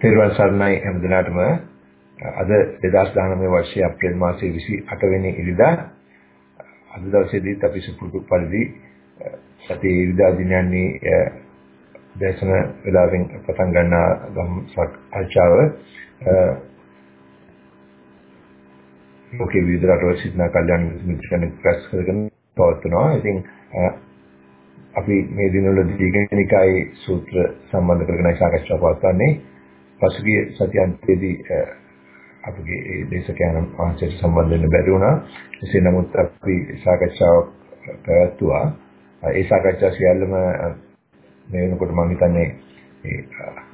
තෙරුවන් සරණයි හැමදිනාටම අද 2019 වර්ෂයේ අප්‍රේල් මාසයේ 28 වෙනි ඉරිදා අද දවසේදීත් අපි සුපුරුදු පරිදි සතිය ඉරිදා දිනයන්හි දේශන වේලාවෙන් පටන් ගන්නා ගම් සාකච්ඡාව ඔකේ විවිධ රටවල සිටින කල්යනා මිත්‍රයන් ප්‍රස් කරගෙන පවත්වනවා. ඉතින් අපි මේ දිනවල දීඝනිකායේ සූත්‍ර සම්බන්ධ කරගෙන සාකච්ඡා පවත්වන්නේ. පසුගිය සතියන්තයේදී අපගේ ඒ දේශකයන් වහන්සේට සම්බන්ධ වෙන්න බැරි වුණා. එසේ නමුත් අපි සාකච්ඡාවක් පැවැත්තුවා. ඒ සාකච්ඡා සියල්ලම මේ වෙනකොට මම හිතන්නේ ඒ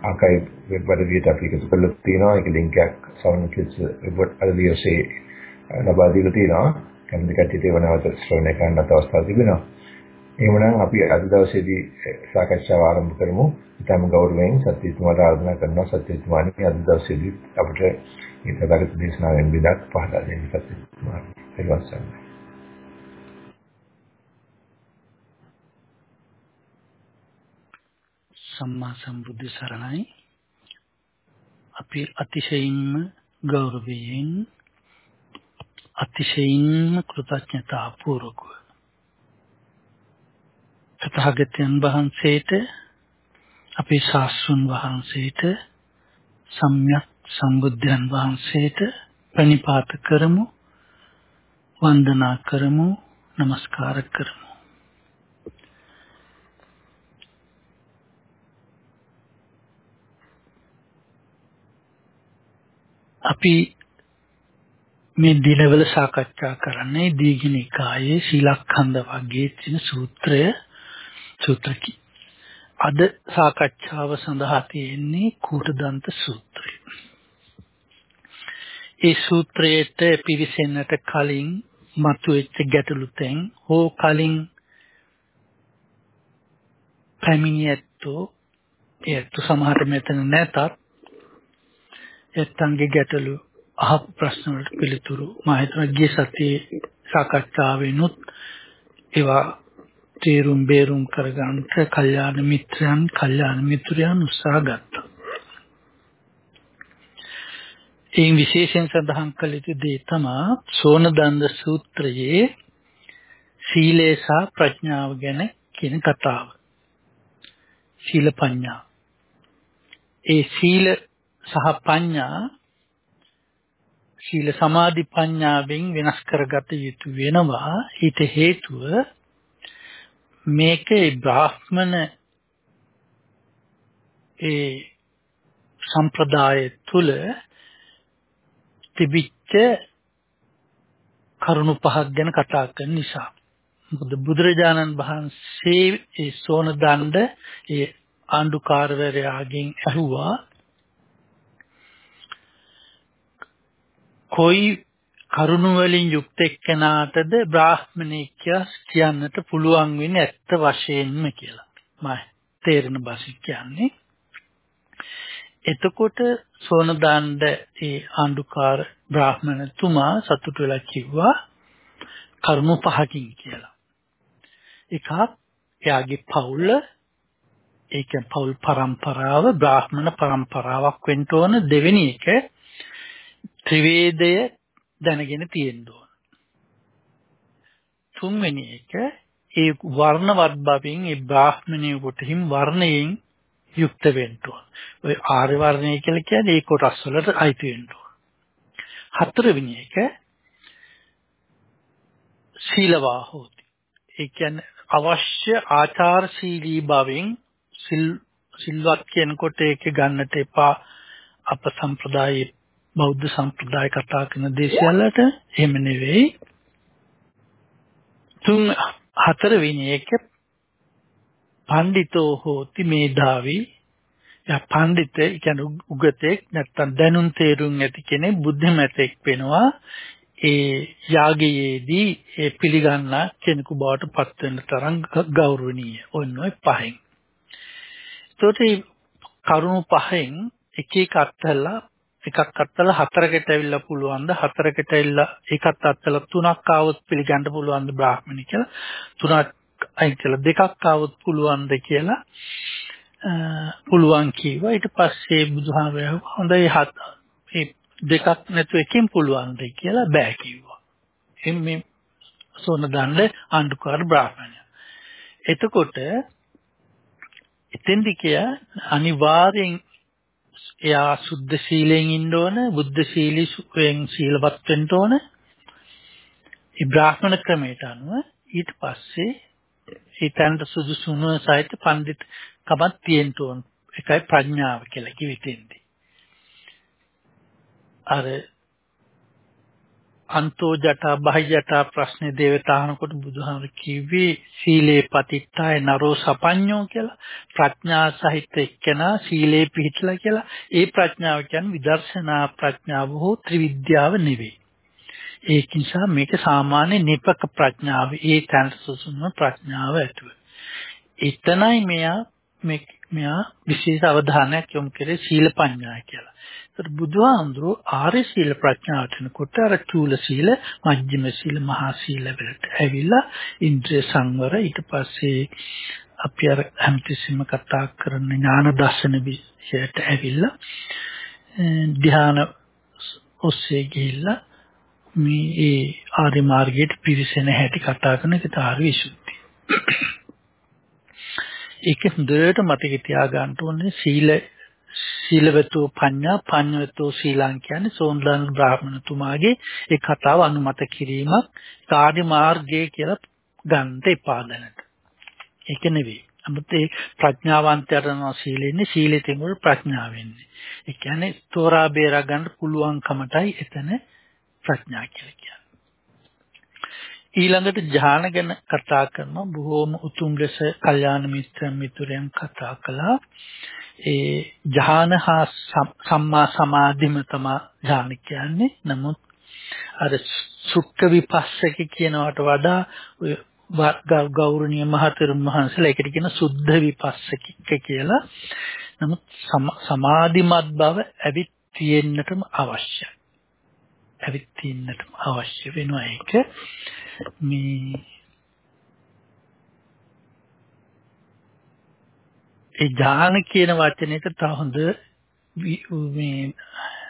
ආකයිව් වෙබ් අඩවියට අපි එකතු කරලා තියෙනවා. ඒක ලින්ක් එකක් සවුන්ඩ් කිඩ්ස් වෙබ් අඩවියේ ලබා දීලා තියෙනවා. කැමති කට්ටියට ඒව නැවත ශ්‍රවණය කරන්නත් අවස්ථාව තිබෙනවා. එහෙමනම් අපි අද දවසේදී සාකච්ඡාව ආරම්භ කරමු. ඊටම ගෞරවයෙන් සත්‍යතුමාට ආරාධනා කරනවා සත්‍යතුමානි අද දවසේදී අපිට මේ තථාගත දේශනාවෙන් බෙදක් පහදා දෙන්න සත්‍යතුමානි. එලවසන්න. සම්මා සම්බුද්ධ සරණයි. අපි අතිශයින්ම ගෞරවයෙන් අතිශයින්ම කෘතඥතා පූර්වකව තථාගතයන් වහන්සේට අපේ ශාස්ත්‍රුන් වහන්සේට සම්්‍යක් සම්බුද්ධයන් වහන්සේට ප්‍රණිපාත කරමු වන්දනා කරමු নমස්කාර කරමු. අපි මේ දිනවල සාකච්ඡා කරන්නේ දීඝනිකායේ ශීලඛණ්ඩ වගේ තියෙන සූත්‍රය සූත්‍රකි. අද සාකච්ඡාව සඳහා තියෙන්නේ කූටදන්ත සූත්‍රය. ඒ සූත්‍රයට පිවිසෙන්නට කලින් මතුවෙච්ච ගැටලු තැන් හෝ කලින් පැමිණියැත්තෝ ඒත් සමහර මෙතන නැතත් එත්තන්ගේ ගැටලු අහපු ප්‍රශ්න වලට පිළිතුරු මම හිතනවා ගිය සතියේ සාකච්ඡාවෙනුත් ඒවා තේරුම් බේරුම් කරගන්නට කල්යාණ මිත්‍රයන් කල්යාණ මිත්‍රයන් උත්සාහ ගත්තා. ඒ විශේෂයෙන් සඳහන් කළ යුතු දේ තමයි සෝනදන්ද සූත්‍රයේ සීලය සහ ප්‍රඥාව ගැන කියන කතාව. සීල පඤ්ඤා. ඒ සීල සහ පඤ්ඤා සීල සමාධි ප්‍රඥාවෙන් වෙනස් කරගත යුතු වෙනවා ඊට හේතුව මේකේ බ්‍රාහ්මණ ඒ සම්ප්‍රදාය තුල තිබිච්ච කරුණු පහක් ගැන කතා කරන නිසා. මොකද බුදුරජාණන් වහන්සේ ඒ සෝන දණ්ඩ ඒ ආණ්ඩුකාරවරයාගෙන් ඇහුවා කොයි කරුණු වලින් යුක්ත එක්කනාටද බ්‍රාහ්මණික කියන්නට පුළුවන් වෙන්නේ ඇත්ත වශයෙන්ම කියලා. මම තේරෙන බසින් කියන්නේ. එතකොට සෝනදාණ්ඩ ඒ ආණ්ඩුකාර බ්‍රාහ්මණතුමා සතුට වෙලා කිව්වා කරුණු පහකින් කියලා. එකක් එයාගේ පවුල ඒ කියන්නේ පවුල් පරම්පරාව බ්‍රාහ්මණ පරම්පරාවක් වෙන්න ඕන දෙවෙනි එක ත්‍රිවේදයේ දැනගෙන තියෙන්න ඕන. තුන්වෙනි එක ඒ වර්ණවත් බවින් ඒ බ්‍රාහ්මණය කොටින් වර්ණයෙන් යුක්ත වෙන්න ඕන. ඔය ආර්ය වර්ණය කියලා කියන්නේ ඒ කොටස් වලට අයිති වෙන්න ඕන. හතරවෙනි එක සීලවා හොති. ඒ කියන්නේ අවශ්‍ය ආචාරශීලී බවින් සිල් සිල්වත් කියනකොට ඒක ගන්නට එපා අප සම්ප්‍රදායේ බෞද්ධ සම්ප්‍රදාය කතා කරන දේශයලට එහෙම නෙවෙයි. තුන් හතරවෙනි එක පඬිතෝ හෝති මේධාවි. යා පඬිත කියන්නේ උගතෙක් නැත්තම් දැනුම් තේරුම් ඇති කෙනෙක් බුද්ධිමතෙක් වෙනවා. ඒ යාගයේදී ඒ පිළිගන්න කෙනෙකු බවට පත් වෙන තරම් ගෞරවණීය. ඔන්න ඔය පහෙන්. ඒතකොට කරුණු පහෙන් එක එක අත්හැරලා එකක් අත්තලා හතරකට ඇවිල්ලා පුළුවන්ද හතරකට ඇවිල්ලා එකක් අත්තලා තුනක් ආවොත් පිළිගන්න පුළුවන්ද බ්‍රාහ්මණ කියලා තුනක් අයින් කළා දෙකක් ආවොත් පුළුවන්ද කියලා පුළුවන් කිව්වා. ඊට පස්සේ බුදුහාමරයා හොඳයි හත් මේ දෙකක් නැතුව එකකින් පුළුවන්ද කියලා බෑ කිව්වා. එම්මේ සෝන දණ්ඩ ආණ්ඩුකාර බ්‍රාහ්මණය. එතකොට එතෙන්දි කිය අනිවාර්යෙන් එයා සුද්ධ සීලයෙන් ඉන්න ඕන, බුද්ධ සීලයෙන් සීලවත් වෙන්න ඕන. ඒ බ්‍රාහ්මණ ක්‍රමයට අනුව ඊට පස්සේ හිතන්ට සුදුසුම සහිත පඬිත් කමක් තියෙන්න ඕන. ඒකයි ප්‍රඥාව කියලා කිවිතෙන්දී. අර අන්තෝ ජටා බහි ජටා ප්‍රශ්නේ දේවතාවනකොට බුදුහාමර කිව්වේ සීලේ පතිත්තාය නරෝ සපඤ්ඤෝ කියලා ප්‍රඥා සහිත එක්කෙනා සීලේ පිහිටලා කියලා. ඒ ප්‍රඥාව කියන්නේ විදර්ශනා ප්‍රඥාව හෝ ත්‍රිවිද්‍යාව නෙවෙයි. ඒක නිසා මේක සාමාන්‍ය නිපක ප්‍රඥාව ඒ තැනට සුසුම ප්‍රඥාව ඇතුව. එතනයි මෙයා මෙයා විශේෂ අවධානයක් යොමු කරේ සීල පඤ්ඤා කියලා. ඒත් බුදුහාමුදුරුවෝ ආර්ය සීල ප්‍රඥාවට යනකොට අර චූල සීල, මජ්ක්‍ධිම සීල, මහා සීල වලට ඇවිල්ලා ඉන්ද්‍රිය සංවර ඊට පස්සේ අපි අර හැමතිස්සෙම කතා කරන ඥාන දර්ශන විෂයට ඇවිල්ලා ධ්‍යාන ඔස්සේ ගිහිල්ලා මේ ඒ ආර්ය මාර්ගයට පිවිසෙන හැටි කතා කරන එක තාර විසුද්ධි. ඒක හොඳට මතක තියාගන්න ඕනේ සීල සීලවතෝ පඤ්ඤා පඤ්ඤවතෝ සීලං කියන්නේ සෝන්දන් බ්‍රාහ්මණතුමාගේ ඒ කතාව අනුමත කිරීමක් කාර්ය මාර්ගය කියලා ගන්න එපා දැනට. ඒක නෙවෙයි. අමුත් ඒ ප්‍රඥාවන්තයරන සීලෙන්නේ සීලෙතින් වල ප්‍රඥාව වෙන්නේ. ඒ කියන්නේ තෝරා බේරා ගන්න පුළුවන්කමටයි එතන ප්‍රඥා කියලා කියන්නේ. ඊළඟට ඥාන ගැන කතා කරන බොහෝම උතුම් ලෙස කල්යාණ මිත්‍ර මිතුරයන් කතා කළා. ඒ ඥාන හා සම්මා සමාධිම තමයි ඥාන කියන්නේ. නමුත් අර සුක්ඛ විපස්සක කියනවට වඩා ඔය ගෞරවනීය මහතෙරුන් වහන්සේලා ඒකට කියන සුද්ධ විපස්සකික කියලා. නමුත් සමාධිමත් බව ඇවිත් තියෙන්නටම අවශ්‍යයි. ඇවිත් තියෙන්නටම අවශ්‍ය වෙනවා ඒක. මේ ඒ ඥාන කියන වචනේට තව හොඳ මේ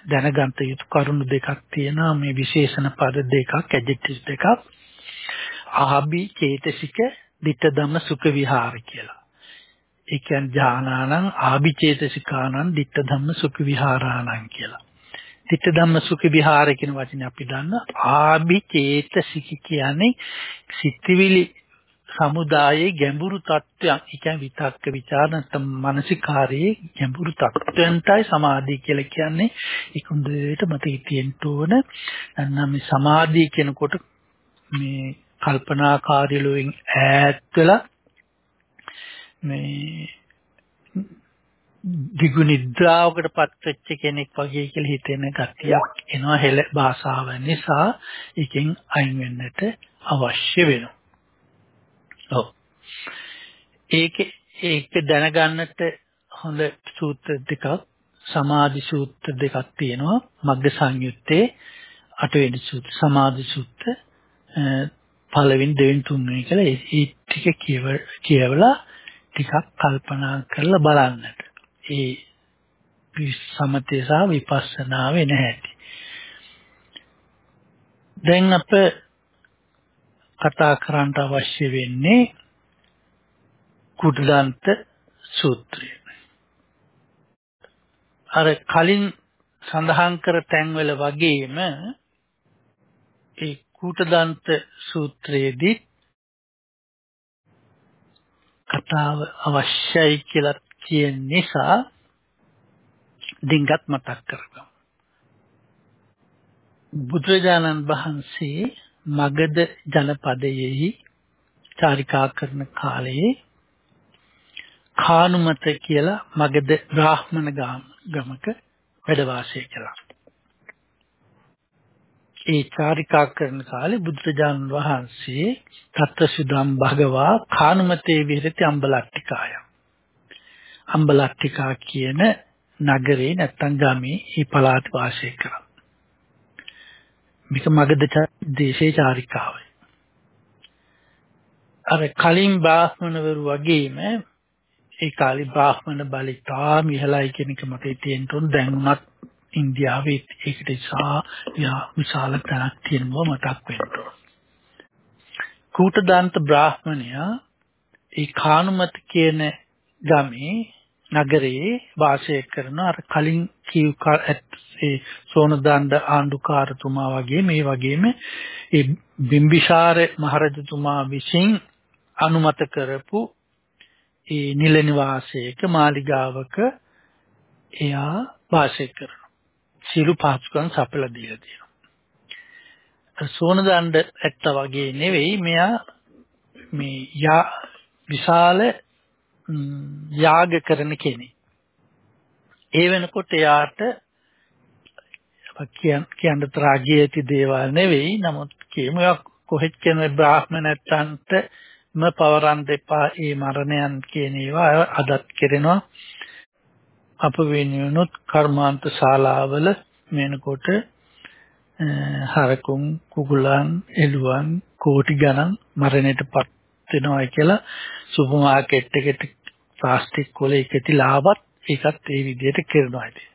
දැනගන්ත යුතු කරුණු දෙකක් තියෙනවා මේ විශේෂණ පද දෙකක් ඇඩ්ජෙක්ටිව් දෙකක් ආභි චේතසික ditta ධම්ම සුඛ විහාර කියලා. ඒ කියන්නේ ඥානානං ආභි චේතසිකානං ditta ධම්ම සුඛ විහාරාණං කියලා. ditta ධම්ම සුඛ විහාර කියන වචනේ අපි දන්න ආභි චේතසික කියන්නේ සිත්විලි සමුදායේ ගැඹුරු තත්වයන් ඒ කියන්නේ විතක්ක ਵਿਚාර නැත්නම් මානසිකාරයේ ගැඹුරු තත්වයන්ටයි සමාධිය කියලා කියන්නේ. ඒක හොඳට මතක තියෙන්න ඕන. නැත්නම් මේ සමාධිය කියනකොට මේ කල්පනාකාරී ලෝයෙන් ඈත් වෙලා මේ දිගු නිද්‍රාවකට පත් වෙච්ච කෙනෙක් වගේ කියලා හිතෙන ගතියක් එනවා හෙළ භාෂාව නිසා එකෙන් අයින් වෙන්නට අවශ්‍ය වෙනවා. ඔව්. ඒක ඒක දැනගන්නට හොඳ සූත්‍ර දෙකක් සමාධි සූත්‍ර දෙකක් තියෙනවා. මග්ග සංයුත්තේ අටවෙනි සූත්‍ර සමාධි සූත්‍ර පළවෙනි දෙවෙනි තුන්වෙනි කියලා ඒ ටික කියව කියවලා ටිකක් කල්පනා කරලා බලන්නට. ඒ සමතේ සහ විපස්සනා වෙන හැටි දැන් අප කතා කරන්න අවශ්‍ය වෙන්නේ කුඩලන්ත සූත්‍රය. අර කලින් සඳහන් කර තැන්වල වගේම ඒ කුටදන්ත සූත්‍රයේදී කතාව අවශ්‍යයි කියලා කියන නිසා ඩිංගත් මතක් කරගමු. බුදුරජාණන් වහන්සේ මගධ ජනපදයෙහි චාරිකා කරන කාලයේ කානුමත කියලා මගධ බ්‍රාහ්මණ ගමක වැඩ වාසය කළා. ඒ චාරිකා කරන කාලේ බුදුරජාණන් වහන්සේ තත්ත්වසුදම් භගවා කානුමතේ විහෙරති අම්බලට්ටිකාය. අම්බලට්ටිකා කියන නගරේ නැත්තම් ගමේ මේ පළාත් වාසය කරා. මේක මගධ දේශේ ඒ කාලේ බ්‍රාහ්මණ බලිතා මිහලයි කියන එක මතේ තියෙන්න උන් දැන් උනත් ඉන්දියාවේ ඒකට සා විශාල තැනක් තියෙනවා මතක් වෙන්න ඕන. කූටදාන්ත බ්‍රාහ්මණයා ඒ කානුමත කියන ගමේ නගරේ වාසය කරන අර කලින් කියු ඒ සෝනදණ්ඩ ආණ්ඩුකාරතුමා වගේ මේ වගේම ඒ බිම්බිසාර මහරජතුමා විසින් අනුමත කරපු ඒ නිල නිවාසයක මාලිගාවක එයා වාසය කරනවා. සියලු පහසුකම් සපලා දීලා තියෙනවා. සෝනදණ්ඩ ඇත්ත වගේ නෙවෙයි මෙයා මේ යා විශාල යාග කරන කෙනෙක්. ඒ වෙනකොට එයාට කියන්න ත්‍රාගී ඇති දේවල් නෙවෙයි. නමුත් කියමු කොහෙත් කියන බ්‍රාහ්මණයන්ට ම පවරන් දෙපා ඒ මරණයන් කියන ඒවා අදත් කෙරෙනවා. අප වෙනුනුත් කර්මාන්ත ශාලාවල මෙනකොට හරකුන් කුකුලන් එළුවන් කෝටි ගණන් මරණයටපත් වෙනවා කියලා සුපර් මාකට් එකට ප්ලාස්ටික් වල එකති ලාභත් ඒකත් ඒ විදිහට කරනවා ඉතින්.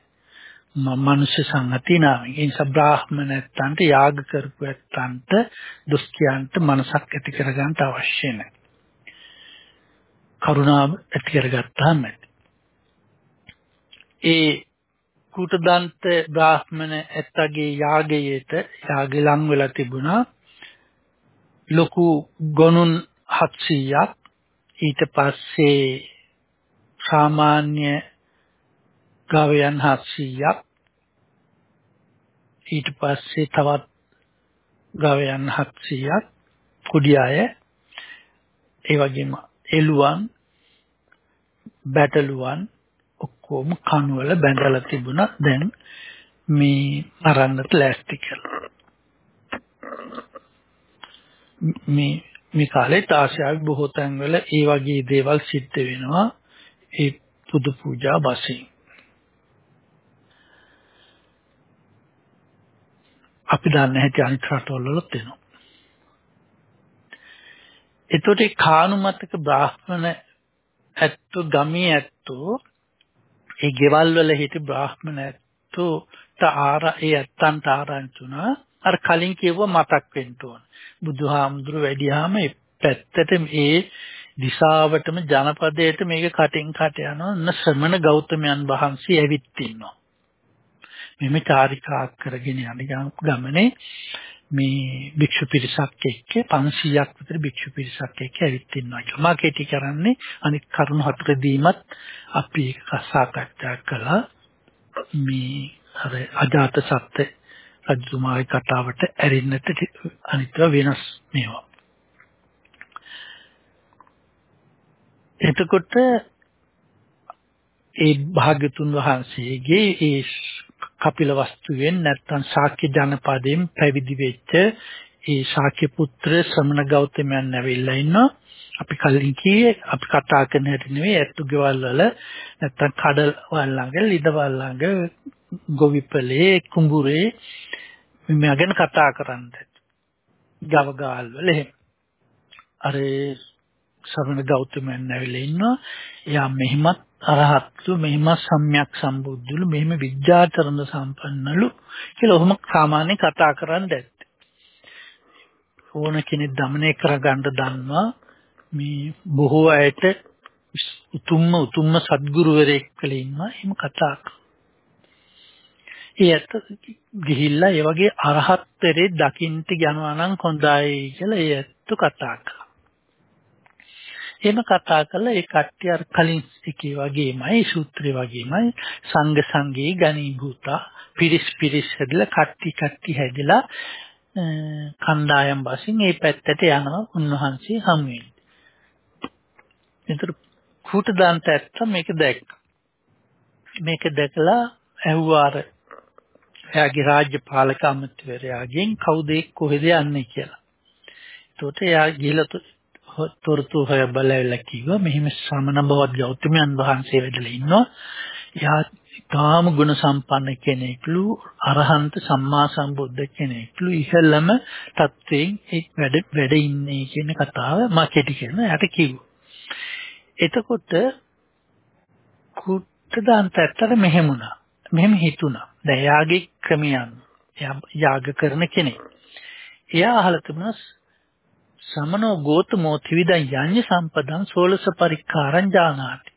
මනුෂ්‍ය සංගතිය නාමයෙන් ඒ නිසා බ්‍රාහ්මණයන්ට යාග කරපු ඇත්තන්ට දුස් කියන්ට මනසක් ඇති කරගන්න අවශ්‍ය නැහැ. කරුණාව ඇති කරගත්තාම ඒ කුටදන්ත බ්‍රාහ්මණ ඇත්තගේ යාගයේට යාගෙ ලං වෙලා තිබුණා. ලොකු ගොනුන් 700ක් ඊට පස්සේ සාමාන්‍ය ගවයන් 700ක් ඊට පස්සේ තවත් ගවයන් 700ක් කුඩි අය. ඒ වගේම එළුවන් බැටළුවන් ඔක්කොම කණුවල බැඳලා තිබුණා. දැන් මේ අරන්නට ලෑස්ති කරලා මේ මේ කාලේ ආසියාවේ බොහෝ තැන්වල ඒ වගේ දේවල් සිද්ධ වෙනවා. ඒ පුදු පූජා වශයෙන්. අපි දන්නේ නැති අනිත් රටවල් වලත් වෙනවා. එතකොට ඒ කානුමතක බ්‍රාහ්මණ ඇත්තෝ ගමේ ඇත්තෝ ඒ ගෙවල් වල හිටි බ්‍රාහ්මණ ඇත්තෝ තාර ඒ ඇත්තන්ට ආරංචුණා අර කලින් කියව මතක් වෙන්න ඕන. බුදුහාමුදුරු වැඩියාම ඒ පැත්තට මේ දිශාවටම ජනපදයට මේක කටින් කට යනවා. ශ්‍රමණ ගෞතමයන් වහන්සේ ඇවිත් ඉන්නවා. මෙමෙ චාරිකා කරගෙන යන ගමනේ මේ භික්ෂු පිරිසක් එක්ක 500ක් විතර භික්ෂු පිරිසක් එක්ක ඇවිත් ඉන්නවා කියලා. මා කේටි කරන්නේ අනිත් කරුණු හතරදීමත් අපි ඒක සාකච්ඡා කළා. මේ අර අජාත සත්‍ය රජතුමාගේ කතාවට ඇරෙන්නට අනිත්ව වෙනස් මේවා. එතකොට ඒ භාග්‍යතුන් වහන්සේගේ ඒ කපිල වස්තුවෙන් නැත්නම් ශාක්‍ය ජනපදයෙන් පැවිදි වෙච්ච ඒ ශාක්‍ය පුත්‍ර ශ්‍රමණ ගෞතමයන් ඇවිල්ලා ඉන්නවා. අපි කලින් කියේ අපි කතා කරන හැටි නෙවෙයි ඇත්තු ගෙවල් වල නැත්නම් කඩල් වල ළඟ ලිදවල් ළඟ ගොවිපලේ කුඹුරේ මේ ගැන කතා කරන්නේ. ගවගාල් වල එහෙම. අර ශ්‍රමණ ගෞතමයන් ඇවිල්ලා ඉන්නවා. එයා මෙහිමත් අරහත්තු මෙහිම සම්්‍යක් සම්බුද්ධලු මෙහිම විද්‍යාචරණ සම්පන්නලු කියලා ඔහොම සාමාන්‍ය කතා කරන්න ඇත්තේ. ඕන කෙනෙක් দমনය කරගන්න දන්නවා මේ බොහෝ අයට උතුම්ම උතුම්ම සද්ගුරුවරයෙක් කියලා ඉන්නවා එහෙම කතා ඒත් ගිහිල්ලා ඒ වගේ අරහත්තරේ දකින්ට යනවා නම් හොඳයි කියලා ඒ ඇත්ත කතා කරා. එහෙම කතා කළා ඒ කට්ටිය අර කලින් එකේ වගේමයි සූත්‍රේ වගේමයි සංඝ සංඝේ ගණීභූතා පිරිස් පිරිස් හැදලා කට්ටි කට්ටි හැදලා කණ්ඩායම් වශයෙන් මේ පැත්තට යනවා උන්වහන්සේ හමු වෙන්නේ. ඒතර කුට දාන්ත ඇත්ත මේක දැක්ක. මේක දැකලා ඇහුවා අර එයාගේ රාජ්‍ය පාලක අමාත්‍යවරයාගෙන් කවුද කොහෙද යන්නේ කියලා. ඒකට එයා ගිහලා තොරතුරු හොය බලලා කිව්වා මෙහිම ශ්‍රමණ බවත් ගෞතමයන් වහන්සේ වැඩලා ඉන්නවා. එයා තාම ගුණ සම්පන්න කෙනෙක්ලු අරහන්ත සම්මා සම්බුද්ධ කෙනෙක්ලු ඉහළම තත්වයෙන් ඒ වැඩ වැඩ ඉන්නේ කියන කතාව මා කෙටි කරන යට කිව්වා. එතකොට කුට්ටදාන්ත ඇත්තට මෙහෙමුණා. මෙහෙම හිතුණා. දැන් යාගේ ක්‍රමයන්. යාග කරන කෙනෙක්. එයා අහලා තිබුණා සමනෝ ගෝතමෝ ත්‍රිවිධ යඤ්ඤ සම්පදං සෝලස පරික්කාරං ජානාති.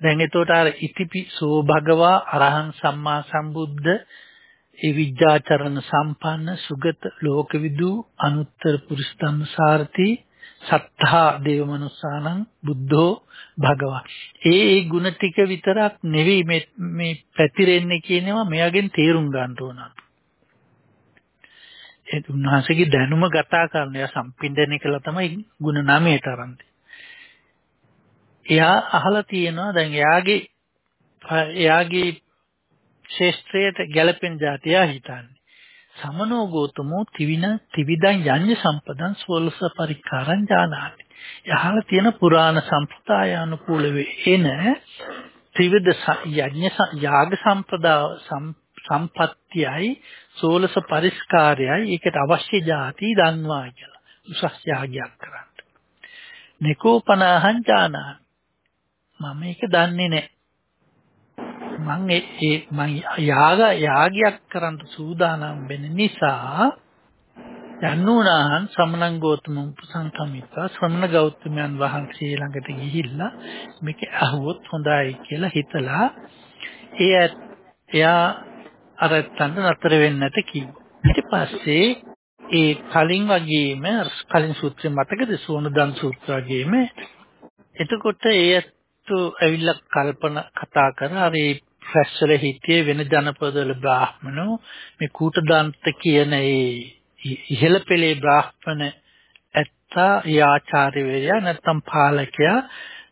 දැන් එතකොට අර ඉතිපිසෝ භගවා අරහං සම්මා සම්බුද්ධ ඒ විද්‍යාචරණ සම්පන්න සුගත ලෝකවිදු අනුත්තර පුරුෂ ධම්මසාරති සත්තා දේවමනුස්සානං බුද්ධෝ භගවා. ඒ ඒ ಗುಣ ටික විතරක් නෙවෙයි මේ මේ පැතිරෙන්නේ කියනවා මෙයාගෙන් තේරුම් ගන්න ඕන. ඒ උන්වහන්සේගේ දැනුම ගතා කරන එයා සම්පින්දනය කළා තමයි ಗುಣ නාමයට ආරම්භය. එයා අහලා තියෙනවා දැන් එයාගේ එයාගේ ශේෂ්ත්‍රයට ගැළපෙන જાතිය හිතන්නේ. සමනෝ ගෝතමෝ තිවින තිවිදං යඤ්ඤ සම්පදං සෝලස පරිකාරං ඥානාති. යහල තියෙන පුරාණ සම්ප්‍රදාය අනුකූල එන ත්‍රිවිධ යඥ යාග සම්ප්‍රදා සම්පත්‍යයි සෝලස පරිස්කාරයයි ඒකට අවශ්‍ය જાති දන්වා කියලා. උසස් යාගයක් කරන්න. නිකෝපනාහං ජානාති. මම ඒක දන්නේ නැහැ. මං ඒ මං යාග යාගයක් කරන්න සූදානම් වෙන නිසා යන්නුනාහන් ශ්‍රමණ ගෞතම උපසංකමිතා ශ්‍රමණ ගෞතමයන් වහන්සේ ළඟට ගිහිල්ලා මේක අහුවොත් හොඳයි කියලා හිතලා ඒ එයා අර තන්න නතර වෙන්න නැත කිව්වා. ඊට පස්සේ ඒ කලින් වගේම කලින් සූත්‍රය මතකද? සෝනදන් සූත්‍ර වගේම. එතකොට ඒ ඇත්තු ඇවිල්ලා කල්පන කතා කර. අර ඒ ෆැස්වල හිටියේ වෙන ජනපදවල බ්‍රාහ්මණෝ මේ කූටදන්ත කියන ඒ ඉහළ පෙළේ බ්‍රාහ්මණ ඇත්තා ඒ ආචාර්යවරයා නැත්තම් පාලකයා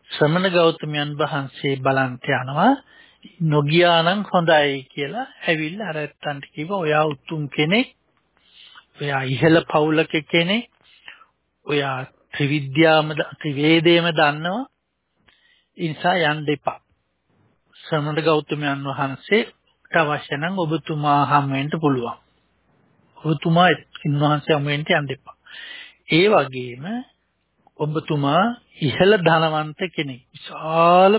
ශ්‍රමණ ගෞතමයන් වහන්සේ බලන්ට යනවා. නොගියානම් හොඳයි කියලා ඇවිල්ලා අර ඇත්තන්ට කිව්වා ඔයා උතුම් කෙනෙක් ඔයා ඉහළ පවුලක කෙනෙක් ඔයා ත්‍රිවිද්‍යාම ත්‍රිවේදේම දන්නවා ඒ නිසා යන්න එපා. ශ්‍රමණ ගෞතමයන් වහන්සේට අවශ්‍ය නම් ඔබතුමා හම් වෙන්න පුළුවන්. ඔබතුමා ඉන්වහන්සේ හම් වෙන්න යන්න එපා. ඒ වගේම ඔබතුමා ඉහළ ධනවන්ත කෙනෙක්. විශාල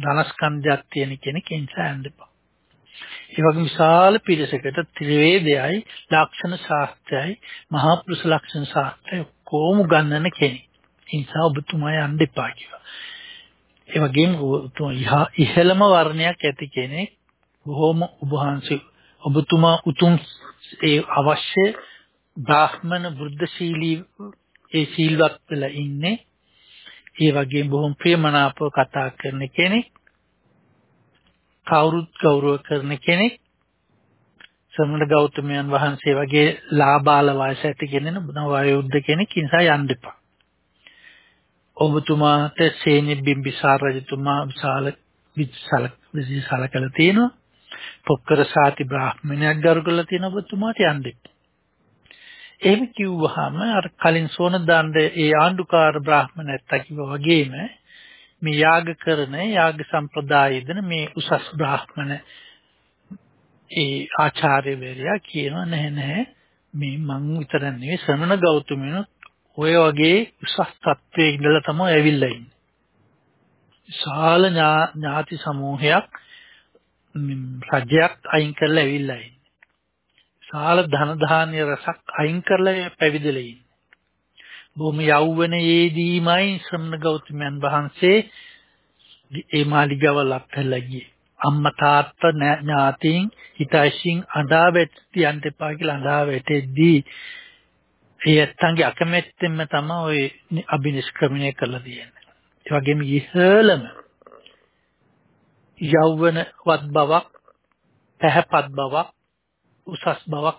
ධනස්කන්ධයක් තියෙන කෙනෙක් ඒ නිසා යන්න එපා. ඒ වගේම විශාල පිරිසකට ත්‍රිවේදයයි ලක්ෂණ ශාස්ත්‍රයයි මහා පුරුෂ ලක්ෂණ ශාස්ත්‍රය කොහොම ගන්නන කෙනෙක්. ඒ නිසා ඔබතුමා යන්න එපා කියලා. ඒ වගේම ඉහළම වර්ණයක් ඇති කෙනෙක් බොහොම උභාංශි ඔබතුමා උතුම් ඒ අවශ්‍ය බ්‍රාහ්මණ වෘද්ධශීලී ඒ සීල්වත් වෙලා ඉන්නේ ඒ වගේම බොහොම ප්‍රියමනාපව කතා කරන කෙනෙක් කවුරුත් ගෞරව කරන කෙනෙක් සමන ගෞතමයන් වහන්සේ වගේ ලාබාල වයස ඇති කෙනෙක් නවයුද්ධ කෙනෙක් නිසා යන්න එපා ඔබතුමාට සේනෙ බිම්බිසාර රජතුමා විශාල විශාල විශාල කළ තියෙනවා. පොක්කර සාති බ්‍රාහ්මණයක් ගරු කරලා තියෙන ඔබතුමාට යන්න එහෙම කිව්වහම අර කලින් සෝන දණ්ඩ ඒ ආණ්ඩුකාර බ්‍රාහ්මණයත් කිව්වා වගේම මේ යාග කරන යාග සම්ප්‍රදායෙදන මේ උසස් බ්‍රාහ්මණ ඒ ආචාර්යවරයා කියනවා නැහැ නැහැ මේ මං විතර නෙවෙයි ශ්‍රමණ ගෞතමයන් ඔය වගේ උසස් තත්ත්වයේ ඉඳලා තමයි ඇවිල්ලා ඉන්නේ. විශාල ඥාති සමූහයක් රජයක් අයින් කරලා ඇවිල්ලා ඉන්නේ. විශාල ධන ධාන්‍ය රසක් අයින් කරලා පැවිදලා ඉන්නේ. බොහොම යෞවනයේදීමයි ශ්‍රමණ ගෞතමයන් වහන්සේ ඒ මාලිගාවල අත්හැරලා ගියේ. අම්මා තාත්තා ඥාතීන් හිතයිසින් අඬා වැට්ටියන්ට එපා කියලා අඬා වැටෙද්දී ඒ ඇත්තන්ගේ අකමැත්තෙන්ම තමයි ওই අබිනිෂ්ක්‍රමණය කරලා තියෙන්නේ. ඒ වගේම ඉහළම යෞවනවත් බවක්, පැහැපත් බවක්, උසස් බවක්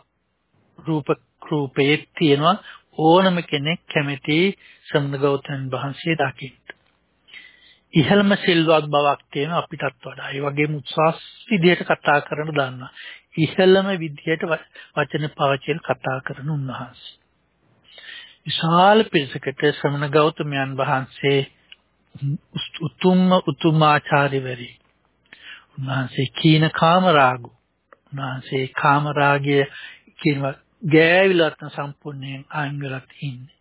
රූප රූපයේ තියෙනවා ඕනම කෙනෙක් කැමති සම්න ගෞතම වහන්සේ දකින්න. ඉහළම සිල්වත් බවක් තියෙන අපිටත් වඩා. ඒ වගේම උත්සාහ විදියට කතා කරන දන්නවා. ඉහළම විදියට වචන පවචන කතා කරන උන්වහන්සේ. විශාල පිරිසකට ශ්‍රමණ ගෞතමයන් වහන්සේ උතුම්ම උතුමාචාර්යවරි. උන්වහන්සේ කීන කාමරාගු. උන්වහන්සේ කාමරාගය කියන ගෑවිලත් සම්පූර්ණයෙන් අයින් වෙලා ඉන්නේ.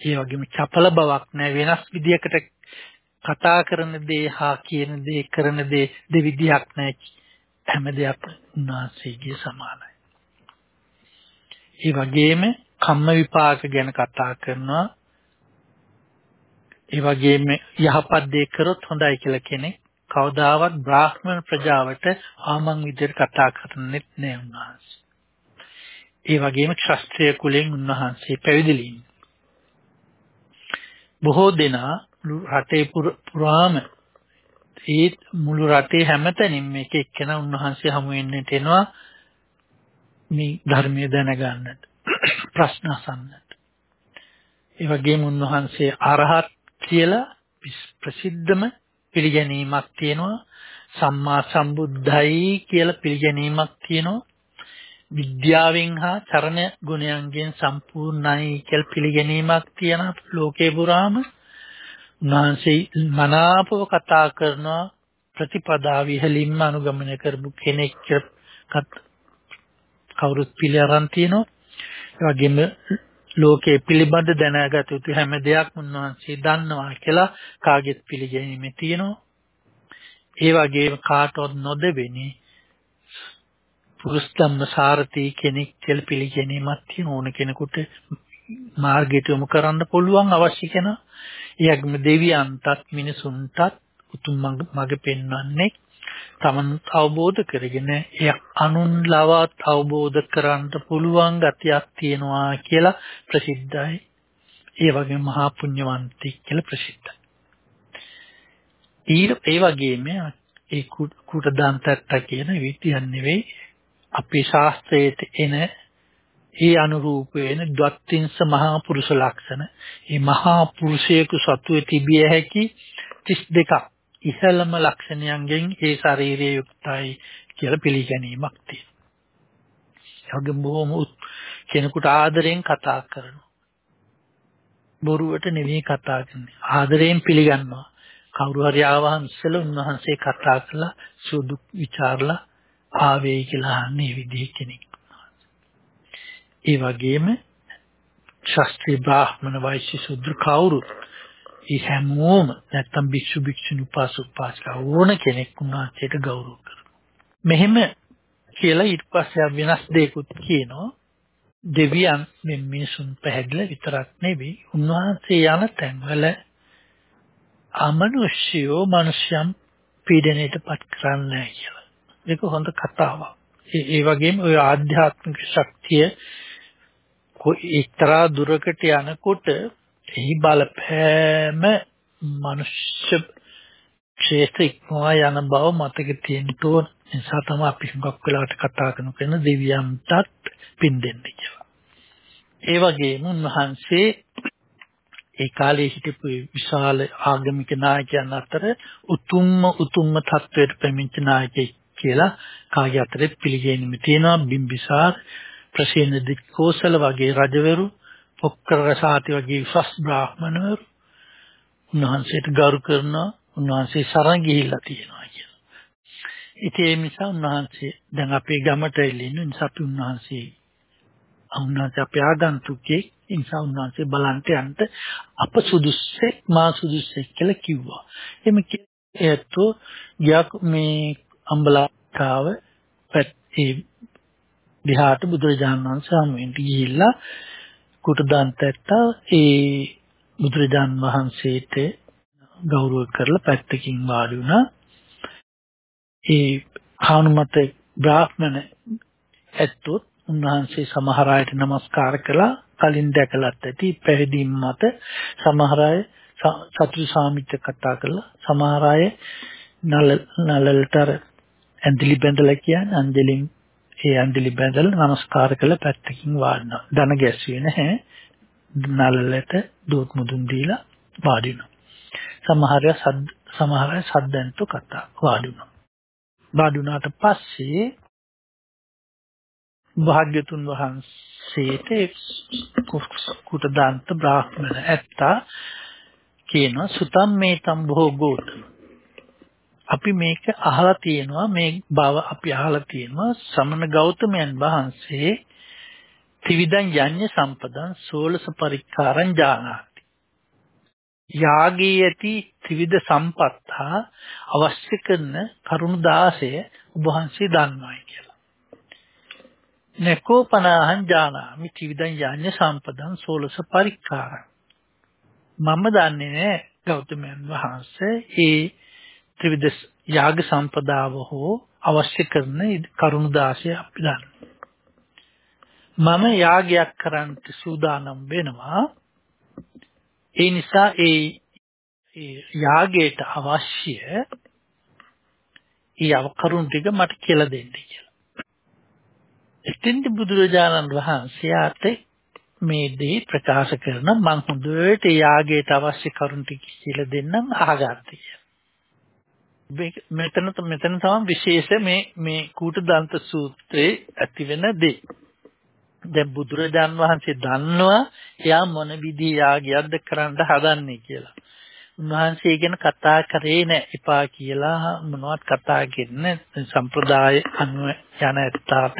ඒ වගේම චපල බවක් නැහැ වෙනස් විදියකට කතා කරන දේ හා කියන දේ කරන දේ දෙවිදියක් නැහැ. හැම දෙයක් උන්වහන්සේගේ සමානයි. ඒ වගේම කම්ම විපාක ගැන කතා කරනවා. ඒ වගේම යහපත් දේ කරොත් හොඳයි කියලා කෙනෙක් කවදාවත් බ්‍රාහ්මණ ප්‍රජාවට ආමන් විදිහට කතා කරන්නෙත් නෑ උන්වහන්සේ. ඒ වගේම ශාස්ත්‍රීය කුලෙන් උන්වහන්සේ පැවිදිලින්. බොහෝ දෙනා රටේ පුරාම ඒ මුළු රටේ හැමතැනින් මේක එක්කෙනා උන්වහන්සේ හමු වෙන්නට එනවා මේ ධර්මය දැනගන්නට ප්‍රශ්න අසන්නට. ඒ වගේම උන්වහන්සේ අරහත් කියලා ප්‍රසිද්ධම පිළිගැනීමක් තියෙනවා. සම්මා සම්බුද්ධයි කියලා පිළිගැනීමක් තියෙනවා. විද්‍යාවෙන් හා චරණ ගුණයන්ගෙන් සම්පූර්ණයි කියලා පිළිගැනීමක් තියෙන ලෝකේ පුරාම උන්වහන්සේ මනාපව කතා කරන ප්‍රතිපදා විහලින්ම අනුගමනය කරපු කෙනෙක් කවුරුත් පිළිඅරන් තියෙනවා. ඒ වගේම ලෝකයේ පිළිබඳ දැනගත යුතු හැම දෙයක්ම උන්වහන්සේ දන්නවා කියලා කාගෙත් පිළිගැනීමේ තියෙනවා. ඒ වගේම කාටවත් නොදෙවෙනි පුරුෂ ධම්ම සාරති කෙනෙක් කියලා පිළිගැනීමක් තියෙන ඕන කෙනෙකුට මාර්ගයට යොමු කරන්න පුළුවන් අවශ්‍ය කෙනා. එයගම දෙවියන්ටත් මිනිසුන්ටත් උතුම් මඟ පෙන්වන්නේ තමන් අවබෝධ කරගෙන එය අනුන් ලවත් අවබෝධ කරන්න පුළුවන් ගතියක් තියෙනවා කියලා ප්‍රසිද්ධයි. ඒ වගේම මහා පුණ්‍යවන්තයෙක් කියලා ප්‍රසිද්ධයි. ඊට ඒ වගේම ඒ කුට දාන්තත්ත කියන විදියක් නෙවෙයි අපේ ශාස්ත්‍රයේ එන ඒ අනුරූප වෙන ද්වත්තිංස මහා පුරුෂ ලක්ෂණ මේ මහා පුරුෂයෙකු සතුවේ තිබිය හැකි 32ක් ඉහළම ලක්ෂණයන්ගෙන් ඒ ශරීරයේ යුක්තයි කියලා පිළිගැනීමක් තියෙනවා. ඒගොල්ලෝ බොහොම කෙනෙකුට ආදරෙන් කතා කරනවා. බොරුවට නෙවෙයි කතා කරන්නේ. ආදරයෙන් පිළිගන්නවා. කවුරු හරි ආවහම ඉස්සෙල්ලා උන්වහන්සේ කතා කළා සුදු ਵਿਚාරලා ආවේ කියලා අහන්නේ විදිහ කෙනෙක්. ඒ වගේම ශාස්ත්‍රීය බ්‍රාහ්මණ වෛශ්‍ය සුද්ධ කවුරුත් ඒ හැමෝම නැත්තම් භික්ෂු භික්ෂුණී උපාසක උපාසිකා ඕන කෙනෙක් උන්වහන්සේට ගෞරව කරනවා. මෙහෙම කියලා ඊට පස්සේ වෙනස් දෙයක්ත් කියනවා. දෙවියන් මේ මිනිසුන් පැහැදිලා විතරක් නෙවෙයි උන්වහන්සේ යන තැන්වල අමනුෂ්‍යෝ මිනිස්යන් පීඩණයට පත් කරන්නේ කියලා. ඒක හොඳ කතාවක්. ඒ වගේම ওই ආධ්‍යාත්මික ශක්තිය එක්තරා දුරකට යනකොට එහි බලපෑම මනුෂ්‍ය ක්ෂේත්‍ර ඉක්මවා යන බව මතක තියෙන්න ඕන. නිසා තමයි අපි හුඟක් වෙලාවට කතා කරන කෙන දෙවියන්ටත් පින් දෙන්න කියලා. ඒ වගේම උන්වහන්සේ ඒ කාලේ හිටපු විශාල ආගමික නායකයන් අතර උතුම්ම උතුම්ම තත්වයට පැමිණිච්ච නායකයෙක් කියලා කාගේ අතරේ පිළිගැනීම තියෙනවා බිම්බිසාර ප්‍රසේන දික්කෝසල වගේ රජවරු පොක්කර රසාති වගේ විශ්වාස බ්‍රාහ්මණවරු උන්වහන්සේට ගරු කරනවා උන්වහන්සේ සරණ ගිහිල්ලා තියෙනවා කියලා. ඉතින් ඒ නිසා උන්වහන්සේ දැන් අපේ ගමට එළින්න නිසා අපි උන්වහන්සේ උන්වහන්සේ අපේ ආගන්තුකේ නිසා උන්වහන්සේ බලන්ට යන්න අප සුදුස්සෙක් මා සුදුස්සෙක් කියලා කිව්වා. එimhe ඒත්තු යක් මේ අම්බලාකාව පැත්තේ දිහාට බුදුරජාණන් වහන්සේ හමුවෙන්ට ගිහිල්ලා කුටදාන්තට ඒ බුදුරජාන් වහන්සේට ගෞරව කරලා පැත්තකින් වාඩි වුණා. ඒ හානුමත බ්‍රාහ්මණ ඇත්තොත් උන්වහන්සේ සමහර අයට নমස්කාර කළා කලින් දැකලත් ඇති පැවිදීම් මත සමහර අය සතුටු සාමිච්ච කතා කළා සමහර අය නල නලලතර ඇඳිලි බැඳලා කියන්නේ අංජලින් ඒ අන්දිලි බැඳලා নমස්කාර කළ පැත්තකින් වාඩිනවා. දන ගැස්සුවේ නැහැ. නළලට දෝත් මුදුන් දීලා වාඩි වෙනවා. සමහර සද්ද සමහර සද්දන්තු කතා වාඩි වෙනවා. වාඩි වුණාට පස්සේ භාග්‍යතුන් වහන්සේට කුටදාන්ත බ්‍රාහ්මණ ඇත්තා කියනවා සුතම් මේ තම් භෝගෝත අපි මේක අහලා තියෙනවා මේ බව අපි අහලා තියෙනවා සමන ගෞතමයන් වහන්සේ ත්‍රිවිධං යඤ්ඤ සම්පදං සෝලස පරික්කාරං ජානාති යාගයේ ඇති ත්‍රිවිධ සම්පත් හා අවශ්‍ය කරන කරුණු 16 ඔබ වහන්සේ දන්නවායි කියලා. නකෝ පනාහං ජානාමි ත්‍රිවිධං යාඤ්ඤ සම්පදං සෝලස පරික්කාරං. මම දන්නේ නැහැ ගෞතමයන් වහන්සේ ඒ ත්‍රිවිධ යාග සම්පදාව හෝ අවශ්‍ය කරන කරුණු 16 අපි දන්නවා. මම යාගයක් කරන්නට සූදානම් වෙනවා ඒ නිසා ඒ යාගයට අවශ්‍ය ඒ අවකරුණ ටික මට කියලා දෙන්න කියලා. එතෙන්ද බුදුරජාණන් වහන්සේට මේ දේ ප්‍රකාශ කරන මං හොඳට යාගයට අවශ්‍ය කරුණ ටික කියලා දෙන්නම් අහගන්න මෙතන මෙතන තමයි විශේෂ මේ මේ කූට දන්ත සූත්‍රයේ ඇති වෙන දේ. දැන් බුදුරජාන් වහන්සේ දන්නවා එයා මොන විදිහේ යාගයක්ද කරන්න හදන්නේ කියලා. උන්වහන්සේ ගැන කතා කරේ නෑ එපා කියලා මොනවත් කතා කරන්නේ සම්ප්‍රදාය අනුව යන ඇත්තාට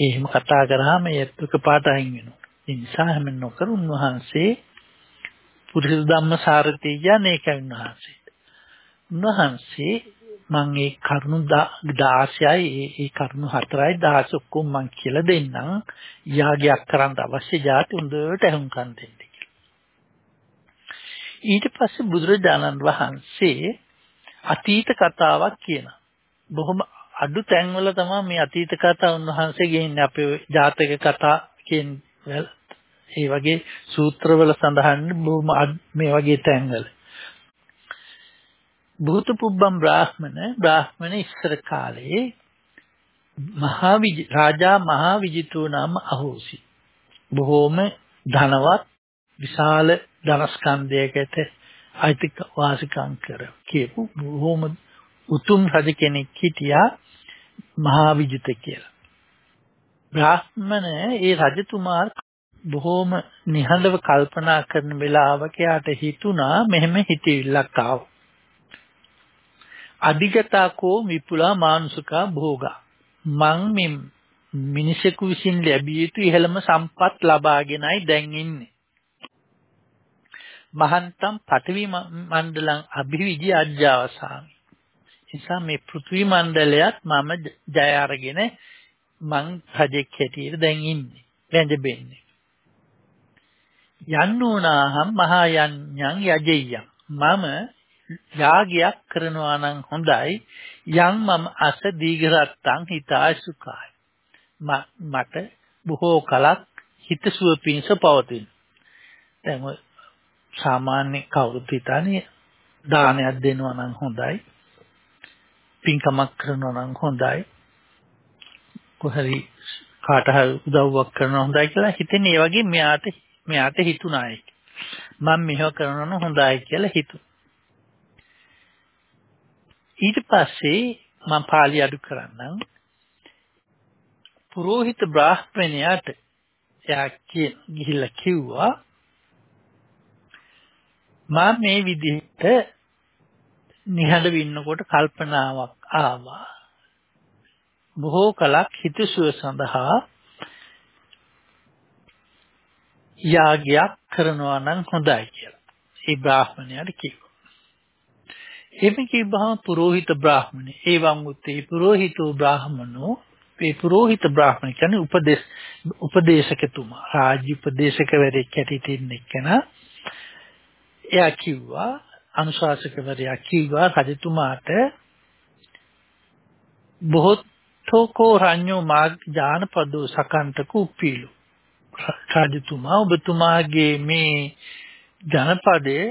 එහෙම කතා කරාම ඒත්ක පාට අයින් වෙනවා. ඒ නිසා හැම නොකර උන්වහන්සේ පුරුෂ ධම්ම සාරතී කියන්නේ ඒකයි උන්වහන්සේ. උන්වහන්සේ මම ඒ කරුණු 16යි ඒ කරුණු 4යි 10 ඔක්කොම මම කියලා දෙන්නම්. යාගයක් කරන්න අවශ්‍ය જાති හොඳට අහුම්කම් දෙන්න ඊට පස්සේ බුදුරජාණන් වහන්සේ අතීත කතාවක් කියනවා. බොහොම අඩු තැන්වල තමයි මේ අතීත කතා උන්වහන්සේ ගෙන්නේ. අපේ ජාතක කතා කියන ඒ වගේ සූත්‍රවල සඳහන් බොහොම මේ වගේ තැන්වල. භූත පුබ්බම් බ්‍රාහ්මණ බ්‍රාහ්මණ ඉස්සර කාලේ මහා රාජා මහා විජිතෝ නාම අහෝසි. බොහෝම ධනවත් විශාල ධනස්කන්ධයකට අයිති වාසිකම් කර කියපු බොහෝම උතුම් රජ කෙනෙක් හිටියා මහා විජිත කියලා. බ්‍රාහ්මණ ඒ රජතුමා බොහෝම නිහඬව කල්පනා කරන වෙලාවක යාට හිතුණා මෙහෙම හිතවිල්ලක් ආවා අධිගතකෝ විපුලා මානුෂිකා භෝගා. මං මේ මිනිසෙකු විසින් ලැබිය යුතු ඉහළම සම්පත් ලබාගෙනයි දැන් ඉන්නේ. මහන්තම් පඨවි මණ්ඩලං අභිවිජි අජ්ජාවසාමි. නිසා මේ පෘථිවි මණ්ඩලයත් මම ජය අරගෙන මං රජෙක් හැටියට දැන් ඉන්නේ වැඳෙන්නේ යන්නෝනාහම් මහා යඤ්ඤං යජෙය්‍යං. මම යාගයක් කරනවා නම් හොඳයි. යම් මම අස දීඝරත්තං හිතාය සුඛාය. මට බොහෝ කලක් හිතසුව පිණිස පවතින. දැන් ඔය සාමාන්‍ය කවුරුත් හිතන්නේ දානයක් දෙනවා නම් හොඳයි. පින්කමක් කරනවා නම් හොඳයි. කොහරි කාට හරි උදව්වක් කරනවා හොඳයි කියලා හිතෙන්නේ. ඒ වගේ මෙයාට මෙයාට හිතුණා ඒක මම මෙහෙම කරනවා නම් හොඳයි කියලා හිතුවා ඊට පස්සේ මම පාළි අඩු කරන්නම්. පුරোহিত බ්‍රාහ්මණයාට එයා ගිහිල්ලා කිව්වා මම මේ විදිහට නිහඬව ඉන්නකොට කල්පනාවක් ආවා. බොහෝ කලක් හිතසුව සඳහා යාගයක් කරනවා නම් හොඳයි කියලා. ඒ බ්‍රාහ්මණයාට කිව්වා. එහෙම කියපහම පුරোহিত බ්‍රාහමණ. එවං උත්තේ පුරোহিতෝ බ්‍රාහමනෝ මේ පුරোহিত බ්‍රාහමණ කියන්නේ උපදේශ උපදේශකතුමා. රාජ්‍ය උපදේශකවරයෙක් හැටියට ඉන්න එකන. එයා කිව්වා අනුශාසකවරයා කිව්වා රජතුමාට බොහෝතෝකෝ රඤ්ඤෝ මාග් ඥානපදෝ සකන්තක උපීලු. රාජතුමා ඔබතුමාගේ මේ ජනපදයේ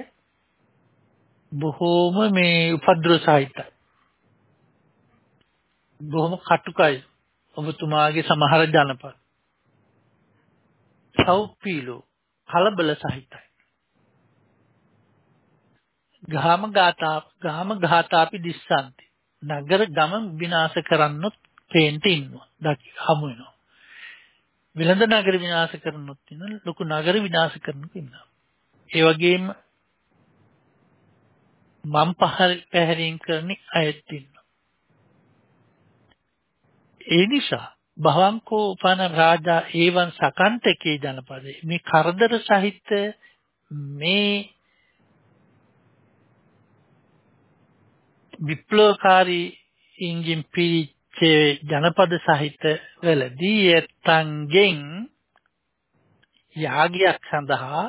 බොහෝම මේ උපද්‍රව සහිතයි. බොහොම කටුකයි ඔබතුමාගේ සමහර ජනපද. සෞපීලෝ කලබල සහිතයි. ගාම ගාතා ගාම ගාතාපි දිස්සන්ති. නගර ගම විනාශ කරන්නොත් පේන්ට ඉන්නවා. දකි හමු වෙනවා. විලඳ නගර විනාශ කරනොත් ඉන්න ලොකු නගර විනාශ කරනක ඉන්නවා. ඒ වගේම මම් පැහැරීම් කරන අයත් ඉන්නවා. ඒ නිසා භවංකෝ උපන රාජා ඒවන් සකන්තකේ ජනපදේ මේ කරදර සහිත මේ විප්ලවකාරී ඉංගින් පිරිච්ච ජනපද සහිත වලදී ඇත්තන්ගෙන් යාගයක් සඳහා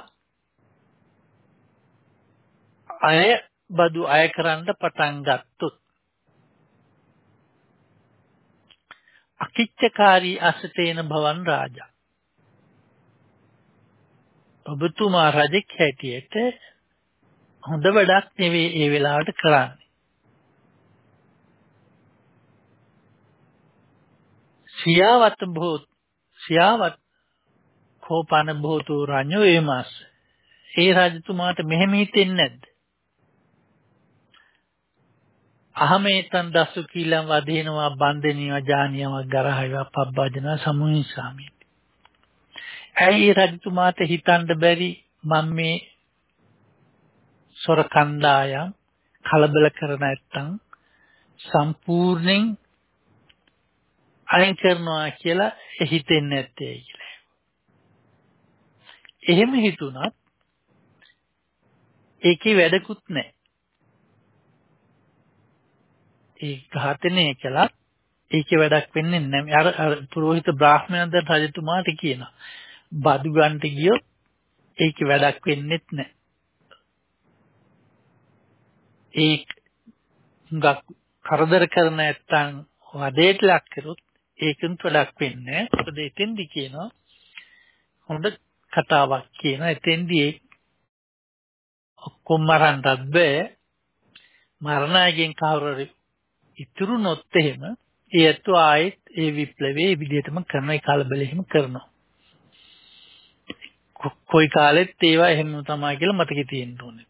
අය බදු අය කරන්න පටන් ගත්තොත් අකිච්චකාරී අසතේන භවන් රාජා ඔබතුමා රජෙක් හැටියට හොඳ වැඩක් නෙවෙයි ඒ වෙලාවට කරන්නේ. සියාවත භූත සියාවත් කෝපන භූතු රඤ්ඤෝ එමස්. ඒ රජතුමාට මෙහෙම හිතෙන්නේ නැද්ද? අහමේතන් දසු කීලම් වදිනවා බන්දෙනියව ජානියව ගරහයව පබ්බජන සමුහිසාමි. ඇයි රජතුමාට හිතන්න බැරි මම මේ සොර කණ්ඩායම් කලබල කර නැත්තම් සම්පූර්ණයෙන් අයින් කරනවා කියලා හිතෙන්නේ නැත්තේ කියලා. එහෙම හිතුණත් ඒකේ වැඩකුත් නැහැ. ඒ ඝාතනය කළා ඒකේ වැඩක් වෙන්නේ නැහැ. අර පුරোহিত බ්‍රාහ්මණයන්ද රජතුමාට කියනවා. බදු ගන්නට ගියොත් ඒකේ වැඩක් වෙන්නේත් නැහැ. ඒ ගක් කරදර කරන නැත්තම් වදේට ලක් කරොත් ඒකෙන් වැඩක් වෙන්නේ නැහැ. මොකද එතෙන්දි කියනවා හොඳ කතාවක් කියන එතෙන්දි ඔක්කොම මරන්නත් බෑ. මරණයෙන් කවුරුරි ඉතුරු නොත් එහෙම ඒත් ආයෙත් ඒ විප්ලවයේ විදිහටම කරන ඒ කලබල එහෙම කරනවා. කොයි කාලෙත් ඒවා එහෙම තමයි කියලා මතකෙ තියෙන්න ඕනේ.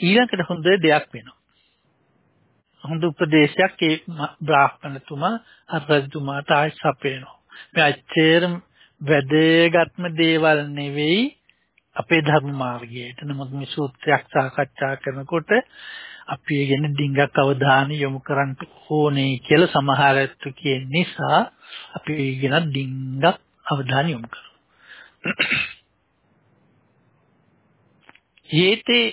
ඊළඟට හොඳ දෙයක් වෙනවා. හොඳ උපදේශයක් ඒ බ්‍රාහ්මණතුමා අරජතුමාට ආයි සපයනවා. මේ අච්චර වැදගත්ම දේවල් නෙවෙයි අපේ ධර්ම මාර්ගයට. නමුත් මේ සූත්‍රයක් සාකච්ඡා කරනකොට අපි ඒ ගැන ඩිංගක් අවධානය යොමු කරන්න ඕනේ කියලා සමහර අයත් කියන නිසා අපි ඒ ගැන ඩිංගක් අවධානය යොමු කරනවා. යේතේ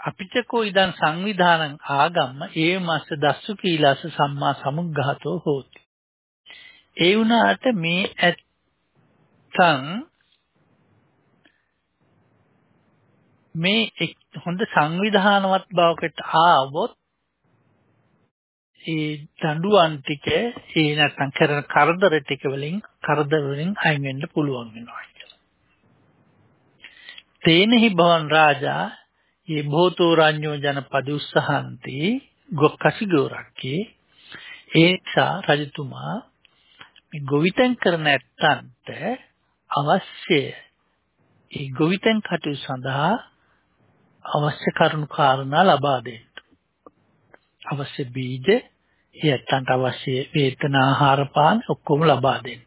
අපිටකෝ ඉදන් සංවිධානං ආගම්ම ඒ මාස දස්සු කීලාස සම්මා සමුග්ඝාතෝ හෝති. ඒ වුණාට මේ ඇත්තන් මේ හොඳ සංවිධානවත් බවකට ආවොත් ඒ දඬුවම් ටික ඒ නැත්තම් කරන කරදර ටික වලින් කරදර වලින් අයින් වෙන්න පුළුවන් වෙනවා කියලා. තේනහි භවන් රාජා ඒ භූතෝ රාජ්‍යෝ ජනපද උස්සහන්ති ගොක්කසි ගෝරක්කේ ඒසා රජතුමා මේ ගොවිතැන් කරන ඇත්තන්ට අවශ්‍ය ඒ ගොවිතැන් කටයුතු සඳහා අවශ්‍ය කරුණු කාරණා ලබා දෙන්න. අවශ්‍ය බීජ, එයත්න්ට අවශ්‍ය වේතන ආහාර පාන ඔක්කොම ලබා දෙන්න.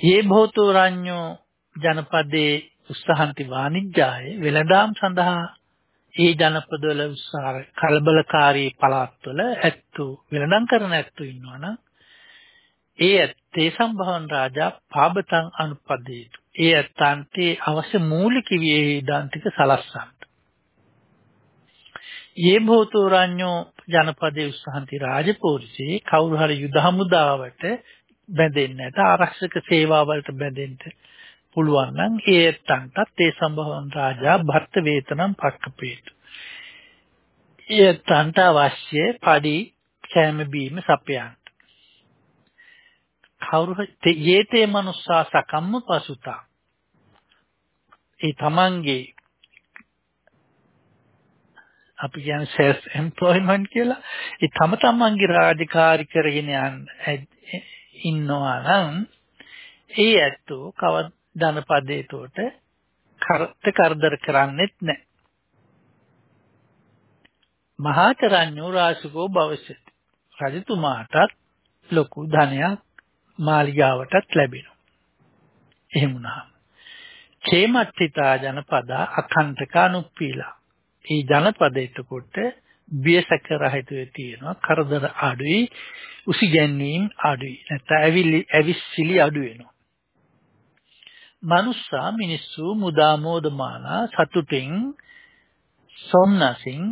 යේ භෝතෝ රාඤ්ඤෝ ජනපදේ උස්සහන්ති වාණිජ්ජාය වෙළඳාම් සඳහා ඒ ජනපදවල උත්සාහ කලබලකාරී පළාත්වල ඇත්තු වෙළඳාම් කරන ඇත්තු ඉන්නවනම් ඒ ඇත්තේ සම්භවන් රාජා පාබතං අනුපදේතු. ඒ ඇත්තන්ට අවශ්‍ය මූලික වියහිදාන්තික සලස්සන්න. යේ භූතෝරඤ්ඤෝ ජනපදයේ උස්සහන්ති රාජපෝරිසේ කවුරු හරි යුද හමුදාවට බැඳෙන්නට ආරක්ෂක සේවාවලට බැඳෙන්න පුළුවන් නම් ඒ ඇත්තන්ටත් ඒ සම්භවන් රාජා භර්ත වේතනම් පක්කපේතු. ඒ ඇත්තන්ට අවශ්‍ය පඩි කැම බීම සපයන්න. කවුරු යේතේ මනුස්සා සකම්ම පසුතා ඒ තමන්ගේ අපි කියන්නේ self employment කියලා ඒ තම තමන්ගේ රාජකාරි කරගෙන යන්න ඉන්නවා නම් ඒ ඇත්තෝ කවද ධනපදේතෝට කරත් කරදර කරන්නේත් නැහැ. මහාචරඤ්ඤෝ රාසුකෝ භවසති. රජතුමාටත් ලොකු ධනයක් මාලිගාවටත් ලැබෙනවා. එහෙම වුණාම චේමත්තිතා ජනපද අකණ්ඨකානුප්පීලා. මේ ජනපද එතකොට බියසක රහිතව තියෙනවා කරදර අඩුයි උසිගැන්වීම් අඩුයි නැත්නම් ඇවිලි ඇවිස්සිලි අඩු වෙනවා මනුස්සා මිනිස්සු මුදා මෝදමාන සතුටින් සොම්නසින්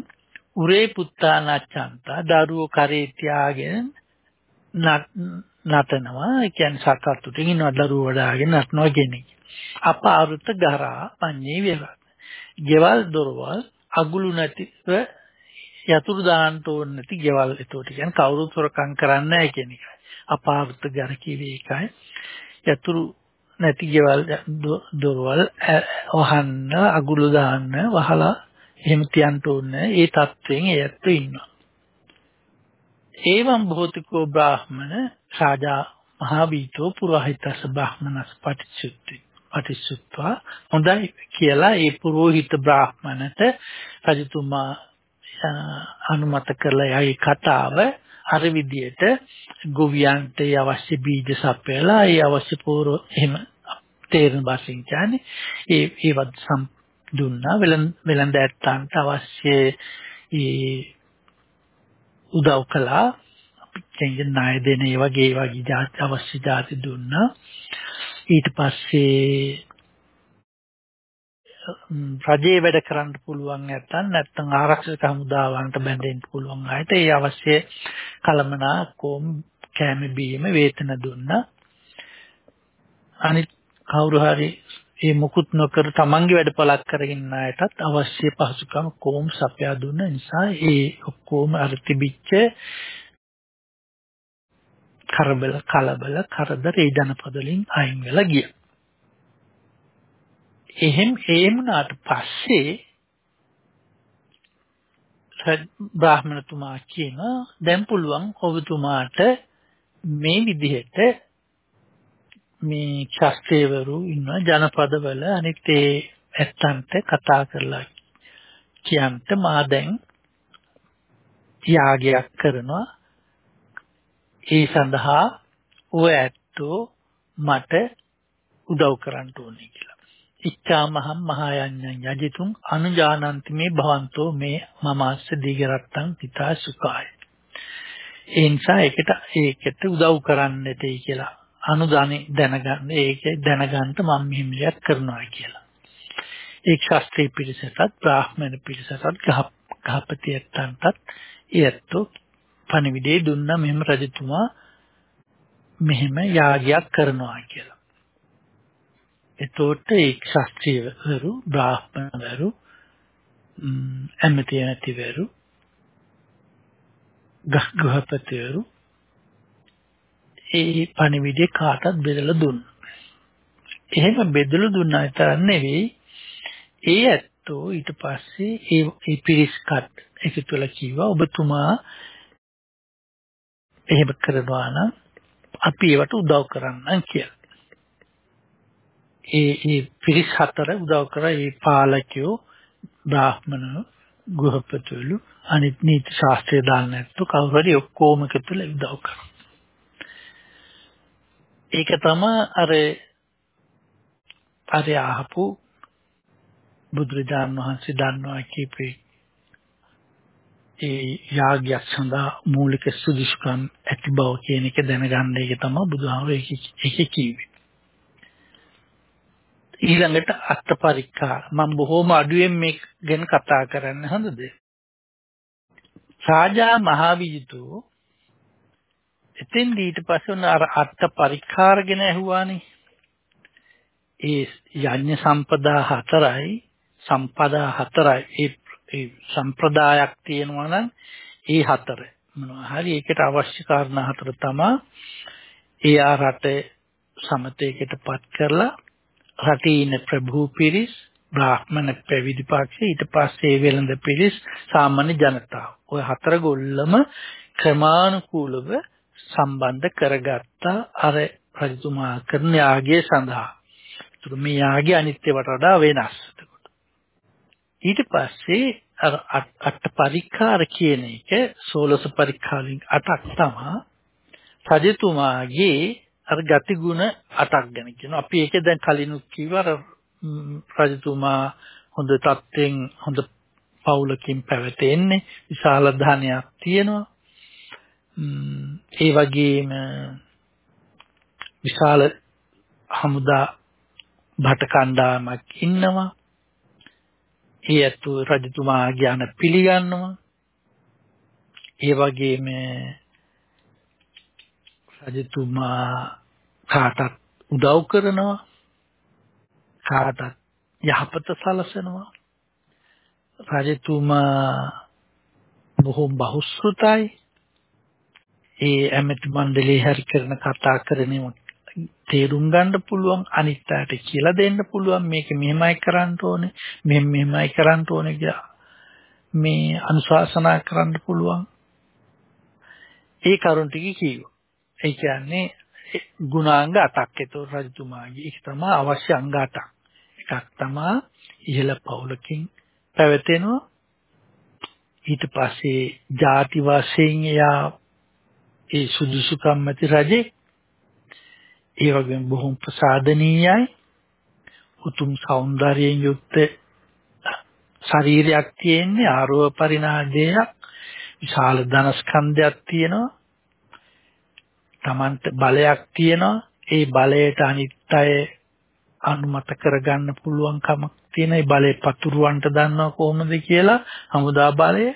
උරේ පුත්තා නච්චන්තා දරුවෝ කරේ තියාගෙන නටනවා ඒ කියන්නේ සකත්තුටින් ඉන්නවා දරුවෝ වඩාගෙන නටනවා කියන්නේ අපාරුත ගරා පඤ්ඤේ විරත්. ගෙවල් දොරවල් අගුළු නැතිව යතුරු දාන්න ඕනේ නැති ගෙවල් ඒතකොට කියන්නේ කවුරුත් හොරකම් කරන්නේ නැහැ කියන එකයි. අපාරුත ගර කියවේ එකයි. යතුරු නැති ගෙවල් දොරවල් වහන්න අගුළු දාන්න වහලා එහෙම තියන්න ඕනේ. ඒ தත්වෙන් ඒත් ඉන්නවා. ඒවම් භෞතිකෝ බ්‍රාහමන සාජා මහා බීතෝ පුරහිතස් බ්‍රාහමනස් පටිච්චුති පටිච්චුත්වා හොඳයි කියලා ඒ පුරোহিত බ්‍රාහ්මණට රජතුමා අනුමත කළා ඒ කතාව අර විදියට ගොවියන්ට අවශ්‍ය බීජ සපයලා ඒ අවශ්‍ය පෝර එහෙම තේරෙන භාෂෙන් කියන්නේ ඒ ඒවත් සම් දුන්නා. වෙළඳ ඇත්තන්ට අවශ්‍ය ඒ උදව් කළා. අපි කියන්නේ ණය දෙන ඒ වගේ ඒ වගේ ජාති අවශ්‍ය ජාති දුන්නා. ඊට පස්සේ රජයේ වැඩ කරන්න පුළුවන් නැත්නම් නැත්නම් ආරක්ෂක හමුදාවන්ට බැඳෙන්න පුළුවන් අයට ඒ අවශ්‍ය කලමනා කොම් කැම බීම වේතන දුන්නා. අනිත් කවුරු හරි ඒ මුකුත් නොකර තමන්ගේ වැඩපලක් කරගෙන අයටත් අවශ්‍ය පහසුකම් කොම් සපයා දුන්න නිසා ඒ ඔක්කොම අර තිබිච්ච කරබල කලබල කරදර ඒ ජනපද වලින් අයින් වෙලා ගියා. එහෙම එහෙම නාට පස්සේ බ්‍රාහ්මණතුමා කියන දැන් පුළුවන් ඔබතුමාට මේ විදිහට මේ ශාස්ත්‍රවරු ඉන්න ජනපදවල අනිත් ඒ ඇත්තන්ට කතා කරලා කියන්ට මා දැන් ත්‍යාගයක් කරනවා ඒ සඳහා ඔය ඇත්තෝ මට උදව් කරන්න ඕනේ කියලා. ඉච්ඡාමහම් මහායඤ්ඤං යජිතුං අනුජානන්ති මේ භවන්තෝ මේ මමස්ස දීගරත්තං පිතා සුඛාය. ඒ නිසා ඒකට ඒකට උදව් කරන්නටයි කියලා අනුදානෙ දැනගන්න ඒක දැනගන්න මම මෙහෙම දෙයක් කරනවා කියලා. ඒ ශාස්ත්‍රීය පිරිසටත් බ්‍රාහ්මණ පිරිසටත් ගහපතියන්ටත් ඒත්තු පණිවිඩය දුන්නා මෙහෙම රජතුමා මෙහෙම යාගයක් කරනවා කියලා. එතකොට ඒ ශාස්ත්‍රීයවරු බ්‍රාහ්මණවරු එමෙතිය නැතිවරු ගහපතිවරු ඒ පණිවිඩය කාටත් බෙදලා දුන්නා. එහෙම බෙදලා දුන්නා විතර නෙවෙයි ඒ ඇත්තෝ ඊට පස්සේ ඒ ඒ පිරිස්කත් එකතු වෙලා කිව්වා ඔබතුමා එහෙම කරනවා නම් අපි ඒවට උදව් කරන්නම් කියලා. ඒ ඒ පිරිස් හතර උදව් කරා ඒ පාලකයෝ බ්‍රාහ්මණ ගෘහපතිවලු අනිත් නීති ශාස්ත්‍රය දාන්න නැත්තු කවුරු හරි ඔක්කොම එකතු වෙලා උදව් කරා. ඒක තමයි අර අර ආහපු බුදුරජාණන් වහන්සේ දන්නවා කියපේ ඒ යාගයක් සඳහා මූලික සුදුසුකම් ඇති බව කියන එක දැනගන්න එක තමයි බුදුහාමුදුරේ ඒකේ කිව්වේ. ඊළඟට අත්ත පරීක්ෂා මම බොහොම අඩුවෙන් මේක ගැන කතා කරන්න හොඳද? රාජා මහවිජිතෝ එතෙන් ඊට පස්සේ උන අර අත්ත පරික්කාරගෙන ඇහුවානේ. ඒ යඥ සම්පදා හතරයි සම්පදා හතරයි ඒ ඒ සම්ප්‍රදායක් තියෙනවා නම් ඒ හතර මොනවා හරි ඒකට අවශ්‍ය කාරණා හතර තමයි ඒ ආ රටේ සමතේකටපත් කරලා රටේ ඉන්න ප්‍රභූ පිරිස් බ්‍රාහ්මණ පැවිදි පක්ෂ ඊට පස්සේ වෙළඳ පිරිස් සාමාන්‍ය ජනතාව. ඔය හතර ගොල්ලම ක්‍රමානුකූලව සම්බන්ධ කරගත්තා අර රජතුමා කරන යාගය සඳහා. ඒතර මේ යාගය අනිත්‍යවට වඩා වෙනස්. ඊට පස්සේ අර අට පරික්කාර කියන එක සෝලස පරික්කාරින් අටක් තමයි රජතුමාගේ අර ගති ගුණ අටක් ගැන කියනවා. අපි ඒක දැන් කලිනුත් කිව්වා අර රජතුමා හොඳ තත්ත්වෙන් හොඳ පවුලකින් පැවතෙන්නේ විශාල ධනයක් තියෙනවා. ඒ වගේම විශාල හමුදා භට කණ්ඩායමක් ඉන්නවා. ඒ ඇතු රජතුමා ඥාන පිළිගන්නවා. ඒ වගේම රජතුමා කාටත් උදව් කරනවා. කාටත් යහපත සලසනවා. රජතුමා බොහෝ බහුශ්‍රතයි. ඒ ඇමති මණ්ඩලයේ හරි කරන කතා කරන්නේ තේරුම් ගන්න පුළුවන් අනිත් අයට කියලා දෙන්න පුළුවන්. මේක මෙහෙමයි කරන්න ඕනේ මෙහෙම මෙහෙමයි කරන්න ඕනේ කියලා මේ අනුශාසනා කරන්න පුළුවන්. ඒ කරුණ ටික කිව්වා. ඒ කියන්නේ ගුණාංග 8ක් ඒතෝ රජතුමාගේ ඒක තමයි අවශ්‍ය අංග 8ක් එකක් තමයි ඉහළ පවුලකින් පැවතෙනවා. ඊට පස්සේ ಜಾති වශයෙන් එයා ඒ සුදුසුකම් ඇති රජෙක්. ඒ වගේම බොහොම ප්‍රසාදනීයයි. උතුම් సౌందර්යයෙන් යුක්ත ශරීරයක් තියෙන්නේ ආරෝහ පරිණාදයක් විශාල ධනස්කන්ධයක් තියෙනවා. Tamante බලයක් තියෙනවා. ඒ බලයට අනිත් අය අනුමත කරගන්න පුළුවන් කමක් තියෙන ඒ බලය පතුරවන්න දන්නවා කොහොමද කියලා හමුදා බලය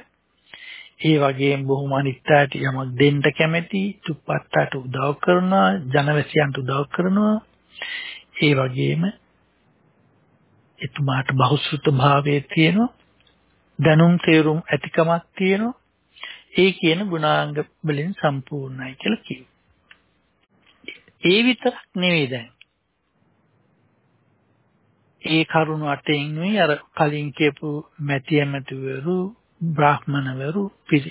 ඒ වගේම බොහොම අනිත්‍යයට යමක් දෙන්න කැමැති තුප්පත්තට උදව් කරනවා ජනවැසියන්ට උදව් කරනවා. ඒ වගේම එතුමාට බහුශෘත භාවයේ තියෙනවා. දැනුම් තේරුම් ඇතිකමක් තියෙනවා. ඒ කියන ගුණාංග වලින් සම්පූර්ණයි කියලා කිව්වා. ඒ විතරක් නෙවෙයි දැන්. ඒ කරුණු අටෙන් නෙවෙයි අර කලින් කියපු මැටි ඇමතිවරු බ්‍රාහ්මණවරු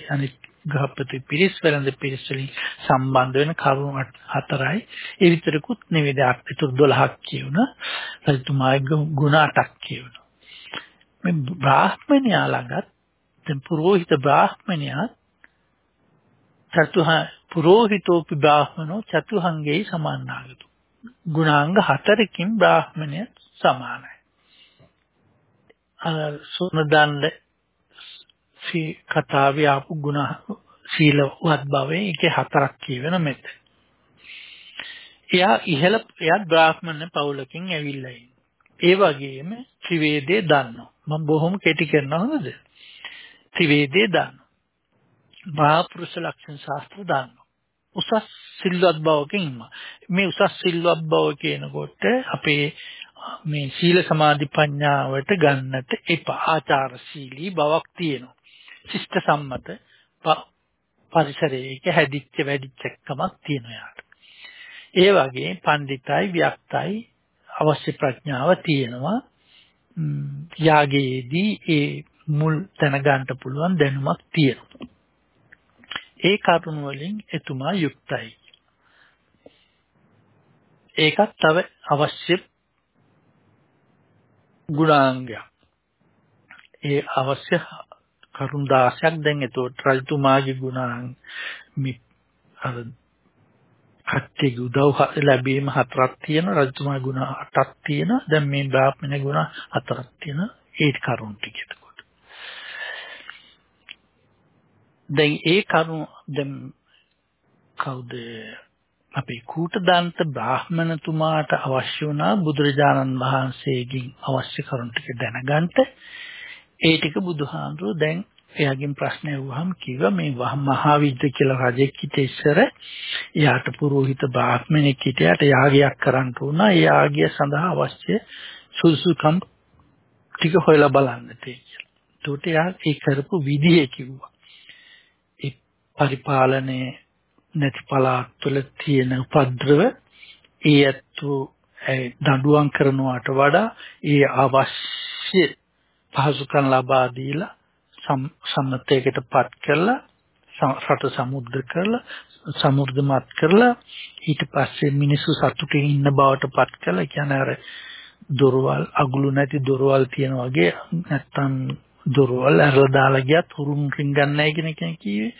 අනිත් ගහපති පිරිස් වෙනද පිරිස් වලින් සම්බන්ධ වෙන කරුණු හතරයි. ඒ විතරකුත් නෙවෙයි අතුරු 12ක් කියුණ රජතුමාගේ ගුණ 8ක් කියුණ මේ බ්‍රාහ්මණයා ළඟත් දැන් පුරোহিত බ්‍රාහ්මණයා චතුහ පුරোহিতෝපි බ්‍රාහ්මනෝ චතුහංගේ සමානාගතු ගුණාංග හතරකින් බ්‍රාහ්මණය සමානයි. අර සුනදන්ඩ සී කතාවේ ආපු ගුණ සීලවත් භවයේ ඒකේ හතරක් කියවෙන මෙතන. එයා ඉහළ එයා බ්‍රාහ්මණ පවුලකින් ඇවිල්ලා ඒ වගේම ත්‍රිවේදේ දන්නවා. මම බොහොම කෙටි කරනවා හොඳද? ත්‍රිවේදේ දන්නවා. මහා පුරුෂ ලක්ෂණ ශාස්ත්‍ර දන්නවා. උසස් සිල්වත් බවකින් ඉන්නවා. මේ උසස් සිල්වත් බව කියනකොට අපේ මේ සීල සමාධි ප්‍රඥාවට ගන්නට එපා ආචාරශීලී බවක් තියෙනවා. ශිෂ්ට සම්මත පරිසරයක හැදිච්ච වැඩිච්ච එකමක් තියෙනවා යාට. ඒ වගේ පඬිතයි ව්‍යක්තයි අවශ්‍ය ප්‍රඥාව තියෙනවා. යාගයේදී ඒ මුල් දැනගන්න පුළුවන් දැනුමක් තියෙනවා. ඒ කරුණ වලින් එතුමා යුක්තයි. ඒකත් තව අවශ්‍ය ගුණාංගයක්. ඒ අවශ්‍ය කරුණ 16ක් දැන් එතකොට රජතුමාගේ ගුණාංග මේ අර කට්ටියගේ උදව් ලැබීම හතරක් තියෙන රජතුමා ගුණ අටක් තියෙන දැන් මේ බ්‍රාහ්මණ ගුණ හතරක් තියෙන ඒ කරුණ ටික එතකොට. දැන් ඒ කරුණ දැන් කවුද? අපේ කූටදන්ත බ්‍රාහ්මණතුමාට අවශ්‍ය වුණා බුදුරජාණන් වහන්සේගෙන් අවශ්‍ය කරුණු ටික දැනගන්න. ඒ ටික බුදුහාඳුරෝ දැන් එයාගෙන් ප්‍රශ්න ඇහුවහම කිව්වා මේ මහා විද්ද කියලා රජෙක් හිටිය ඉස්සර එයාට පුරোহিত බ්‍රාහ්මණෙක් හිටියට යාගයක් කරන්න උනා. ඒ යාගය සඳහා අවශ්‍ය සුසුකම් ටික හොයලා බලන්න කියලා. ඒකට එයා ඒ කරපු විදිය කිව්වා. ඒ පරිපාලනයේ නැති පළාත්වල තියෙන උපද්‍රව ඒ ඇත්තු දඬුවම් කරනවට වඩා ඒ අවශ්‍ය පහසුකම් ලබා දීලා සම්මතයකටපත් කරලා රට සමුද්‍ර කරලා සමුර්ධමත් කරලා ඊට පස්සේ මිනිස්සු සතුටින් ඉන්න බවට පත් කළා කියන්නේ අර දොරවල් අගුළු නැති දොරවල් තියෙන වගේ නැත්තම් දොරවල් ඇරලා දාලා ගියත් හුරුම් රින්ගන්නේ නැහැ කියන එක කිව්වේ.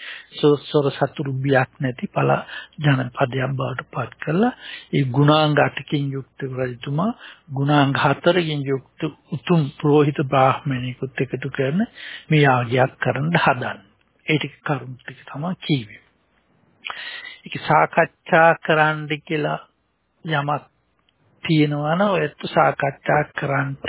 සොර සතුරු බියක් නැති පළ ජනපදයක් බවට පත් කළා. ඒ ගුණාංග අටකින් යුක්ත රජතුමා ගුණාංග හතරකින් යුක්ත උතුම් ප්‍රෝහිත බ්‍රාහ්මණයෙකුත් එකතු කරන මේ යාගයක් කරන්න හදන්නේ. ඒ ටික කරුණු ටික තමයි කිව්වේ. ඒක සාකච්ඡා කරන්න කියලා යමක් තියෙනවා නම් ඔයත් සාකච්ඡා කරන්ට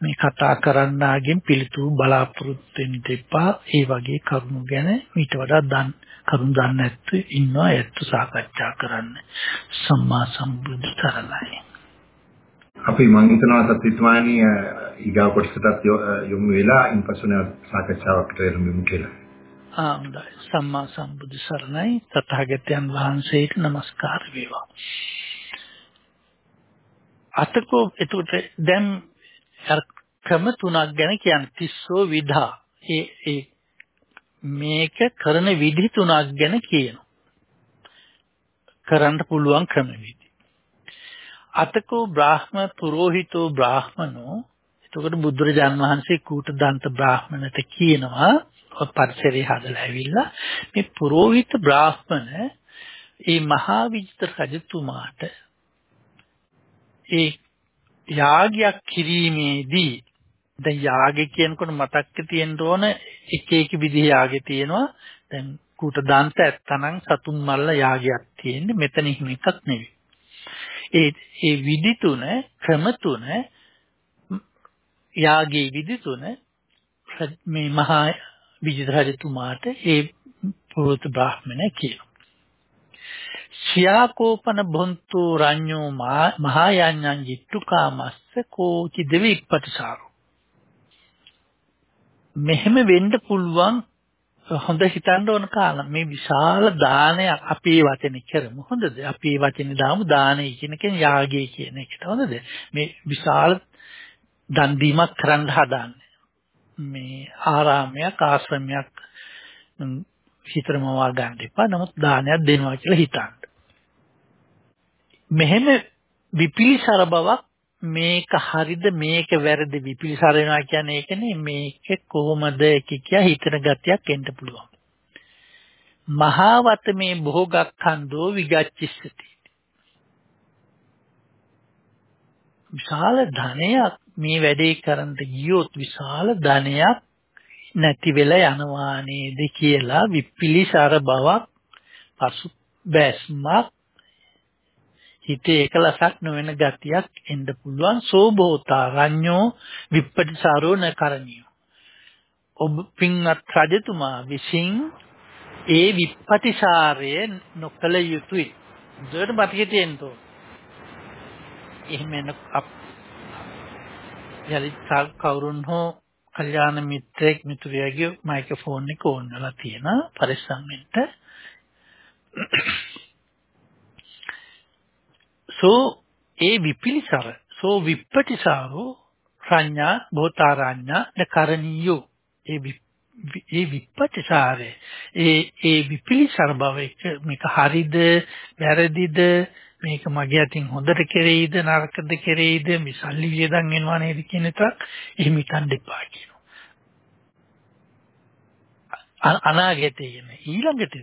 මේ කතා කරන්නාගෙන් පිළිතුරු බලාපොරොත්තු වෙන්න එපා. ඒ වගේ කරුණු ගැන ඊට වඩා දන් කරුණු දන්නේ නැත්තු ඉන්නවා ඒත් සාකච්ඡා කරන්න. සම්මා සම්බුදු සරණයි. අපි මම හිතනවා සත්‍යත්වානි ඊගා කොටසටත් යොමු වෙලා ඉන්පසු නැවත සාකච්ඡාවකට යොමු කියලා. ආ හොඳයි. සම්මා සම්බුදු සරණයි. තථාගතයන් වහන්සේට নমස්කාර වේවා. අතකෝ එතකොට දැන් අර ක්‍රම තුනක් ගැන කියන්නේ තිස්සෝ විධා ඒ ඒ මේක කරන විදි තුනක් ගැන කියනවා. කරන්න පුළුවන් ක්‍රම විදි. අතකෝ බ්‍රාහ්ම පුරোহিতෝ බ්‍රාහ්මනෝ. එතකොට බුදුරජාන් වහන්සේ කූට දන්ත බ්‍රාහ්මණට කියනවා පරිසරය හදලා ඇවිල්ලා මේ පුරোহিত බ්‍රාහ්මණ ඒ මහා විජිත රජතුමාට ඒ යාගයක් කිරීමේදී දැන් යාගෙ කියනකොට මතක්ක තියෙන්න ඕන එක එක විදිහ යාගෙ තියෙනවා. දැන් කුට දාන්ත ඇත්තනම් සතුන් මල්ල යාගයක් තියෙන්නේ. මෙතන හිම එකක් නෙවෙයි. ඒ ඒ විදි තුන ක්‍රම තුන යාගේ විදි තුන මේ මහා විජිත රජතුමාට ඒ පුරුත බ්‍රාහ්මණ කියනවා. ශ්‍යාකෝපන බොන්තු රඤ්ඤෝ මහායඤ්ඤං ජිට්ටුකාමස්ස කෝචි දෙවිප්පටිසාරෝ මෙහෙම වෙන්න පුළුවන් හොඳ හිතන්න ඕන කාලම් මේ විශාල දානයක් අපේ වචනේ කරමු. හොඳද? අපේ වචනේ දාමු. දානයි කියන එකෙන් යාගය කියන එකට. හොඳද? මේ විශාල දන් දීමක් කරන්න හදාන්නේ. මේ ආරාමයක් ආශ්‍රමයක් හිතරම වා ගන්න එපා නමුත් දානයක් දෙනවා කියලා හිතන්න මෙහෙම විපිලිසර බවක් මේක හරිද මේක වැරදි විපිලිසර වෙනවා කියන්නේ ඒකනේ මේක කොහොමද කිය හිතන ගතියක් එන්න පුළුවන්. මහාවත මේ භෝගක්ඛන්தோ විගච්ඡිස්සති. විශාල ධනයක් මේ වැඩේ කරන්න ගියොත් විශාල ධනයක් නැති වෙලා යනවා නේද කියලා විපිලිසර බවක් පසු බැස්මක් හිතේ එකලසක් නොවන ගතියක් එන්න පුළුවන්. සෝභෝතා රඤ්ඤෝ විප්පටිසාරෝ නකරණියෝ. ඔබ පින්වත් රජතුමා විසින් ඒ විප්පටිසාරය නොකළ යුතුයි. දෙයට මතකෙ තියෙන්න ඕන. එහෙම අප යලි කවුරුන් හෝ කල්යාණ මිත්‍රෙක් මිතුරියගේ මයික්‍රොෆෝන් එක ඕන් වෙලා තියෙන පරිස්සම් වෙන්න. සෝ ඒ විපිලිසර සෝ විප්පටිසාරෝ සංඥා භෝතාරඤ්ඤා නකරණීයෝ ඒ ඒ විප්පටිසාරේ ඒ ඒ විපිලිසර බව මේක හරිද වැරදිද මේක මගේ අතින් හොඳට කෙරෙයිද නරකද කෙරෙයිද මේ සල්ලි වියදම් වෙනවා නේද කියන එකක් එහෙම හිතන්න එපා කියනවා අනාගතයේ ඊළඟට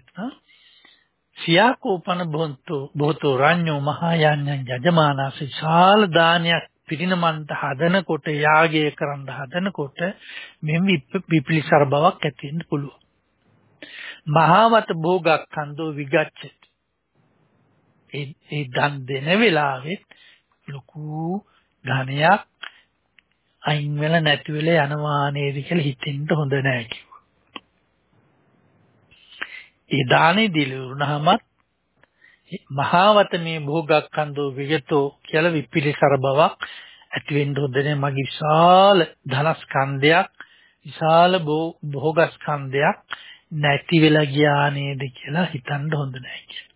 සියාකෝපන බොන්තෝ බොතෝ රඤ්ඤෝ මහායාඤ්ඤං යජමානස ශාල දානයක් පිරිනමන්ත හදනකොට යාගය කරන්න හදනකොට මෙම් විපිලිසර බවක් ඇති වෙන්න පුළුවන්. මහාවත භෝගක් කන්දෝ විගච්ඡති. ඒ ඒ දන් දෙන වෙලාවෙත් ලොකු ධනයක් අයින් වෙලා නැති වෙලා යනවා නේද කියලා හිතෙන්න හොඳ නැහැ කිව්වා. ඒ දානේ දිලුණාමත් මහාවතමේ භෝගක්ඛන්தோ විගතෝ කියලා විපිලිසර බවක් ඇති වෙන්න හොඳ නැහැ මගේ විශාල ධනස්කන්ධයක් විශාල භෝගස්කන්ධයක් නැති වෙලා ගියා නේද කියලා හිතන්න හොඳ නැහැ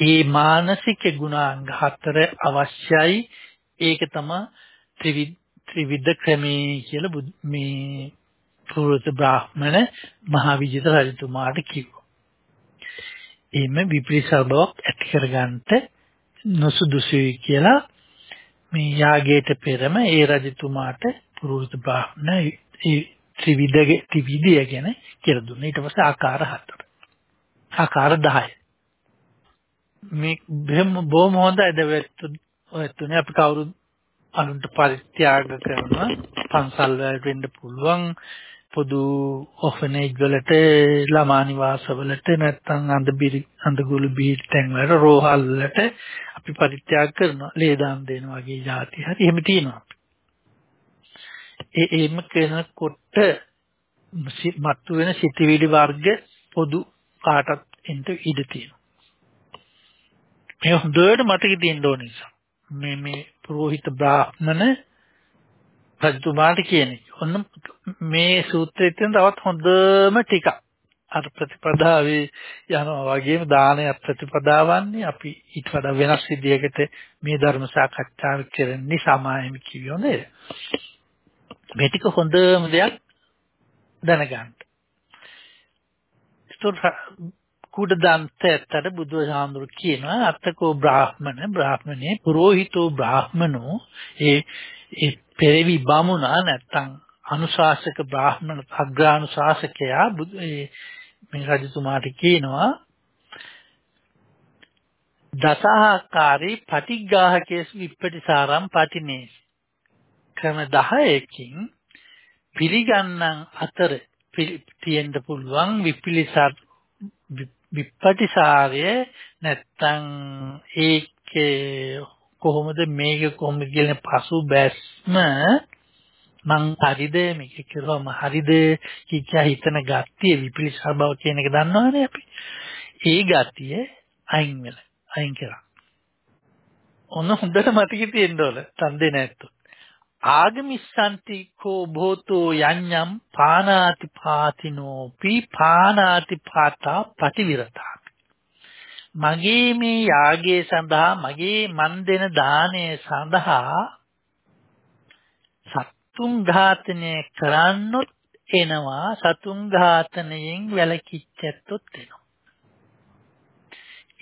ඒ මානසික ගුණාංග හතර අවශ්‍යයි ඒක තමයි ත්‍රිවිධ ක්‍රමේ කියලා මේ පුරුත බ්‍රාහ්මණ මහ විජිත රජතුමාට කිව්වා. එimhe විපරිසර බවක් ඇති කරගන්නට නොසුදුසුයි කියලා මේ යාගයට පෙරම ඒ රජතුමාට පුරුත බ්‍රාහ්මණ ඒ ත්‍රිවිධ ත්‍රිවිධය ගැන කියලා දුන්නා. ඊට පස්සේ ආකාර හතර. ආකාර 10. මේ බෙහෙම බොහොම හොඳයි දවැත්තු ඔය තුනේ අපි කවුරුත් අනුන්ට පරිත්‍යාග කරනවා පන්සල් වලට වෙන්න පුළුවන් පොදු ඔෆනේජ් වලට ළමා නිවාස වලට නැත්නම් අඳ බිරි අඳගුළු බීට් තැන් වලට රෝහල් වලට අපි පරිත්‍යාග කරනවා. ලේ දාන් දෙනවා වගේ જાති හරි එහෙම තියෙනවා. ඒ එහෙම කරනකොට මතු වෙන සිතිවිලි වර්ග පොදු කාටත් එන්න ඉඩ තියෙනවා. මේ හොඳට මතක තියෙන්න ඕන නිසා මේ මේ පුරোহিত බ්‍රාහ්මණ රජතුමාට කියන්නේ. ඔන්න මේ සූත්‍රයේ තියෙන තවත් හොඳම ටිකක්. අර ප්‍රතිපදාවේ යනවා වගේම දානය ප්‍රතිපදාවන්නේ අපි ඊට වඩා වෙනස් විදියකට මේ ධර්ම සාකච්ඡාව කරන්නේ සමායම කියෝ නේද? මේ ටික හොඳම දෙයක් දැනගන්න. කුඩ දන්තයත්තර බුදුහාමුදුරු කියනවා අත්තකෝ බ්‍රාහ්මණ බ්‍රාහ්මණේ පුරোহিতෝ බ්‍රාහ්මනෝ. ඒ ඒ පෙරවි බමුණා නැත්තම් අනුශාසක බ්‍රාහ්මණ අග්‍රානුශාසකයා මේ රජතුමාට කියනවා දසහකාරී පටිග්ගාහකේසු විප්පටිසාරම් පටිනේ. ක්‍රම 10කින් පිළිගන්නන් අතර තියෙන්න පුළුවන් විපිලිසර් විපටිසාරය නැත්තම් ඒකේ කොහොමද මේක කොහොමද කියන පසු බැස්ම මං හරිද මේක කරුවම හරිද කිච්චා හිතන ගතිය විපිලිසර බව කියන එක දන්නවනේ අපි. ඒ ගතිය අයින් වෙලා අයින් කරා. ඔන්න හොඳට මතකෙ තියෙන්න ඕන. තන්දේ නැත්තොත්. ආගමිස්සන්ති කෝ භෝතෝ යඤ්ඤම් පානාති පාතිනෝ පි පානාති පාතා පටිවිරතා මගේ මේ යාගයේ සඳහා මගේ මන් දෙන දාණය සඳහා සතුන් ඝාතනය කරන්නොත් එනවා සතුන් ඝාතනයෙන් වැළකීච්චැත්තොත් එනවා.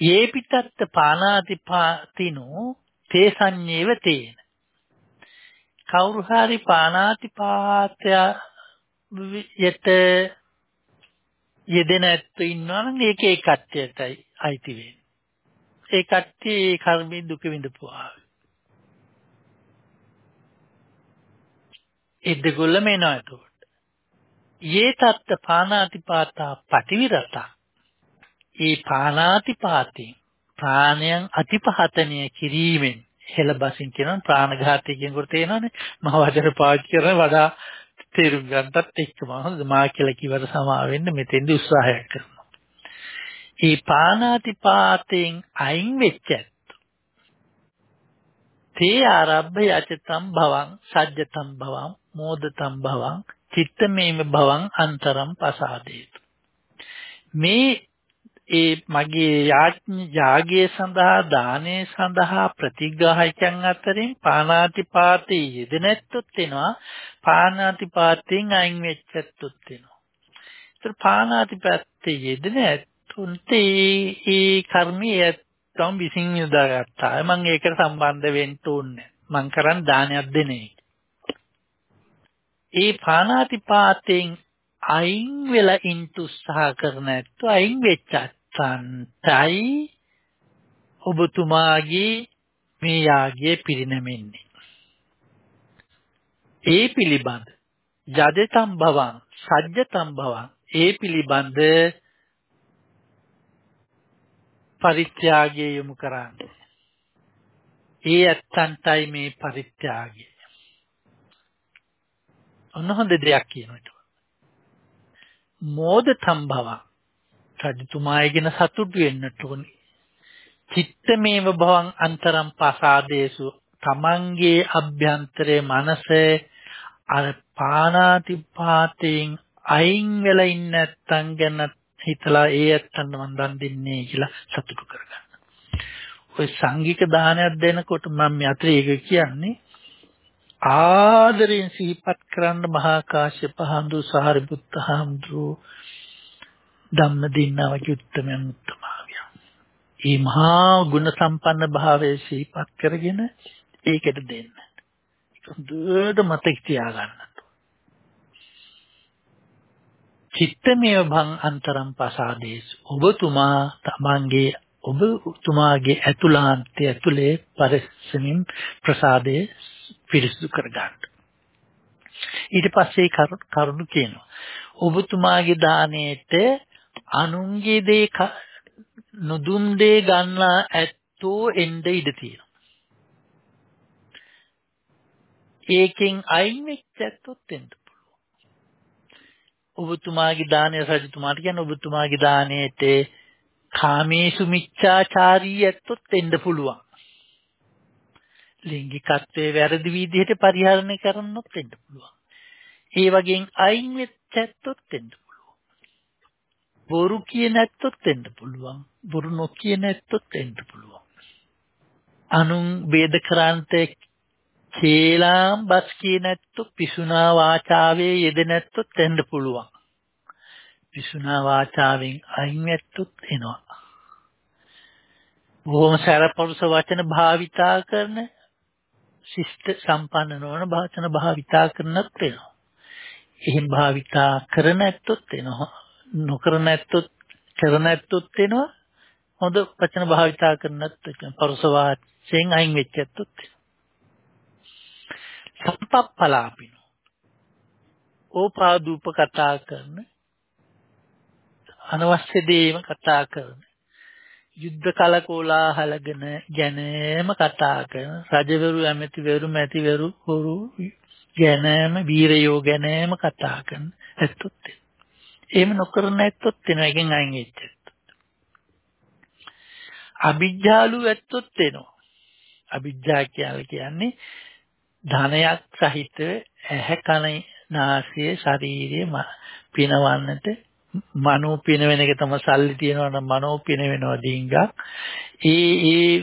ඒ පිටත්ත පානාති පාතිනෝ තේ සංඤේව තේන. කවුරු හරි පානාති පාත්‍ය යට යෙදෙන ඇත්තෝ ඉන්නවා නම් ඒක ඒ කට්ටියටයි අයිති වෙන්නේ. ඒ කට්ටිය ඒ කර්මී දුක විඳපුවා. ඒ දෙගොල්ලම එනවා එතකොට. යේ තත්ත පානාතිපාතා පටිවිරතා. ඒ පානාතිපාතේ ප්‍රාණයන් අතිපහතනය කිරීමෙන් හෙළබසින් කියන ප්‍රාණඝාතය කියනකොට තේනවනේ. මහ වචන පාවිච්චි කරන වඩා තේරුම් ගන්නත් එක්කම හොඳ මා කියලා කිව්වට සමා වෙන්න මෙතෙන්දි උත්සාහයක් කරනවා. ඒ පානාතිපාතෙන් අයින් වෙච්ච තේ ආරබ්බ යචතම් භවං සජ්ජතම් භවං මෝදතම් භවං චිත්තමේම භවං අන්තරම් පසාදේතු. මේ ඒ මගේ යාගයේ සඳහා දානයේ සඳහා ප්‍රතිග්‍රාහකයන් අතරින් පානාතිපාතේ යෙදෙනැත්තොත් වෙනවා පානාතිපාතෙන් අයින් වෙච්චැත්තොත් වෙනවා. ඒතර පානාතිපාතේ යෙදෙන ඇත්තුන්ට ඒ කර්මයේ තම විසින් යොදාගත්තා. මම ඒකට සම්බන්ධ වෙන්න ඕනේ. මං කරන් දානයක් දෙන එක. ඒ පානාතිපාතෙන් අයින් වෙලා ඉන්න උත්සාහ කරන ඇත්තෝ අයින් වෙච්චත්තන්ටයි ඔබතුමාගේ මේ යාගයේ පිරිනැමෙන්නේ. ඒ පිළිබඳ යදතම් භවං සජ්ජතම් භවං ඒ පිළිබඳ පරිත්‍යාගය යොමු කරන්නේ. ඒ ඇත්තන්ටයි මේ පරිත්‍යාගය. ඔන්න හොඳ දෙයක් කියනට. මෝද තම්භව රජතුමායගෙන සතුටු වෙන්නට ඕනේ. චිත්තමේව භවං අන්තරම් පසාදේසු තමන්ගේ අභ්‍යන්තරයේ මනස අර පානාතිපාතයෙන් අයින් වෙලා ඉන්න නැත්තන් ගැන හිතලා ඒ ඇත්තන්ට මන් දන් දෙන්නේ කියලා සතුටු කරගන්න. ඔය සංඝික දානයක් දෙනකොට මම මේ අතරේ ඒක කියන්නේ ආදරෙන් සිහිපත් කරන්න මහා කාශ්‍යප හඳු සාරිපුත්ත හඳු ධම්මදින්නා වගේ උත්තමයන් උත්තමාවිය. මේ මහා ගුණ සම්පන්න භාවයේ සිහිපත් කරගෙන ඒකට දෙන්න. ඒක හොඳට මතක තියාගන්න. චිත්තමය භං අන්තරම් පසාදේස් ඔබතුමා තමන්ගේ ඔබතුමාගේ ඇතුළාන්තය ඇතුලේ පරිස්සමින් ප්‍රසාදේ පිරිසිදු කරගන්න. ඊට පස්සේ කරුණු කියනවා. ඔබතුමාගේ දාණයට අනුන්ගේ දේ නොදුන් දේ ගන්නා ඇත්ත ඇත්තෝ එන්න ඉඩ තියෙනවා. ඒකෙන් අයින් වෙච්ච ඇත්තොත් එන්න පුළුවන්. ඔබතුමාගේ දානය රජතුමාට කියන්නේ ඔබතුමාගේ දානයේට කාමේසු මිච්ඡාචාරී ඇත්තොත් එන්න පුළුවන්. ලිංගිකත්වයේ වැරදි විදිහට පරිහරණය කරන්නත් වෙන්න පුළුවන්. ඒ වගේන් අයින් වෙච්ච ඇත්තොත් වෙන්න පුළුවන්. බොරු කියන ඇත්තොත් වෙන්න පුළුවන්. බොරු නොකියන ඇත්තොත් වෙන්න පුළුවන්. අනුන් වේද කරාන්තේ කේලාම් බස් කියන ඇත්තෝ පිසුනා වාචාවේ යෙදෙන ඇත්තොත් වෙන්න පුළුවන්. පිසුනා වාචාවෙන් අයින් ඇත්තොත් එනවා. බොහොම සරපරුස වචන භාවිතා කරන ශිෂ්ට සම්පන්න නොවන වචන භාවිතා කරනත් වෙනවා. එහෙන් භාවිතා කරන ඇත්තොත් වෙනවා. නොකරන ඇත්තොත් කරන ඇත්තොත් වෙනවා. හොඳ වචන භාවිතා කරනත් පරුස වාචයෙන් අයින් වෙච්ච ඇත්තොත් සම්පප්පලාපිනෝ. ඕපාදූප කතා කරන අනවශ්‍ය දේම කතා කරන යුද්ධ කලකෝලාහලගෙන ගැනම කතා කරන රජවරු ඇමතිවරු මැතිවරු හොරු ගැනම වීරයෝ ගැනම කතා කරන ඇත්තොත් එහෙම නොකරන ඇත්තොත් වෙනවා එකෙන් අයින් වෙච්ච අවිජ්ජාලු ඇත්තොත් වෙනවා අවිජ්ජා කියලා කියන්නේ ධනයක් සහිත ඇහැ කන නාසය ශරීරය පිනවන්නට මනෝ පිනවෙන එක තමයි සල්ලි තියනවා නම් මනෝ පිනවෙනවා ඩිංගක්. ඒ ඒ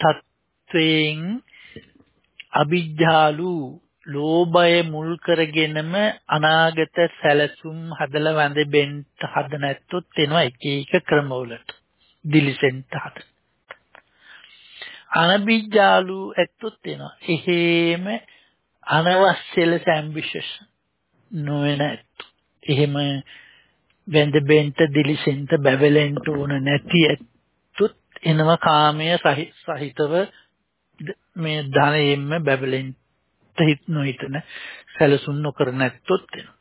තත්වයෙන් අවිජ්ජාලු ලෝභය මුල් කරගෙනම අනාගත සැලසුම් හදලා වැඳෙන්න හදන ඇත්තොත් එනවා එක එක ක්‍රමවලට. දිලිසෙන්න හදන අනබිජ්ජාලු ඇත්තොත් එනවා. එහෙම අනවශ්‍ය ලෙස ඇම්බිෂස් නොවන ඇත්තෝ. එහෙම වැඳ බෙන්ට දිලිසෙන්ට බැවලෙන්ට ඕන නැති ඇත්තොත් එනවා කාමයේ සහිතව මේ ධනයෙන්ම බැබලෙන්ට හිත නොහිතන සැලසුම් නොකරන ඇත්තොත් වෙනවා.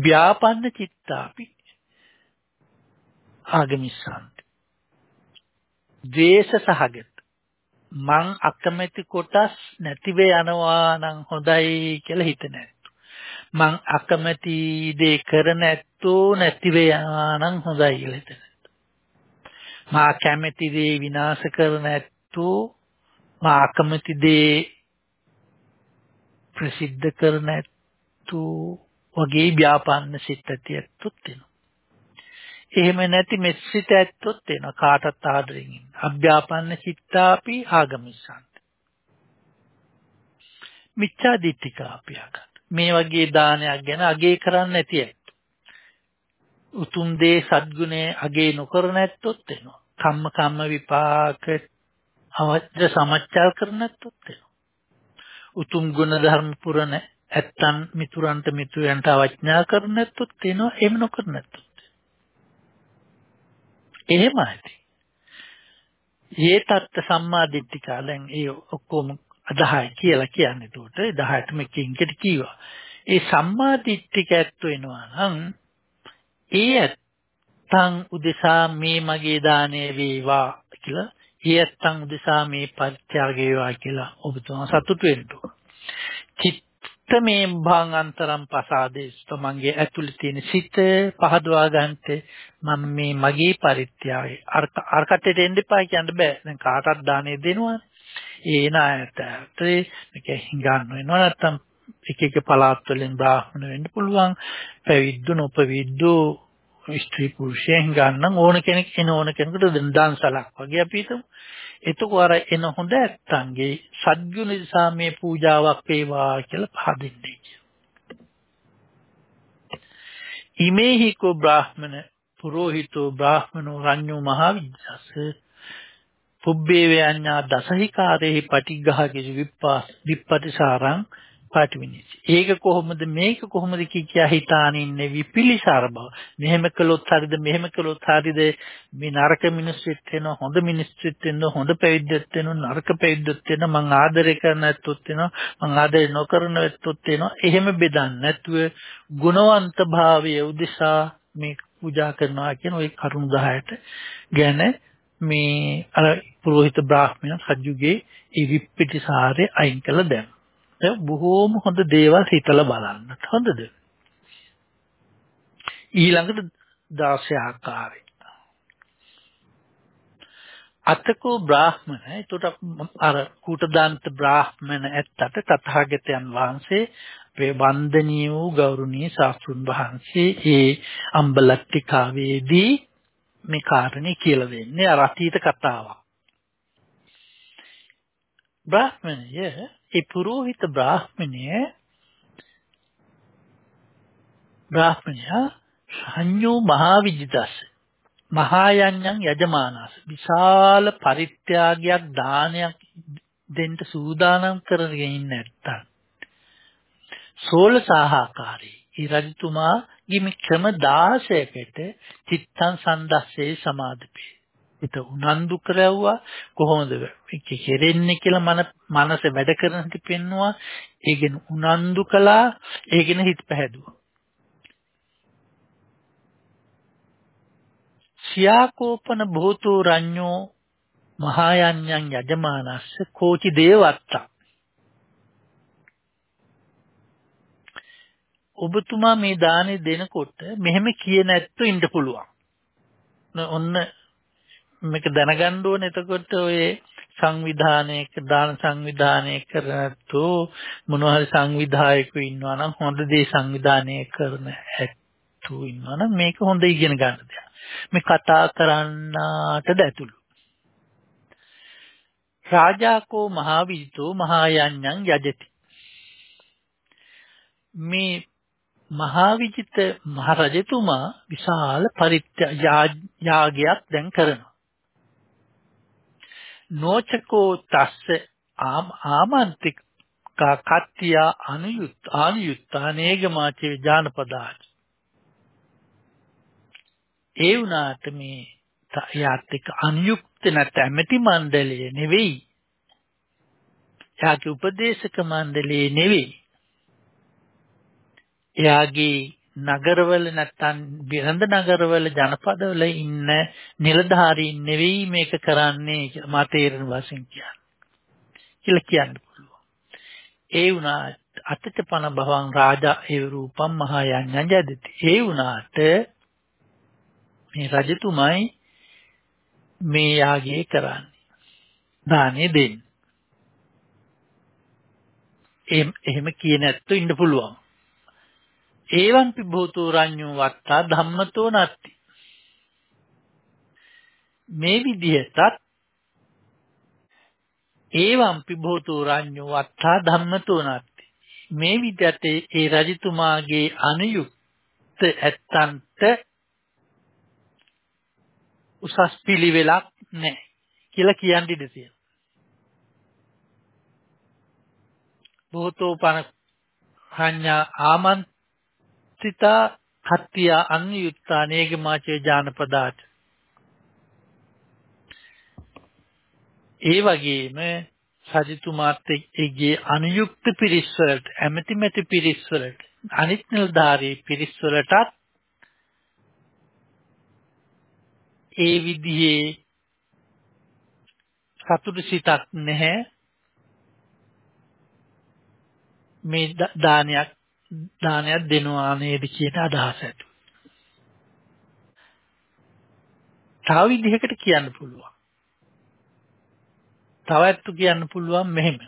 ව්‍යාපන්න චිත්තාපි ආගමිස්සන්ති. ද්වේෂ සහගත මං අකමැති කොටස් නැතිව යනවා නම් හොඳයි කියලා හිතන ඇත්තෝ. මං අකමැති දේ කරන ඇත්තෝ නැතිව යනවා නම් හොඳයි කියලා හිතන ඇත්තෝ. මා කැමැති දේ විනාශ කරන ඇත්තෝ මා අකමැති දේ ප්‍රසිද්ධ කරන ඇත්තු වගේ ව්‍යාපන්න සිත් ඇති ඇත්තොත් වෙනවා. එහෙම නැති මෙස්සිත ඇත්තොත් වෙනවා කාටත් ආදරෙන් ඉන්න. අභ්‍යාපන්න චිත්තාපි ආගමිස්සන්ත. මිච්ඡා දිට්ඨිකාපි ආගත. මේ වගේ දානයක් ගැන අගේ කරන්න නැති ඇත්තු. උතුම් දේ සද්ගුණේ අගේ නොකරන ඇත්තොත් වෙනවා. කම්ම කම්ම විපාක අවජ්‍ය සමච්චල් කරනත්ොත් වෙනවා. උතුම් ගුණ ධර්ම පුරණ ඇත්තන් මිතුරන්ට මිතුරයන්ට අවඥා කරනත්ොත් වෙනවා එහෙම නොකරනත්ොත්. එහෙම ඇති. ඒ තත්ත සම්මා දිට්ඨිකා දැන් ඒ ඔක්කොම 10 කියලා කියන්නේ ඒකට 10ට මේකෙන් කෙටි කීවා. ඒ සම්මා දිට්ඨික ඇත්ත වෙනවා නම් ඒ ඇත්තන් උදෙසා මේ මගේ දාණය වේවා කියලා ඊයත්තන් උදෙසා මේ පරිත්‍යාගය වේවා කියලා ඔබතුමා සතුටු වෙන්න ඕන. චිත්ත මේ භං අන්තරම් පසාදේ තමන්ගේ ඇතුළේ තියෙන සිත පහදවා ගන්නට මම මේ මගේ පරිත්‍යාගය අර කටට එන්න එපා කියන්න බෑ. දැන් කාටවත් දානේ දෙනවනේ. ඒ නායට මේක හංගන්න වෙනවා නැත්තම් එක එක පළාත් වලින් බ්‍රාහ්මණ වෙන්න පුළුවන්. පැවිද්දු නොපැවිද්දු ස්ත්‍රී පුරුෂයන් ගන්න ඕන කෙනෙක් එන ඕන කෙනෙකුට දන්සලක් වගේ අපි හිතමු. එතකොට අර එන හොඳ ඇත්තන්ගේ සද්ගුණ නිසා මේ පූජාවක් වේවා කියලා පහදින්නේ කියනවා. ඉමේහිකෝ බ්‍රාහ්මණ පුරෝහිතෝ බ්‍රාහ්මනෝ රඤ්ඤෝ මහවිද්‍යාස පුබ්බේ ව්‍යඤ්ඤා දසහිකාරේහි පටිඝහකේ විප්පාස් විප්පටිසාරං පාටිවිනිච්ච. ඒක කොහොමද මේක කොහොමද කියා හිතාන ඉන්නේ විපිලිසාර බව. මෙහෙම කළොත් හරිද මෙහෙම කළොත් හරිද මේ නරක මිනිස්සුත් වෙනවා හොඳ මිනිස්සුත් වෙනවා හොඳ පැවිද්දත් වෙනවා නරක පැවිද්දත් වෙනවා මං ආදරය කරන ඇත්තොත් වෙනවා මං ආදරය නොකරන ඇත්තොත් වෙනවා එහෙම බෙදන්නේ නැතුව ගුණවන්ත භාවය උදෙසා මේ පූජා කරනවා කියන ওই කරුණු 10ට ගැන මේ අර පුරোহিত බ්‍රාහ්මණ රජුගේ ඒ විප්පිටිසාරේ අයින් කළ දැන්. දැන් බොහෝම හොඳ දේවල් හිතලා බලන්න. හොඳද? ඊළඟට 16 ආකාරය. අතකෝ බ්‍රාහ්මණ එතකොට අර කූටදාන්ත බ්‍රාහ්මණ ඇත්තට තථාගතයන් වහන්සේ වේ වන්දනීය වූ ගෞරවනීය ශාස්ත්‍රුන් වහන්සේ ඒ අම්බලට්ටිකාවේදී මේ කාරණේ කියලා දෙන්නේ අර අතීත කතාවක්. බ්‍රාහ්මණය ඒ පුරোহিত බ්‍රාහ්මණය බ්‍රාහ්මණයා සංයෝ මහා විජිතස් මහායන්යන් යජමානස් විශාල පරිත්‍යාගයක් දානයක් දෙන්න සූදානම් කරගෙන ඉන්න නැත්තම් සෝලසාහාකාරී. ඒ රජතුමා ගිමි ක්‍රම 16කට චිත්තං සන්දස්සේ සමාධිපේ. හිත උනන්දු කරවුවා කොහොමද ඒක කෙරෙන්නේ කියලා මන මනස වැඩ කරන හැටි පෙන්නවා. ඒගෙන උනන්දු කළා ඒගෙන හිත පැහැදුවා. සියාකෝපන භූතෝ රඤ්ඤෝ මහායන්යන් යජමානස්ස කෝචි දේවත්තා ඔබතුමා මේ දානෙ දෙනකොට මෙහෙම කිය නැත්තු ඉන්න පුළුවන්. ඔන්න මේක දැනගන්න ඕනේ එතකොට ඔය සංවිධානයක දාන සංවිධානය කරනතු මොනවා හරි සංවිධායකයෝ ඉන්නවා නම් හොඳ දේ සංවිධානය කරන ඇත්තු ඉන්නවා නම් මේක හොඳ ඉගෙන ගන්න දෙයක්. මේ කතා කරන්නටද ඇතුළු. රාජාකෝ මහාවිජිතෝ මහායන්යන් යජති. මේ මහා විජිත මහරජතුමා විශාල පරිත්‍යාගයක් දැන් කරනවා. නෝචකෝ තස්ස ආමන්තික කත්තිය අනුයුත් ආනුයුත්තා නේගමාචේ ජානපදාච ඒ වුණාට මේ යාත් එක්ක අනුයුක්ත නැත්නම් ඇමති මණ්ඩලය නෙවෙයි. යාගේ උපදේශක මණ්ඩලය නෙවෙයි. එයාගේ නගරවල නැත්තම් බිරඳ නගරවල ජනපදවල ඉන්න නිලධාරීන් නෙවෙයි මේක කරන්නේ කියලා මා තේරෙන වශයෙන් කියන්නේ. කියලා කියන්න පුළුවන්. ඒ වුණා අතට පන භවං රාජා ඒ රූපම් මහා යඤ්ඤ ජදති. ඒ වුණාට මේ රජතුමයි මේ යාගේ කරන්නේ. දානේ දෙන්නේ. එහෙම කිය නැත්තු ඉන්න පුළුවන්. ඒවං පිබෝතෝ රඤ්ඤෝ වත්තා ධම්මතෝ නත්ති. මේ විදිහටත් ඒවං පිබෝතෝ රඤ්ඤෝ වත්තා ධම්මතෝ නත්ති. මේ විදිහට ඒ රජතුමාගේ අනුයුක්ත ඇත්තන්ට උසස් පිළිවෙලක් නැහැ කියලා කියන්න ඉඩ තියෙනවා. බොහෝතෝ පන සංඥා ආමන්ත අත්තිතා කත්තිය අන්‍යුත්තා නේගමාචේ ජානපදාට. ඒ වගේම සජිතුමාත් එක්ගේ අනුයුක්ත පිරිස් වලට ඇමති මැති පිරිස් වලට අනිත් නිලධාරී පිරිස් වලටත් ඒ විදිහේ සතුටු සිතක් නැහැ. මේ දානයක් දානයක් දෙනවා නේද කියන අදහස ඇති. තව විදිහකට කියන්න පුළුවන්. තවත් කියන්න පුළුවන් මෙහෙම.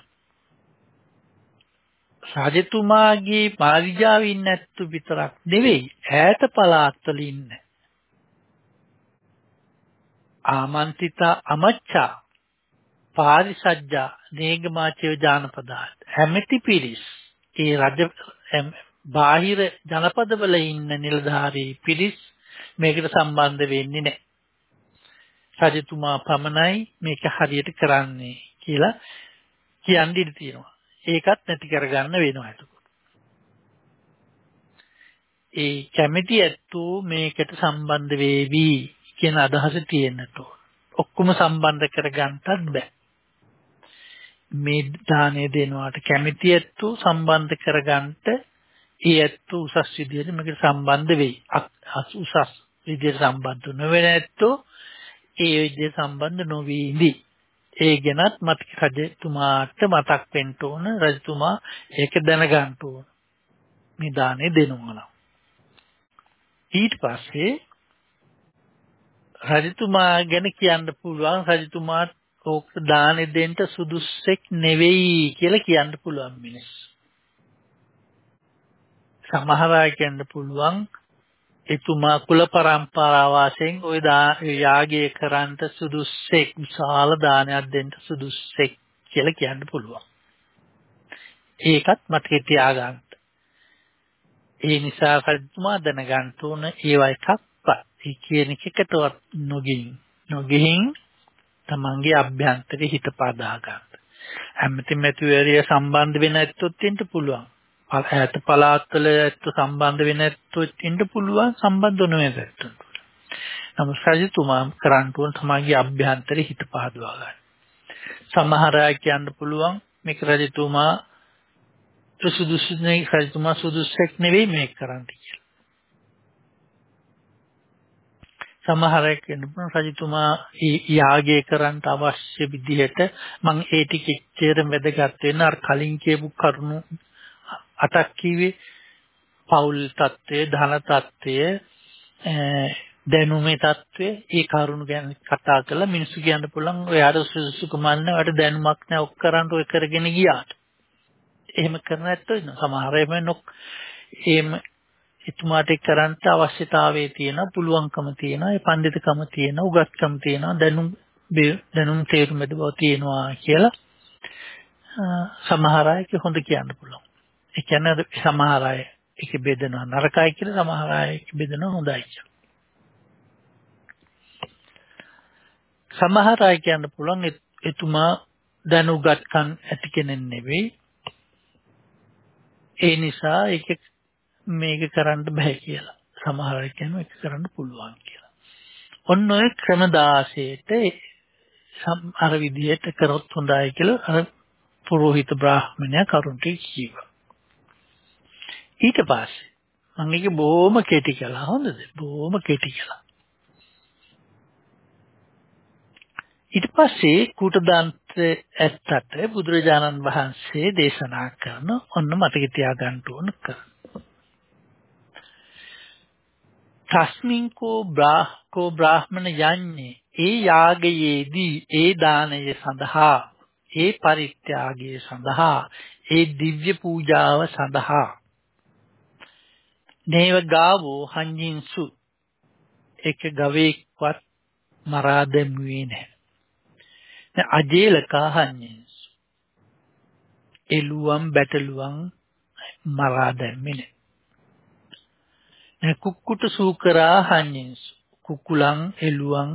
රජතුමාගේ පාරිජාවේ ඉන්න ඇත්තු විතරක් නෙවෙයි ඈත පළාත්වල ඉන්න ආමන්තිත අමච්චා පාරිසජ්ජා නේගමාචේ ජානපදා හැමති පිරිස් ඒ රජ බාහිර ජනපදවල ඉන්න නිලධාරී පිරිස් මේකට සම්බන්ධ වෙන්නේ නැහැ. රජතුමා පමණයි මේක හරියට කරන්නේ කියලා කියන්න ඉඩ තියෙනවා. ඒකත් නැති කරගන්න වෙනවා එතකොට. ඒ කැමැති ඇත්තෝ මේකට සම්බන්ධ වෙවි කියන අදහස තියෙන්නට ඔක්කොම සම්බන්ධ කරගන්නත් බෑ. මේ දාණය දෙනවාට කැමැති ඇත්තෝ සම්බන්ධ කරගන්නට ඒ ඇත්තෝ උසස් විදියට මේකට සම්බන්ධ වෙයි. උසස් විදියට සම්බන්ධ නොවන ඇත්තෝ ඒ විදිහ සම්බන්ධ නොවී ඉඳී. ඒ ගැනත් මතක රජතුමාට මතක් වෙන්න ඕන රජතුමා ඒක දැනගන්න ඕන. මේ දානේ දෙනවා ඊට පස්සේ රජතුමා ගැන කියන්න පුළුවන් රජතුමාට ඕක දානෙ දෙන්න සුදුස්සෙක් නෙවෙයි කියලා කියන්න පුළුවන් මිනිස්සු. සමහර අය කියන්න පුළුවන් එතුමා කුල පරම්පරාව වශයෙන් ওই යාගය කරන්ට සුදුස්සෙක් විශාල දානයක් දෙන්න සුදුස්සෙක් කියලා කියන්න පුළුවන්. ඒකත් මතකේ තියාගන්න. ඒ නිසා රජතුමා දැනගන්න ඕන ඒවා එකක්වත් ඒ කියන එකකටවත් නොගින් නොගින් තමන්ගේ අභ්‍යන්තරේ හිත පදා ගන්න. හැමතිම ඇතුවරිය සම්බන්ධ වෙන ඇත්තොත් ඉන්න පුළුවන්. ඈත පළාත්වල ඇත්ත සම්බන්ධ වෙන ඇත්තොත් ඉන්න පුළුවන් සම්බන්ධ නොවන ඇත්තොත්. නමුත් රජතුමා කරන්න ඕන තමන්ගේ අභ්‍යන්තරේ හිත පහදවා ගන්න. සමහර අය කියන්න පුළුවන් මේක රජතුමා සුදුසු නෙයි රජතුමා සුදුසෙක් නෙවෙයි මේක කරන්න කියලා. සමහරක් වෙන්න පුළුවන්. රජතුමා යාගය කරන්න අවශ්‍ය විදිහට මම ඒ ටික එච්චරම වැදගත් වෙන අර කලින් කියපු කරුණු අටක් කිව්වේ පෞල් తත්වයේ ධන తත්වයේ දැනුමේ తත්වයේ ඒ කරුණු ගැන කතා කරලා මිනිස්සු කියන්න පුළුවන් ඔයාට සුසුකම නැහැ. ඔයාට දැනුමක් නැහැ. ඔක් කරන්න ඔය කරගෙන ගියාට. එහෙම කරන ඇත්තෝ ඉන්නවා. සමහර එහෙම නොක් එහෙම එතුමාට කරන්න අවශ්‍යතාවයේ තියෙන පුළුවන්කම තියෙන ඒ පඬිතුකම තියෙන උගත්කම තියෙන දැනුම් දැනුම් තේරුම් බව තියෙනවා කියලා සමහර අය හොඳ කියන්න පුළුවන්. ඒ කියන්නේ සමහර අය ඒක බෙදනවා නරකයි කියලා සමහර අය බෙදනවා හොඳයි කියලා. සමහර අය කියන්න පුළුවන් එතුමා දැනුගත්කම් ඇති කෙනෙක් නෙවෙයි. ඒ නිසා ඒක මේක කරන්න බෑ කියලා. සමහර අය කියනවා ඒක කරන්න පුළුවන් කියලා. ඔන්න ඔය ක්‍රම 16ට අර විදිහට කරොත් හොඳයි කියලා අර පුරোহিত බ්‍රාහ්මණයා කරුණට කිව්වා. ඊට පස්සේ මම ඒක බොහොම කෙටි කළා හොඳද? බොහොම කෙටි කළා. ඊට පස්සේ කුටදන්ත ඇත්තට බුදුරජාණන් වහන්සේ දේශනා කරන ඔන්න මතක තියාගන්න ඕන කරන. තස්මින් කෝ බ්‍රාහ්කෝ බ්‍රාහ්මණ යන්නේ ඒ යාගයේදී ඒ දානය සඳහා ඒ පරිත්‍යාගය සඳහා ඒ දිව්‍ය පූජාව සඳහා නේව ගාවෝ හංජින්සු එක ගවයෙක්වත් මරා දැමුවේ නැහැ. අජේලකා හංජින්සු එළුවන් බැටළුවන් මරා දැම්මේ නැහැ. කුක්කුට සූකරා හඤ්ඤෙන්සු කුකුලන් එළුවන්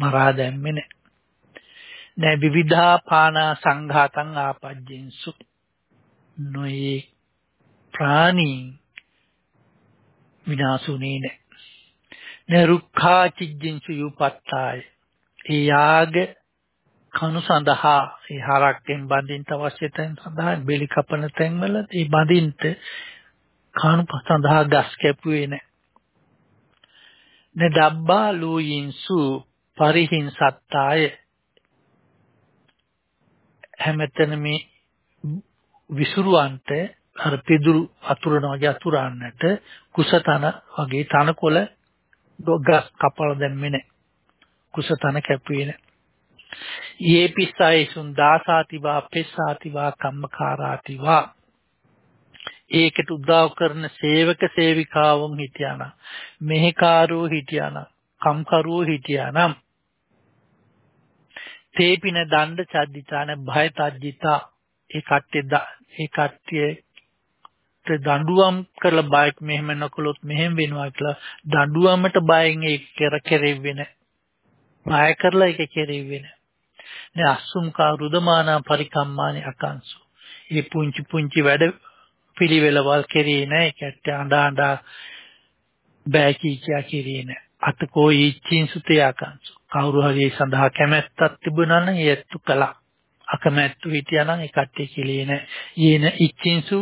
මරා දැම්මේ නැහැ. නෑ විවිධා පානා සංඝාතං ආපජ්ජෙන්සු නොයේ ප්‍රාණී විනාශුනේ නැහැ. නරුක්ඛා චිජ්ජෙන්සු යුපත්තාය. ඒ යාග කණු සඳහා ඒ හරක්ෙන් බඳින්න අවශ්‍ය තැන් සඳහා බෙලි කපන තැන්වල ඒ බඳින්න කණු සඳහා ගස් කැපුවේ නැහැ. නදබ්බා ලූයින්සු පරිහින් සත්තාය හැමතැනම විසුරුවන්ට අර පිදුරු අතුරන වගේ අතුරන්නට කුසතන වගේ තනකොළ ගස් කපල දැම්මේ නැහැ. කුසතන කැපුවේ නැහැ. යේ පිස්සයිසුන් දාසාතිවා පෙස්සාතිවා කම්මකාරාතිවා ඒකට උදව් කරන සේවක සේවිකාවුන් හිටියානම් මෙහෙකාරෝ හිටියානම් කම්කරුවෝ හිටියානම් තේපින දණ්ඩ චද්දිතාන භය තජ්ජිතා ඒ කට්ටිය ඒ කට්ටිය දඬුවම් කරලා බයික් මෙහෙම නොකළොත් මෙහෙම වෙනවා කියලා දඬුවමට බයෙන් ඒක කර කෙරෙන්නේ නැහැ. බය කරලා ඒක කෙරෙන්නේ නැහැ. නේ අසුම් කා රුදමානා පරිකම්මානි අකංසු. මේ පුංචි පුංචි වැඩ පිළිවෙලවල් කෙරේ නැහැ. ඒකට අඬා අඬා බෑ කී කියා කෙරේ නැහැ. අතකෝ ඊච්චින් සුතේ අකංසු. කවුරු හරි සඳහා කැමැත්තක් තිබුණා නම් ඒත්තු කළා. අකමැත්තු හිටියා නම් ඒ කට්ටිය කෙලේ නැහැ. යේන ඉච්චින්සු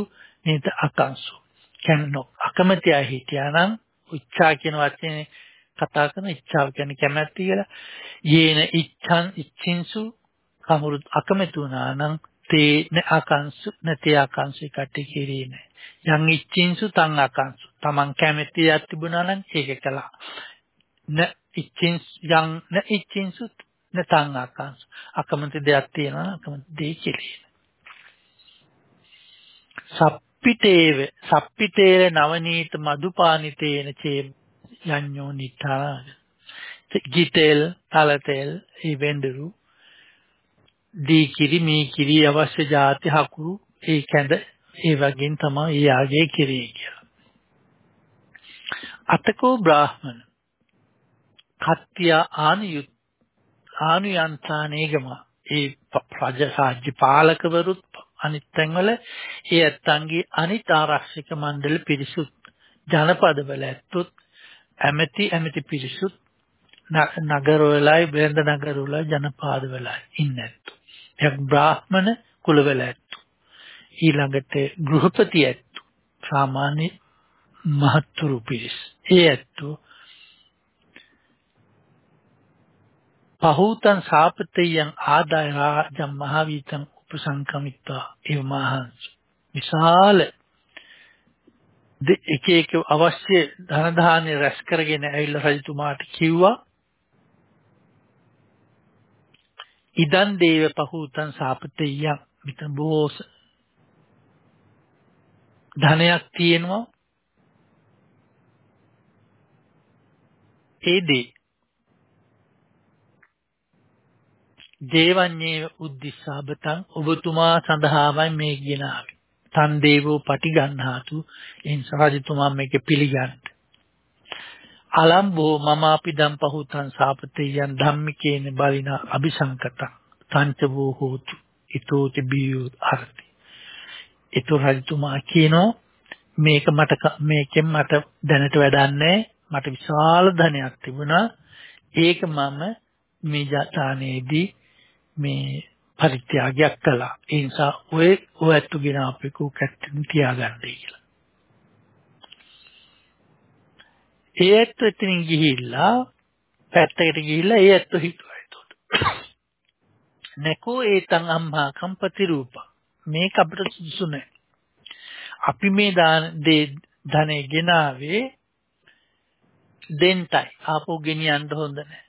නේද අකංසු. කන්නෝ අකමැති අය හිටියා නම් උච්චා කියන වචනේ කතා කරන ඉච්ඡාව කියන්නේ කැමැත්ත කියලා. යේන ඉච්ඡන් ඉච්ඡින්සු කවුරුත් අකමැති වුණා නම් තේන ආකාංශු නැති ආකාංශي කටි කිරීම. යම් ඉච්ඡින්සු තං ආකාංශු. Taman කැමැතියක් තිබුණා නම් ඒක කළා. න ඉච්ඡින්ස් යම් න ඉච්ඡින්සු නතං ආකාංශු. අකමැති දෙයක් තියෙනවා අකමැති දෙය කෙරේ. සප්පිතේව සප්පිතේර නවනීත මදුපානිතේන චේ යඤ්ඤෝ නිඨාන ගිතෙල් තලතෙල් ඒ වෙන්දරු දී කිරි මේ කිරි අවශ්‍ය જાති හකුරු ඒ කැඳ ඒ වගේන් තමයි ඒ ආගේ කිරී කියලා. අතකෝ බ්‍රාහ්මණ. කත්ත්‍ය ආනියුත් ආනුයන්තානේගම. ඒ රජ රාජ්‍ය පාලකවරුත් අනිත් තැන්වල ඒ ඇත්තන්ගේ අනිත් ආරක්ෂක මණ්ඩල පිරිසුත් ජනපදවල ඇත්තොත් ඇමති ඇමති පිරිසුත් නගරවලයි බෙන්ද නගරවල ජනපාදවලයි ඉන්නේ. ඇත්තු. එයක් බ්‍රාහ්මණ කුලවල ඇත්තු. ඊළඟට ගෘහපති ඇත්තු. සාමාන්‍ය මහත්තුරු පිරිස්. ඒ ඇත්තු පහූතං සාපතයන් ආදාය රාජම් මහවීතං උපසංකමිත්වා ඒ මහංස විශාල එක එක අවශ්‍ය ධන දාහනේ රැස් කරගෙන ඇවිල්ලා රජතුමාට කිව්වා ඉදන් දේව පහූතං සාපතෙය්‍යං මිතන බොහෝස ධනයක් තියෙනවා ඒ දේ දේවඤ්ඤේ උද්දිස්සාබතං ඔබතුමා සඳහාමයි මේ ගෙනාවේ. තන් දේවෝ පටිගන්හාතු එන් සහජතුමා මේක පිළිගන්න. අලම්බෝ මම අපි දම් පහුතන් සාපතේයන් ධම්මිකේන බලින අபிසංකතං තංච වූ හෝතු ඊතෝති බියු අර්ථි. ඊතෝ රජතුමා කියනෝ මේක මට මේකෙන් මට දැනට වැඩන්නේ මට විශාල ධනයක් තිබුණා ඒක මම මේ ජාතනයේදී මේ පරිත්‍යාගයක් කළා. ඒ නිසා ඔය ඔයත්තු ගෙන අපේ කෝකට්ටන් තියාගන්නයි කියලා. ඒ ඇත්ත එතනින් ගිහිල්ලා පැත්තකට ගිහිල්ලා ඒ ඇත්ත හිතුවා ඒතකොට. නකෝ ඒතං අම්මා කම්පති රූප. මේක අපිට සුසු නැහැ. අපි මේ දාන දේ ධනෙ ගෙනාවේ දෙන්ටයි ආපහු ගෙනියන්න හොඳ නැහැ.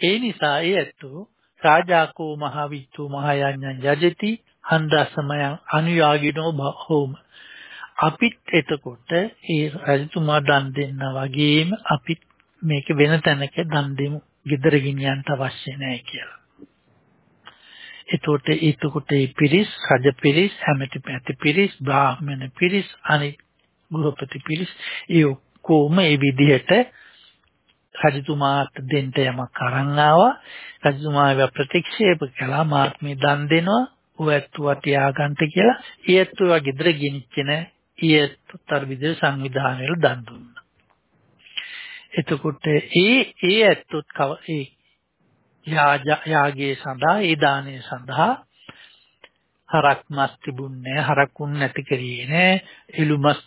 ඒ නිසා ඒ ඇත්තෝ රාජාකෝ මහවිච්චෝ මහයඤ්ඤං යජති හන්දසමයන් අනුයාගිනෝ බහෝම අපිත් එතකොට ඒ රජතුමා දන් දෙන්න වගේම අපිත් මේක වෙන තැනක දන් දෙමු. gedara ගෙනියන්න අවශ්‍ය නැහැ කියලා. එතකොට එතකොට ඒ පිරිස් රජ පිරිස් හැමති පැති පිරිස් බ්‍රාහ්මණ පිරිස් අනිත් ගෘහපති පිරිස් ඒ ඔක්කොම ඒ විදිහට රජතුමාට දෙන්න යමක් අරන් ආවා. රජතුමා ඒවා ප්‍රතික්ෂේප කළා මාත් මේ දන් දෙනවා. ඔයත්තුවා තියාගන්න කියලා. ඊයත්තුවා ගෙදර ගෙනිච්ච නැහැ. ඊයත්තුතර විදිහ සංවිධානවල දන් දුන්නා. එතකොට ඒ ඒ ඇත්තොත් ඒ යාගයේ සඳහා ඒ දානය සඳහා හරක් මස් තිබුණේ හරකුන් නැති කරියේ නෑ එළු මස්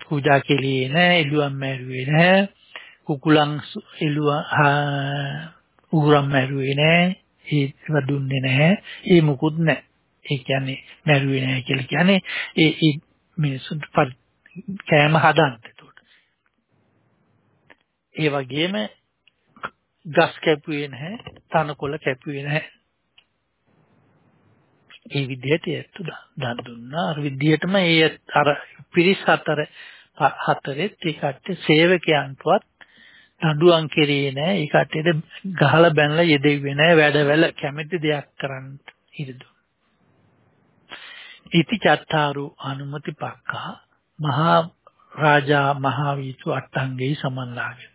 පූජා කෙලියේ නෑ එළුවන් මැරුවේ නෑ කුකුලන් එළුව උගුරම් මැරුවේ නෑ ඒව දුන්නේ නැහැ ඒ මුකුත් නැහැ ඒ කියන්නේ මැරුවේ නැහැ කියලා කියන්නේ ඒ ඒ මිනිසුන්ට කෑම හදන්න එතකොට. ඒ වගේම ගස් කැපුවේ නැහැ තනකොළ කැපුවේ නැහැ. ඒ විදිහට ඒත් දන් දුන්නා. අර විදිහටම ඒ අර පිරිස් හතර හතරෙත් ඒ කට්ටිය සේවකයන්ටවත් නඩුවන් කෙරේ නෑ ඒ කට්ටියට ගහලා බැනලා යෙදෙන්නේ නෑ වැඩවල කැමැති දෙයක් කරන්න ඉරිදු. ඉති චත්තාරු අනුමති පක්කා මහා රාජා මහා වීතු අට්ටංගේ සමන්ලාගෙන.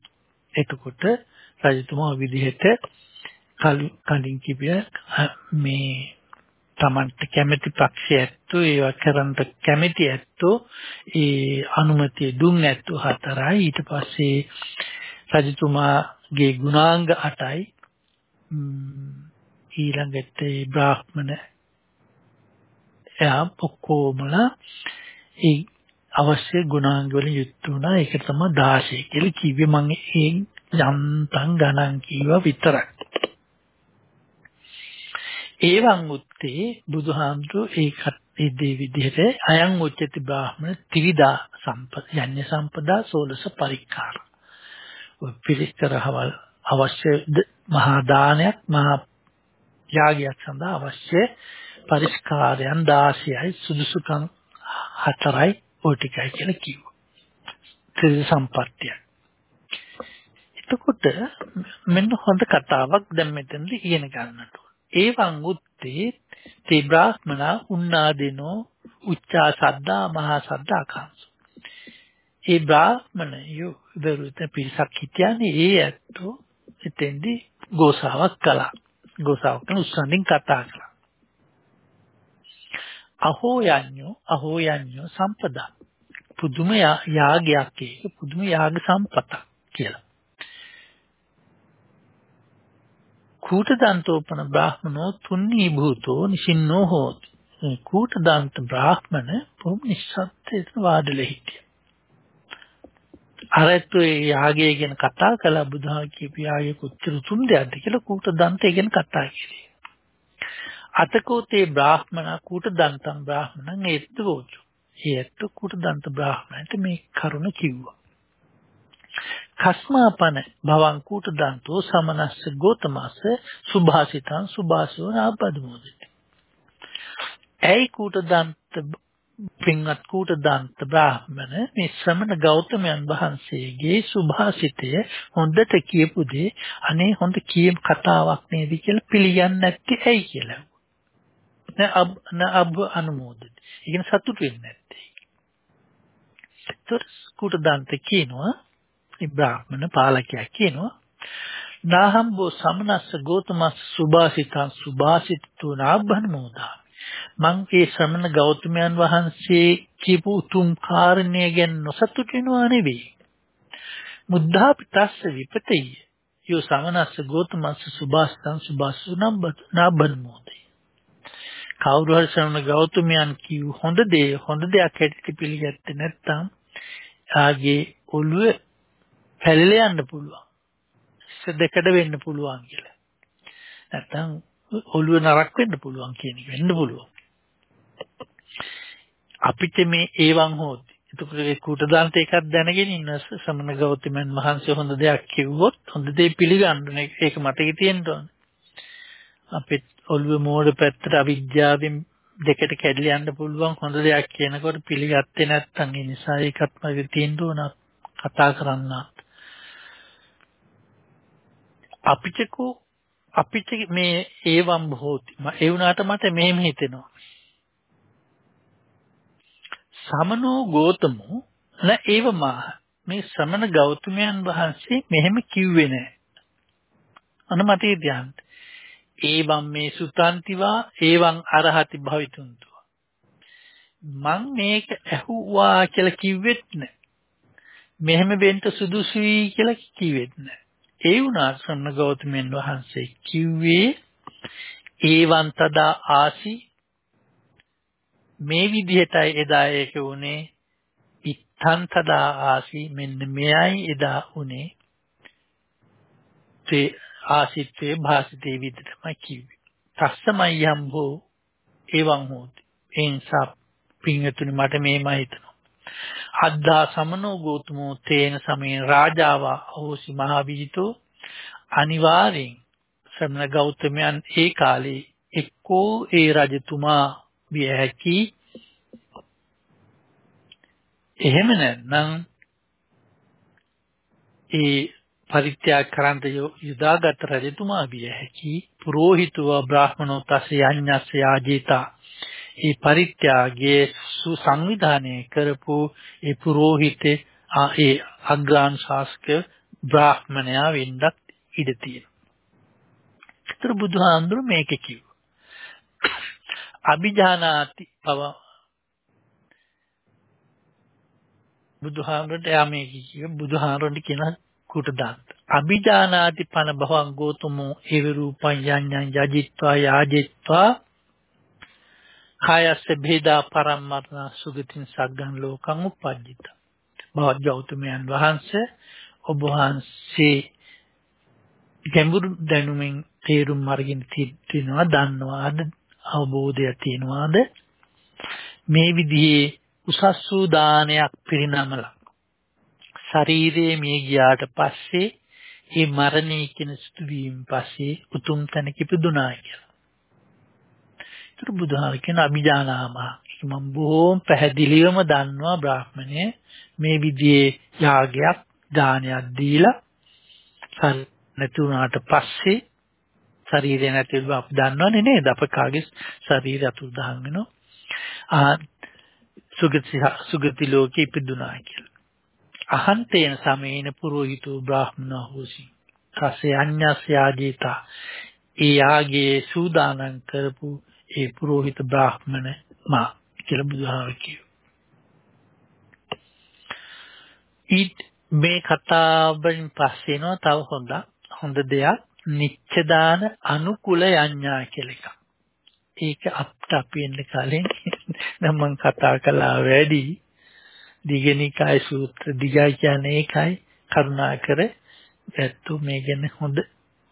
එතකොට රජතුමා විදිහට කලින් කිව්ව මේ තමන්ට කැමැති පක්ෂය ඇත්තෝ ඒවා කරන්න කැමැති ඇත්තෝ ඒ අනුමැතිය දුන් ඇත්තෝ හතරයි ඊට පස්සේ රජතුමාගේ ගුණාංග 8යි ඊළඟට ඒ බ්‍රාහ්මණ එයා ඔක්කොමලා ඒ අවශ්‍ය ගුණාංග වලින් යුක්ත වුණා ඒක තමයි 16 කියලා කිව්වේ මම ඒ යන්තම් ගණන් කීව විතරයි. ඒවන් උත්තේ බුදුහාමුදුරු ඒකත් ඒ දේ විදිහට අයං උච්චති බ්‍රාහ්මණ ත්‍රිවිධා සම්පද යඤ්ඤ සම්පදා සෝලස පරික්කාර. ඔය පිළිස්තරහවල් අවශ්‍ය මහා දානයක් මහා යාගයක් සඳහා අවශ්‍ය පරිස්කාරයන් 16යි සුදුසුකම් 4යි ඔය ටිකයි කියලා කිව්වා. ත්‍රිවිධ සම්පත්තිය. එතකොට මෙන්න හොඳ කතාවක් දැන් මෙතනදී ඉගෙන ගන්නට ඕන. ඒවං උත්තේ තේ බ්‍රාහ්මනා උන්නාදිනෝ උච්චා සද්දා මහා සද්දා කාංශ. ඒ බ්‍රාහ්මණයෝ දරුවත පිරිසක් හිටියනේ ඒ ඇත්තෝ එතෙන්දී ගෝසාවක් කළා. ගෝසාවක් කරන උස්සන්දින් කතා කළා. අහෝ යඤ්ඤෝ අහෝ යඤ්ඤෝ සම්පදා පුදුම යාගයක් ඒක පුදුම යාග සම්පත කියලා. කූට දන්තෝපන බ්‍රාහ්මනෝ තුන්නී භූතෝ නිසින්නෝ හෝති. මේ කූට දන්ත බ්‍රාහ්මණ බොහොම නිස්සද්දේට වාඩිලා හිටියා. අරත් ඒ යාගය ගැන කතා කළා බුදුහා කියපු යාගය කොච්චර උතුම් දෙයක්ද කියලා කූට දන්තය ගැන කතා කළේ. අතකෝතේ බ්‍රාහ්මණ කූට දන්තම් බ්‍රාහ්මණං ඒත්වෝචු. ඒත් කූට දන්ත බ්‍රාහ්මණයට මේ කරුණ කිව්වා. කස්මාපන භවං කූට දන්තෝ සමනස්ස ගෝතමස්ස සුභාසිතං සුභාසෝ නාපදමෝදති. ඇයි කූට දන්ත පින්වත් කූට දන්ත බ්‍රාහ්මණ මේ ශ්‍රමණ ගෞතමයන් වහන්සේගේ සුභාසිතය හොඳට කියපු දේ අනේ හොඳ කියම් කතාවක් නේද කියලා පිළිගන්නේ නැත්තේ ඇයි කියලා. නෑ අබ් නඅබ් අනුමෝදති. ඒ කියන්නේ සතුටු වෙන්නේ නැත්තේ. ඒතර කූට දන්ත කියනවා මේ බ්‍රාහ්මණ පාලකයා කියනවා නාහම්බෝ සමනස්ස ගෝතමස් සුභාසිතං සුභාසිතතු නාබ්බන මොදා මං ඒ ශ්‍රමණ ගෞතමයන් වහන්සේ කියපු උතුම් කාරණය ගැන නොසතුටු වෙනවා නෙවෙයි මුද්ධාපි තස්ස විපතයි යෝ සමනස්ස ගෝතමස්ස සුභාසිතං සුභාසු නාබ්බන මොදේ කවුරු හරි ශ්‍රමණ ගෞතමයන් කිව් හොඳ දේ හොඳ දෙයක් හැටියට පිළිගත්තේ නැත්නම් ආගේ ඔළුව පැලිලා යන්න පුළුවන්. දෙකඩ වෙන්න පුළුවන් කියලා. නැත්තම් ඔළුව නරක් වෙන්න පුළුවන් කියන එක වෙන්න පුළුවන්. අපිට මේ ඒවන් හොත් එතකොට ඒ කුටදාන්ත එකක් දැනගෙන ඉන්න සමන ගෞතමයන් වහන්සේ හොඳ දෙයක් කිව්වොත් හොඳ දේ පිළිගන්න ඒක මතකේ තියෙන්න ඕනේ. අපිට ඔළුව මෝඩ පැත්තට අවිද්‍යාවෙන් දෙකට කැඩලා යන්න පුළුවන් හොඳ දෙයක් කියනකොට පිළිගත්තේ නැත්නම් ඒ නිසා ඒකත් මගේ තියෙන්න ඕන කතා කරන්න. අපිටකෝ අපිට මේ ඒවම් බොහෝති. ඒ වුණාට මට මෙහෙම හිතෙනවා. සමනෝ ගෝතමෝ න ඒවමා මේ ශ්‍රමණ ගෞතමයන් වහන්සේ මෙහෙම කිව්වේ නෑ. අන මතේ ධ්‍යාන ඒවම් මේ සුතන්තිවා ඒවං අරහති භවිතුන්තු මං මේක ඇහුවා කියලා කිව්වෙත් නෑ. මෙහෙම වෙන්න සුදුසුයි කියලා කිව්වෙත් නෑ. ඒ වුණාට සම්න ගෞතමයන් වහන්සේ කිව්වේ ඒවන් තදා ආසි. මේ විදිහටයි එදා ඒක උනේ ඉත්තන් තදා ආසි. මෙන්න මෙයයි එදා උනේ තේ ආසිතේ භාසිතේ විදිහටම කිව්වේ. තස්සමයි යම්බෝ එවං හෝති. එන්සා පින්තුනි මට මේමයි හිතෙනවා. අද්දා සමනෝ ගෝතමෝ තේන සමේ රාජාවා අහෝසි මහවිජිතෝ අනිවාර්යෙන් ශ්‍රමණ ගෞතමයන් ඒ කාලේ එක්කෝ ඒ රජතුමා විය හැකි. එහෙම නැත්නම් ඒ පරිත්‍යාග කරන්ත යුදාගත් රජතුමා විය හැකි පුරෝහිතව බ්‍රාහ්මණෝ තස්ස යඤ්ඤස්ස යාජිතා ඒ පරිත්‍යාගයේ සුසංවිධානය කරපු ඒ පුරোহিතේ ඒ අග්‍රාන් ශාස්ක බ්‍රාහ්මණයා වෙන්නත් ඉඩ තියෙනවා. ඒතර බුදුහාඳුරු මේක කිව්වා. අභිජානාති පව බුදුහාමරට යා මේක කිව්ව බුදුහාමරට කියන කුට දාන්න. අභිජානාති පන භවං ගෝතමෝ ඒව රූපං යඤ්ඤං යජිත්වා යාජිත්වා කායස්ස භේදා පරම්මරණ සුගතින් සග්ගන් ලෝකං උපජ්ජිත. බවත් ගෞතමයන් වහන්සේ ඔබ වහන්සේ ගැඹුරු දැනුමින් තේරුම් අරගෙන තිනවා දන්නවාද අවබෝධයක් තියනවාද මේ විදිහේ උසස් වූ දානයක් පිරිනමලා ශරීරයේ මිය ගියාට පස්සේ ඒ මරණය කියන සිදුවීම පස්සේ උතුම් තැනක ඉපදුනා කියලා. ඒතර බුදුහාම කියන අභිජානාම. මම බොහොම පැහැදිලිවම දන්නවා බ්‍රාහ්මණය මේ විදිහේ යාගයක් දානයක් දීලා නැති වුණාට පස්සේ ශරීරය නැතිව අපි දන්නවනේ නේද? අප කාගේ ශරීරය අතුරුදහන් වෙනවා? ආ සුගති සුගති ලෝකෙ ඉපදුනා කියලා. අහන්තේන සමේන පුරෝහිතෝ බ්‍රාහ්මණෝ හෝසි. කසේ අඤ්ඤස්ය ආජීතා. ඒ ආගේ සූදානම් කරපු ඒ පුරෝහිත බ්‍රාහ්මණ මා කියලා බුදුහාම කියනවා. ඊට මේ කතාවෙන් පස්සේ නෝ තව හොඳ හොඳ දෙයක් නිච්චදාන අනුකූල යඥා කියලා එකක්. ඒක අපිට අපි එන්න කලින් නම් මම කතා කළා වැඩි දිගනිකාය සූත්‍ර දිගයි කියන්නේ ඒකයි. කරුණාකර ඇත්තු මේ ගැන හොඳ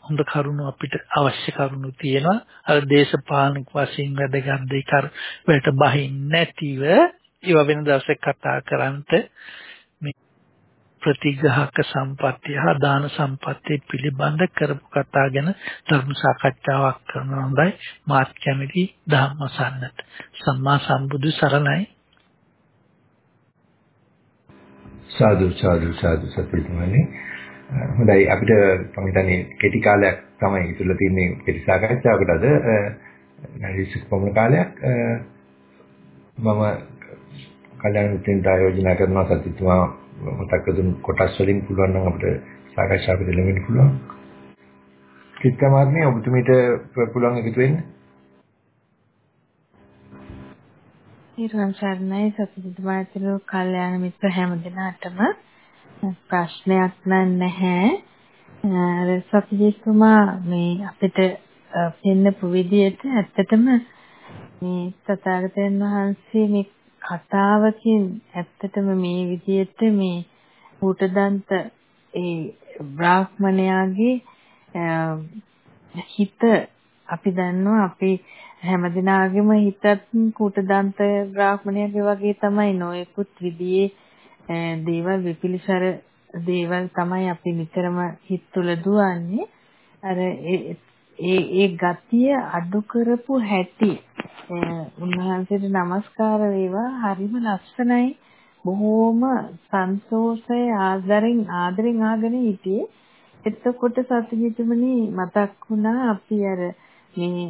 හොඳ කරුණු අපිට අවශ්‍ය කරුණු තියෙනවා. අර දේශපාලනික වශයෙන් වැදගත් දෙයක් කර වලට බහින්නේ නැතිව ඒව වෙන දවසක් කතා කරන්ට ප්‍රතිග්‍රහක සම්පත්තිය හා දාන සම්පත්තිය පිළිබඳ කරපු කතා ගැන ධර්ම සාකච්ඡාවක් කරන හොඳයි. මාත් කැමති ධම්මසන්නට සම්මා සම්බුදු සරණයි. සාදු සාදු සාදු සත්‍යතුමනි හොඳයි අපිට මම හිතන්නේ කෙටි කාලයක් තමයි ඉතුරුලා තියෙන්නේ කෙටි සාකච්ඡාවකට අද නැරිසික පමණ කාලයක් මම කල්‍යාණ මිත්‍රන්ට ආයෝජනය කරනවා සත්‍යතුමා මතක් කරගන්න කොටස් වලින් පුළුවන් නම් අපිට සාකච්ඡාවකට ලැබෙන්න පුළුවන්. කිත්තමාත්මේ ඔබතුමීට පුළුවන් එකතු වෙන්න. ඊර්වන් සර්ණයි සතුටුමාතුරු කල්යාණ මිත්‍ර හැම දිනාටම ප්‍රශ්නයක් නැහැ. අර සතිජිතුමා මේ අපිට පෙන්නපු විදිහට ඇත්තටම මේ තථාගතයන් වහන්සේ මේ කතාවකින් ඇත්තටම මේ විදිහට මේ ඌටදන්ත ඒ බ්‍රාහ්මණයාගේ හිත අපි දන්නවා අපි හැමදිනාගේම හිතත් කුටදන්ත බ්‍රාහ්මණයාගේ වගේ තමයි නොයෙකුත් විදිහේ දේවල් විපිලිසර දේවල් තමයි අපි නිතරම හිත තුළ දුවන්නේ. අර ඒ ඒ ගතිය අඩු කරපු හැටි උන්වහන්සේට নমස්කාර වේවා. හරිම ලස්සනයි. බොහෝම සන්තෝෂය ආදරෙන් ආදරෙන් ආගෙන හිටියේ. එතකොට සත්‍යජිතමනි මතක් වුණා අපි අර මේ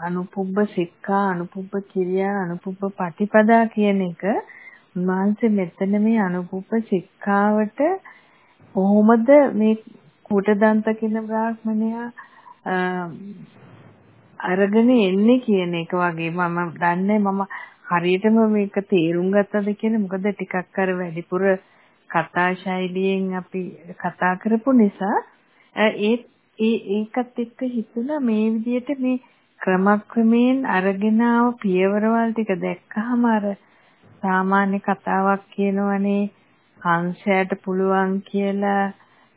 අනුපුබ්බ සික්ඛා අනුපුබ්බ කිරියා අනුපුබ්බ පටිපදා කියන එක උන්වහන්සේ මෙතන මේ අනුපුබ්බ සික්ඛාවට කොහොමද මේ කුටදන්ත කියන බ්‍රාහ්මණයා අරගෙන එන්නේ කියන එක වගේ මම දන්නේ මම හරියටම මේක තේරුම් ගත්තද කියලා මොකද ටිකක් අර වැඩිපුර කතා ශෛලියෙන් අපි කතා කරපු නිසා ඒ ඒ ඒකත් එක්ක හිතුණා මේ විදිහට මේ ක්‍රමක්‍රමයෙන් අරගෙන ආව පියවරවල් ටික දැක්කහම අර සාමාන්‍ය කතාවක් කියනවනේ හංසයට පුළුවන් කියලා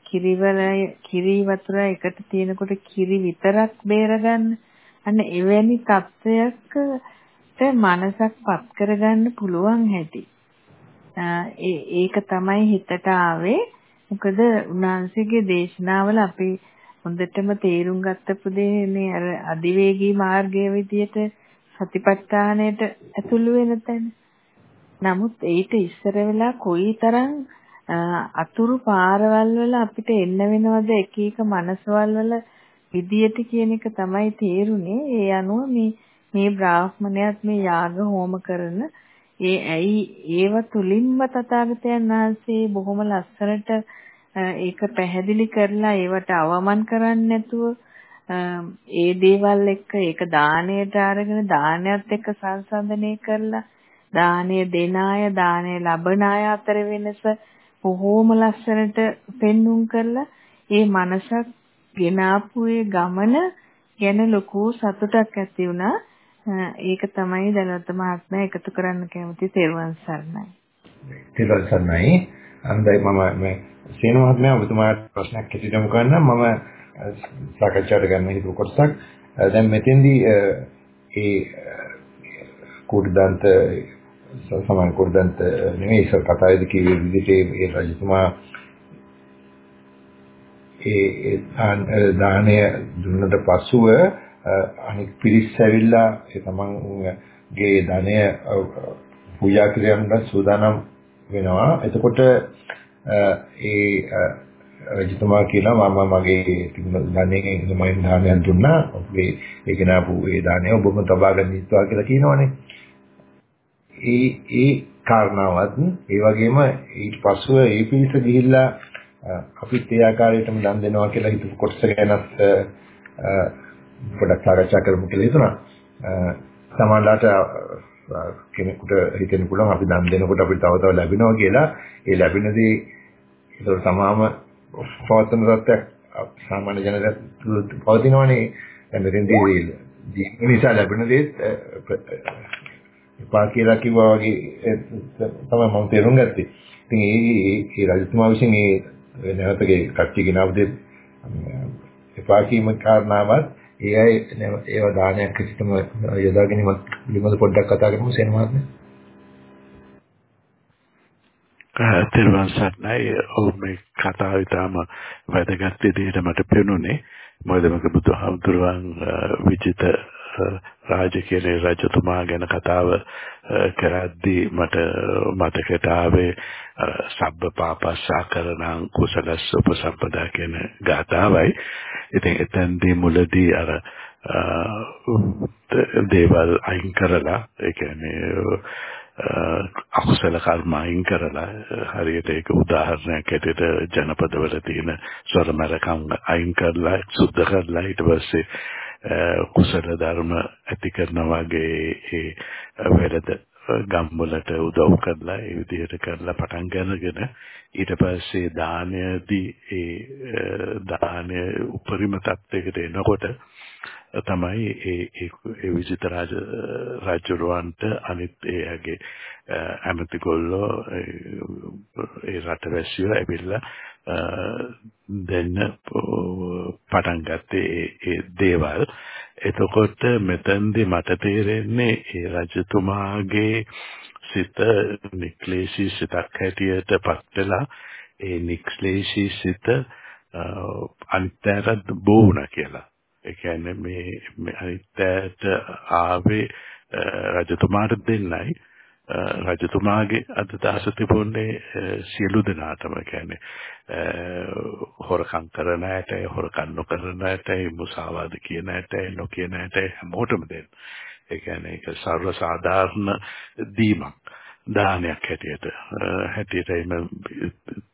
කිරිවල කිරි වතුර එකට තියෙනකොට කිරි විතරක් බේරගන්න අන්න එවැනි තත්වයකට මනසක් පත් කරගන්න පුළුවන් හැටි. ඒක තමයි හිතට ආවේ. මොකද උන්වහන්සේගේ දේශනාවල අපි හොඳටම තේරුම් ගත්තපු දේ මේ අර අධිවේගී මාර්ගයේ විදියට සතිපට්ඨානයට ඇතුළු වෙන තැන. නමුත් ඊට ඉස්සර වෙලා කොයිතරම් අතුරු පාරවල් වල අපිට එන්න වෙනවද එක එක මනසවල් වල විදියට කියන එක තමයි තේරුනේ. ඒ අනුව මේ මේ බ්‍රාහ්මණයත් මේ යාග හෝම කරන ඒ ඇයි ඒව තුලින්ම තථාගතයන් වහන්සේ බොහොම ලස්සනට ඒක පැහැදිලි කරලා ඒවට අවමන් කරන්නේ නැතුව ඒ දේවල් එක්ක ඒක දාණයට අරගෙන දානයත් එක්ක සංසන්දනය කරලා දානය දෙන අය දානය ලබන අය අතර වෙනස බොහොම ලස්සනට පෙන්눔 කරලා ඒ මනසක් ගෙනාපු ඒ ගමන ගැන ලොකු සතුටක් ඇති වුණා. ඒක තමයි දැනවත් මහත්මයා එකතු කරන්න කැමති තෙරුවන් සරණයි. තෙරුවන් සරණයි. අන්දයි මම මේ සේන මහත්මයා ඔබතුමාට ප්‍රශ්නයක් ඉදිරියමු කරන්න මම සාකච්ඡාට ගන්න හිතුව කොටසක්. දැන් මෙතෙන්දී ඒ කුඩන්ත සමාන කුඩන්ත නෙමෙයි ඉස්සර කතාවේදී කිව්වේ විදිහට ඒ රජතුමා ඒ දාණය දුන්නට පසුව අනික් පිරිස් ඇවිල්ලා ඒ තමන්ගේ ධනය පූජා කිරීමට සූදානම් වෙනවා. එතකොට ඒ රජතුමා කියනවා මම මගේ තිබුණ ධනෙන් මම දානයක් දුන්නා. ඔබේ ඒක නාපු ඒ දානය ඔබම තබා ගන්න ඉස්වා කියලා කියනවනේ. ඒ ඒ කාරණාවත් ඒ වගේම ඊට පස්ව ඒ පිරිස ගිහිල්ලා අපිත් ඒ ආකාරයටම දන් දෙනවා කියලා හිතපු කොටස ගැනත් පොඩක් සාකච්ඡා කරමු කියලා හිතුණා. සමහරවිට කෙනෙකුට හිතෙන්න පුළුවන් අපි දන් දෙනකොට අපිට තව තව ලැබෙනවා කියලා. ඒ ලැබෙන දේ ඒක තමාම පවත්වන තත්ත්වයක් සාමාන්‍ය ජනතාවට පවතිනවනේ. දැන් මෙතෙන්දී නිසා ලැබෙන දේ එපා කියලා කිව්වා වගේ තමයි මම තේරුම් ගත්තේ. ඉතින් ඒ ඒ රජතුමා විසින් ඒ නැවතගේ කට්ටිය ගෙනාවු දෙ එපා කීම කාරණාවත් ඒ අය ඒව දානයක් කිසිතම යොදා ගැනීමක් පිළිබඳ පොඩ්ඩක් කතා කරමු සේන මහත්මයා. තෙරුවන් සරණයි ඔව් මේ කතාව ඉතාම වැදගත් විදිහට මට පෙනුනේ මොකද මක බුදුහාමුදුරුවන් විජිත රාජකීය රජතුමා ගැන කතාව කරද්දී මට මතකයට ආවේ සබ්බ පාපස්සා කරණං කුසලස්ස උපසම්පදා කියන ගාථාවයි. ඉතින් එතෙන්දී මුලදී අර දේවල් අයින් කරලා ඒ කියන්නේ අකුසල කර්ම අයින් කරලා හරියට ඒක උදාහරණයක් ඇටියට ජනපදවල තියෙන ස්වරමරකම් අයින් කරලා සුද්ධ කරලා ඊට පස්සේ කුසල ධර්ම ඇති කරන වගේ ඒ වෙරද ගම්වලට උදව් කරලා ඒ විදිහට කරලා පටන් ගන්නගෙන ඊට පස්සේ දානයදී ඒ දානය උපරිම තත්යකට එනකොට තමයි ඒ ඒ විජිත රාජ රාජ්‍යරුවන්ට අනිත් එයාගේ ඇමතිගොල්ලෝ ඒ රටවැසියෝ ඇවිල්ලා දෙන්න පටන් ගත්තේ ඒ දේවල්. එතකොට මෙතෙන්දි මට තේරෙන්නේ ඒ රජතුමාගේ සිත නික්ලේශී සිතක් හැටියට පත් වෙලා ඒ නික්ලේශී සිත අනිත්‍යයට බෝවුණා කියලා. ඒ කියන්නේ මේ අනිත්‍යයට ආවේ රජතුමාට දෙන්නයි රජතුමාගේ අදහස තිබුණේ සියලු දෙනාටම කියන්නේ හොරකම් කරන ඇට හොරකම් නොකරන ඇට මුසාවාද කියන ඇට නොකියන ඇට හැමෝටම දෙන්න. ඒ කියන්නේ ඒක සර්ව සාධාරණ දීමක් දානයක් හැටියට හැටියට එම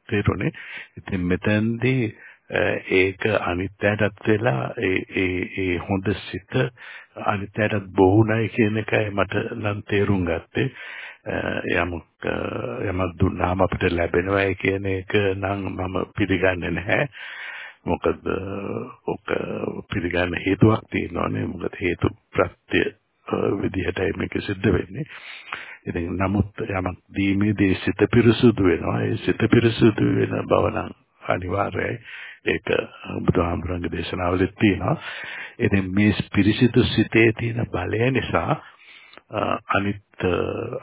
තේරුනේ. ඉතින් මෙතෙන්දී ඒක අනිත්‍යයටත් වෙලා ඒ ඒ ඒ හොඳ සිත අනිත්‍යයටත් බොහුණයි කියන එකයි මට නම් තේරුම් ගත්තේ. යමක් යමක් දුන්නාම අපිට ලැබෙනවා කියන එක නම් මම පිළිගන්නේ නැහැ. මොකද ඔක පිළිගන්න හේතුවක් තියෙනවානේ. මොකද හේතු ප්‍රත්‍ය විදිහටයි මේක සිද්ධ වෙන්නේ. ඉතින් නමුත් යමක් දීමේදී සිත පිරිසුදු වෙනවා. ඒ සිත පිරිසුදු වෙන බව නම් අනිවාර්යයි ඒක බුදුහාමුදුරන්ගේ දේශනාවලත් තියෙනවා. ඉතින් මේ පිරිසිදු සිතේ තියෙන බලය නිසා අනිත්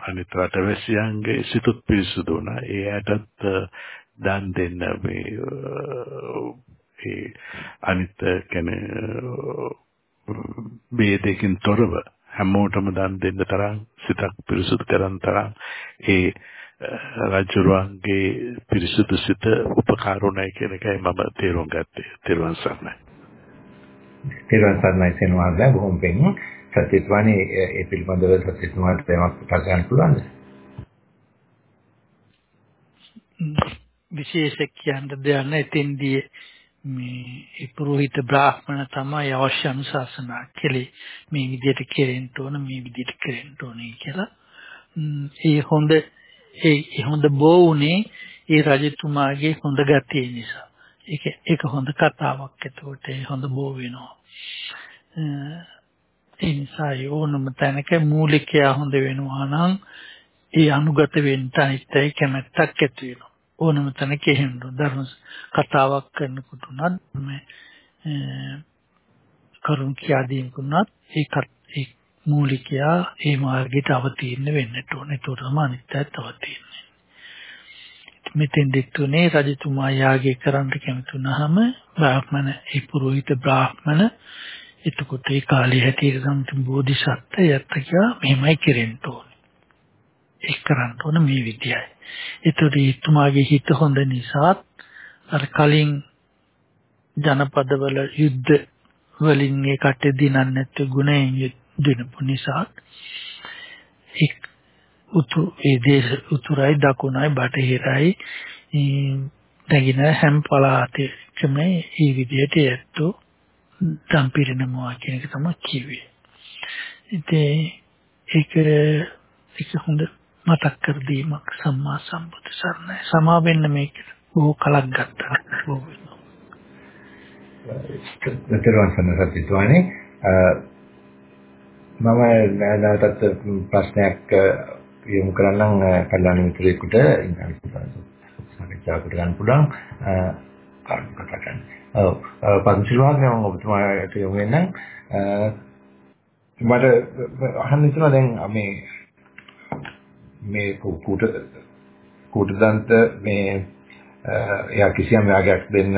අනිත් රටවැසියන්ගේ සිතුත් පිරිසුදු වුණා. ඒ ඇටත් දන් දෙන්න මේ ඒ අනිත් කියන්නේ ભેදකින් තොරව හැමෝටම දන් දෙන්න තරම් සිතක් පිරිසුදු කරන් තරම් ඒ රජුරුවන්ගේ පිරිසුදු සිත උපකාරුණයි කියන එකයි මම තේරුම් ගත්තේ. තේරුවන් සරණයි. තේරුවන් සරණයි සෙනවාද බොහොම පිං සත්‍යත්වනේ ඒ පිළිබඳව සත්‍යත්වයට පුතා ගන්න පුළුවන්ද? විශේෂ කියන්න දෙයක් නැහැ. එතෙන්දී මේ පුරোহিত බ්‍රාහ්මණ තමයි අවශ්‍ය අනුශාසනා කළේ මේ විදිහට කෙරෙන්න ඕන මේ විදිහට කෙරෙන්න ඕනේ කියලා. ඒ හොඳ ඒ හොඳ බෝ උනේ ඒ රජතුමාගේ හොඳ ගතිය නිසා. ඒක ඒක හොඳ කතාවක්. එතකොට ඒ හොඳ බෝ වෙනවා. ඒ නිසා ඕනම තැනක මූලිකයා හොඳ වෙනවා නම් ඒ අනුගත වෙන්න අනිත්‍යයි කැමැත්තක් ඇති වෙනවා. ඕනම තැනක එහෙම ධර්ම කතාවක් කරනකොට උනත් මේ කරුණ කියා දීමුකුණත් ඒකත් ඒ මූලිකයා ඒ මාර්ගයට අවතීර්ණ වෙන්නට ඕනේ. ඒතකොට තමයි අනිත්‍යත් අවතීර්ණ. මෙතෙන් දෙතුනේ රජතුමා යාගය කරන්න කැමති වුණාම බ්‍රාහ්මණ ඒ පුරোহিত බ්‍රාහ්මණ එතකොට ඒ කාලේ හැටියට සම්තුම් බෝධිසත්ව යත්තකියා මෙහෙමයි කෙරෙන්න ඕනේ. ඒක කරන්න ඕන මේ විදියයි. ඒතකොට එතුමාගේ හිත හොඳ නිසා අර කලින් ජනපදවල යුද්ධ වලින් ඒ කටේ දිනන්නේ නැත්te ගුණයෙන් දිනපු නිසා එක් උතු ඒ දේශ උතුරයි දකුණයි බටහිරයි නැගින හැම පළාතකම මේ විදිහට ඇත්තෝ දම් පිරිනමවා කියන එක තමයි කිව්වේ. ඉතින් ඒක ඒක හොඳ මතක් කර දීමක් සම්මා සම්බුදු සරණයි. සමා වෙන්න මේක බොහෝ කලක් ගත්තා. බොහෝ වෙනවා. දතරවන් සම්මතත්වනේ මම නැවතත් ප්‍රශ්නයක් යොමු කරන්නම් කල්ලාණ මිත්‍රයෙකුට සාකච්ඡාවකට ගන්න පුළුවන් කාරණා කතා කරන්න. ඔව් පන්සිල්වාග්නේ මම ඔබතුමාට යොමු වෙන්නම්. මට අහන්න ඉතන දැන් මේ මේ කුට කුටදන්ත මේ එයා කිසියම් යාගයක් දෙන්න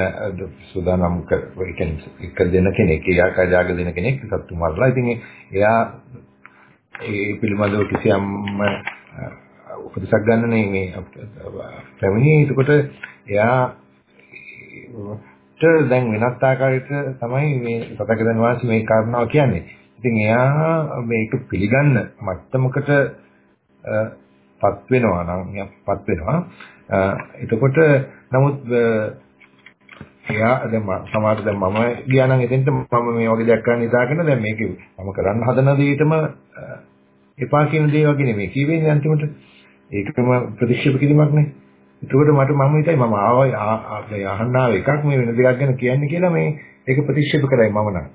සූදානම් කර එක දෙන කෙනෙක් එයා කජාග දෙන කෙනෙක් සත්තු මරලා ඉතින් එයා ඒ පිළිබඳව කිසියම් උපදෙසක් ගන්න නේ මේ පැමිණි එතකොට එයා දැන් වෙනත් ආකාරයකට තමයි මේ සතකදන් වාසී මේ කාරණාව කියන්නේ. ඉතින් එයා මේක පිළිගන්න මට්ටමකට පත් වෙනවා නම් පත් වෙනවා. එතකොට නමුත් එයා දැන් සමහර දැන් මම ගියා නම් එතෙන්ට මම මේ වගේ දෙයක් කරන්න ඉදාගෙන දැන් මේක මම කරන්න හදන දේටම එපා කියන දේ වගේ නෙමෙයි. කිව්වේ අන්තිමට? ඒකම ප්‍රතික්ෂේප කිරීමක් නේ. එතකොට මට මම හිතයි මම ආවයි අහන්න ආව එකක් මේ වෙන දෙයක් ගැන කියන්නේ කියලා මේ ඒක ප්‍රතික්ෂේප කරයි මම නම්.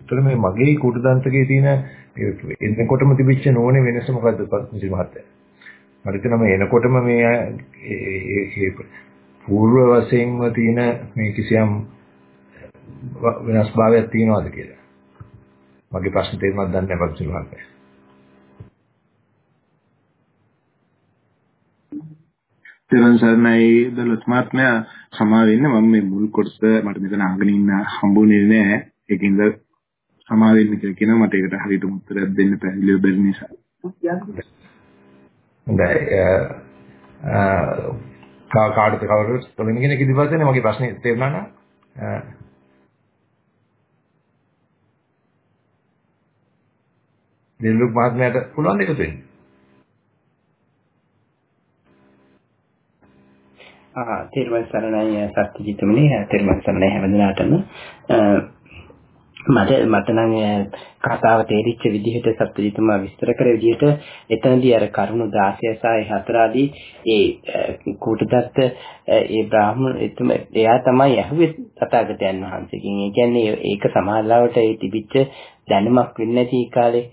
එතකොට මේ මගේ කුඩු දන්තකයේ තියෙන එන්නකොටම තිබිච්ච නෝනේ වෙනස මොකද්ද පස්සේ මහත්තයා? මට හිතෙනවා එනකොටම මේ ඒ పూర్ව වශයෙන්ම තියෙන මේ කිසියම් වෙනස්භාවයක් තියෙනවද කියලා. මගේ ප්‍රශ්න තේරුමක් දන්නේ නැහැ මහත්තයා. තෙරුවන් සරණයි දලත් මහත්මයා. සමා වෙන්න මම මේ මුල් කොටස මට මෙතන අහගෙන ඉන්න හම්බුනේ නැහැ. ඒකින්ද සමා වෙන්න කියලා කියනවා. මට ඒකට හරියට උත්තරයක් දෙන්න පැහැදිලිව බැරි නිසා. හොඳයි කාටද කවුරුත් වෙන කෙනෙක් ඉදිරිපත් මගේ ප්‍රශ්නේ තේරුණා නම් දිල්ලුක් මහත්මයාට පුළුවන් දෙක දෙන්න. ආ තෙරුවන් සරණයි සත්‍යජිතුමනි. තෙරුවන් සරණයි හැමදෙනාටම. මට මට නම් කතාව තේරිච්ච විදිහට සත්‍යජිතුමා විස්තර කර විදිහට එතනදී අර කරුණු 16 සහ 4 ආදී ඒ කූටදත්ත ඒ බ්‍රාහ්මණ එතුම එයා තමයි ඇහුවේ තථාගතයන් වහන්සේගෙන්. ඒ කියන්නේ ඒක සමාජලාවට ඒ තිබිච්ච දැනුමක් වෙන්නේ නැති කාලේ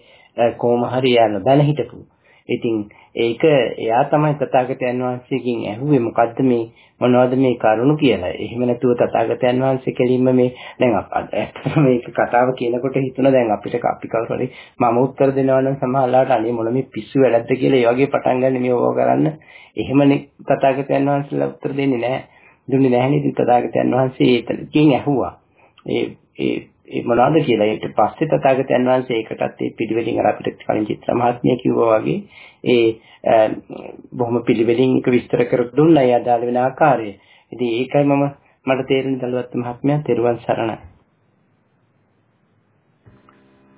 කොහොම හරි එයා නොදැන හිටපු. ඉතින් ඒක එයා තමයි තථාගතයන් වහන්සේගෙන් ඇහුවේ මොකද්ද මේ මොනවද මේ කරුණු කියලා. එහෙම නැතුව තථාගතයන් වහන්සේ කෙලින්ම මේ දැන් ඇත්තටම මේක කතාව කියනකොට හිතුණා දැන් අපිට අපි කවුරු හරි මම උත්තර දෙනවා නම් සමහරවිට අනේ මොන මේ පිස්සු වැඩක්ද කියලා ඒ වගේ පටන් ගන්න මේ ඕවා කරන්න. එහෙමනේ තථාගතයන් වහන්සේලා උත්තර දෙන්නේ නැහැ. දුන්නේ නැහැ නේද තථාගතයන් වහන්සේ ඒතකින් ඇහුවා. ඒ ඒ ඒ මොනවද කියලා ඊට පස්සේ තථාගතයන් වහන්සේ ඒකටත් ඒ පිළිවෙලින් අර අපිට කලින් චිත්‍ර මහත්මිය කිව්වා වගේ ඒ බොහොම පිළිවෙලින් එක විස්තර කර දුන්නා ඒ අදාළ වෙන ආකාරය. ඉතින් ඒකයි මම මට තේරෙන දලුවත් මහත්මයා තෙරුවන් සරණයි.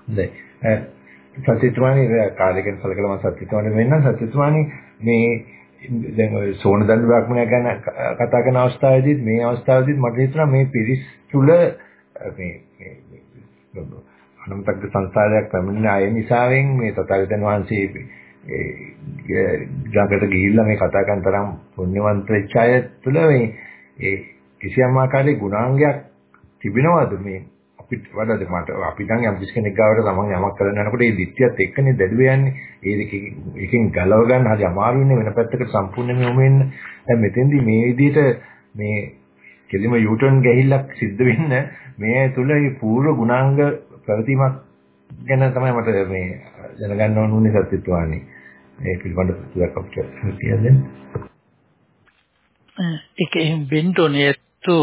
හොඳයි. සත්‍යතුමානි කාලයකින් සලකලා මම සත්‍යතුමානි වෙන්න සත්‍යතුමානි මේ දැන් ඔය සෝන දඬු බ්‍රාහ්මණය ගැන කතා කරන අවස්ථාවේදීත් මේ අවස්ථාවේදීත් මට හිතුණා මේ පිරිස් තුල මේ අනන්තග්ග සංසාරයක් පැමිණෙන අය නිසාවෙන් මේ තථාගතයන් වහන්සේ ජගත ගිහිල්ලා මේ කතා කරන තරම් පුණ්‍යවන්ත වෙච්ච අය තුළ මේ ඒ කිසියම් ආකාරයේ ගුණාංගයක් තිබෙනවද? මේ අපිට වඩාද මට අපි දැන් යම් කිසි කෙනෙක් ගාවට තමන් යමක් කරන්න යනකොට ඒ දිට්ඨියත් එක්කනේ දැඩුව යන්නේ. ඒ දෙකකින් එකකින් ගලව ගන්න හරි අමාරු වෙන්නේ වෙන පැත්තකට සම්පූර්ණයෙන්ම යොමු වෙන්න. දැන් මෙතෙන්දී මේ විදිහට මේ කෙලිම යූටර්න් ගිහිල්ලක් සිද්ධ වෙන්න මේ තුල මේ පූර්ව ගුණාංග ප්‍රවතිමක් ගැන තමයි මට මේ දැනගන්න ඕන උනේ සත්‍යත්වානි. ඒ පිළිබඳ ටිකක් අපිට කියන්න. ඒක එහෙම වෙන්න ඕනේ ඇත්තු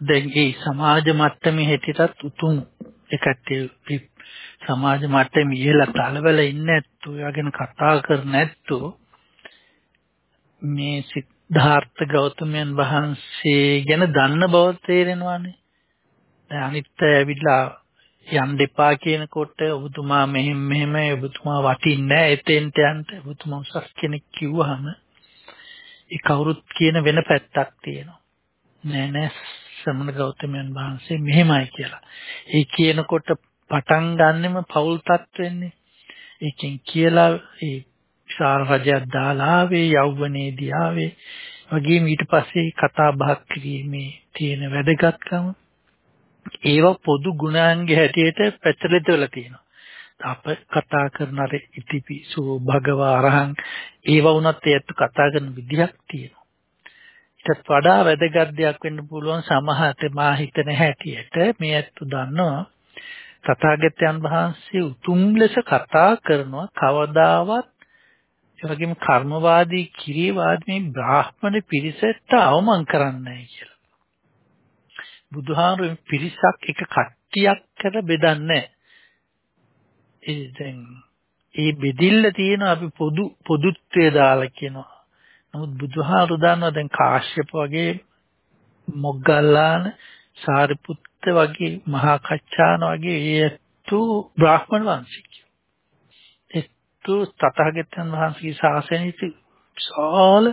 දැන් ඒ සමාජ මට්ටමේ හිටියටත් උතුම් එකට සමාජ මට්ටමේ ඉහළ තලවල ඉන්න ඇත්තු එයාගෙන කතා කරන ඇත්තු මේ සිද්ධාර්ථ ගෞතමයන් වහන්සේ ගැන දන්න බව තේරෙනවානේ. දැන් අනිත් ඇවිල්ලා යන්න එපා කියනකොට ඔබතුමා මෙහෙම මෙහෙම ඔබතුමා වටින්නේ නැහැ එතෙන්ට යන්න ඔබතුමා උසස් කෙනෙක් කිව්වහම ඒ කවුරුත් කියන වෙන පැත්තක් තියෙනවා. නෑ නෑ ශ්‍රමණ ගෞතමයන් වහන්සේ මෙහෙමයි කියලා. ඒ කියනකොට පටන් ගන්නෙම පෞල් තත්වෙන්නේ. ඒකෙන් කියලා ඒ විශාල රජයක් දාලා ආවේ යෞවනයේදී ආවේ වගේම ඊට පස්සේ කතා බහක් කිරීමේ තියෙන වැදගත්කම ඒව පොදු ගුණාංග හැටියට පැතිරෙත වෙලා තියෙනවා. අප කතා කරන අර ඉතිපිසු භගවා අරහං ඒව වුණත් ඒත් කතා කරන විදිහක් තියෙනවා. ඊටත් වඩා වැදගත් දෙයක් වෙන්න පුළුවන් සමහරට මා හිතන හැටියට මේ ඇත්ත දන්නවා තථාගතයන් වහන්සේ උතුම් ලෙස කතා කරනවා කවදාවත් ඒ වගේම කර්මවාදී කිරියවාදී බ්‍රාහ්මණ පිරිසට අවමන් කරන්නේ නැහැ කියලා. බුදුහාමුදුරුවෝ පිරිසක් එක කට්ටියක් කර බෙදන්නේ ඒ දැන් ඒ බෙදිල්ල තියෙන අපි පොදු පොදුත්වයේ දාලා කියනවා. නමුත් බුදුහාමුදුරුවෝ දන්නවා දැන් කාශ්‍යප වගේ මොග්ගල්ලාන සාරිපුත්ත වගේ මහා කච්චාන වගේ ඒතු බ්‍රාහ්මණ වංශිකයෝ. ඒතු තථාගතයන් වහන්සේගේ ශාසනයේ විශාල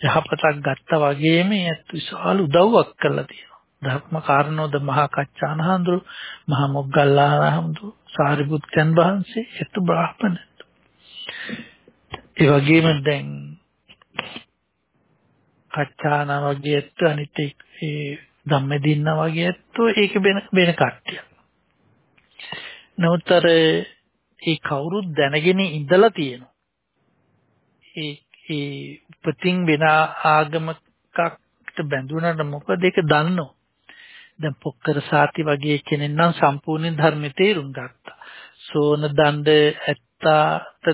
යහපතක් ගත්තා වගේම ඒත් විශාල උදව්වක් කළා තියෙනවා. ධර්ම කාරණෝද මහා කච්චානහඳුරු මහා මොග්ගල්ලානහඳුරු සාරිපුත්යන් වහන්සේ ඒත් බ්‍රාහ්මණ. ඒ වගේම දැන් කච්චාන වගේ ඒත් අනිත් ඒ ධම්මදින්න වගේ ඒත් ඒක වෙන වෙන කට්ටිය. නමුත්තර ඒ කවුරුත් දැනගෙන ඉඳලා තියෙනවා. ඒ ඒ උපතින් වෙන ආගමකට බැඳුනට මොකද ඒක දන්නෝ. දැන් පොක්කර සාති වගේ කෙනෙක් නම් සම්පූර්ණ ධර්ම තේරුම් ගත්තා. සෝන දණ්ඩ ඇත්තාට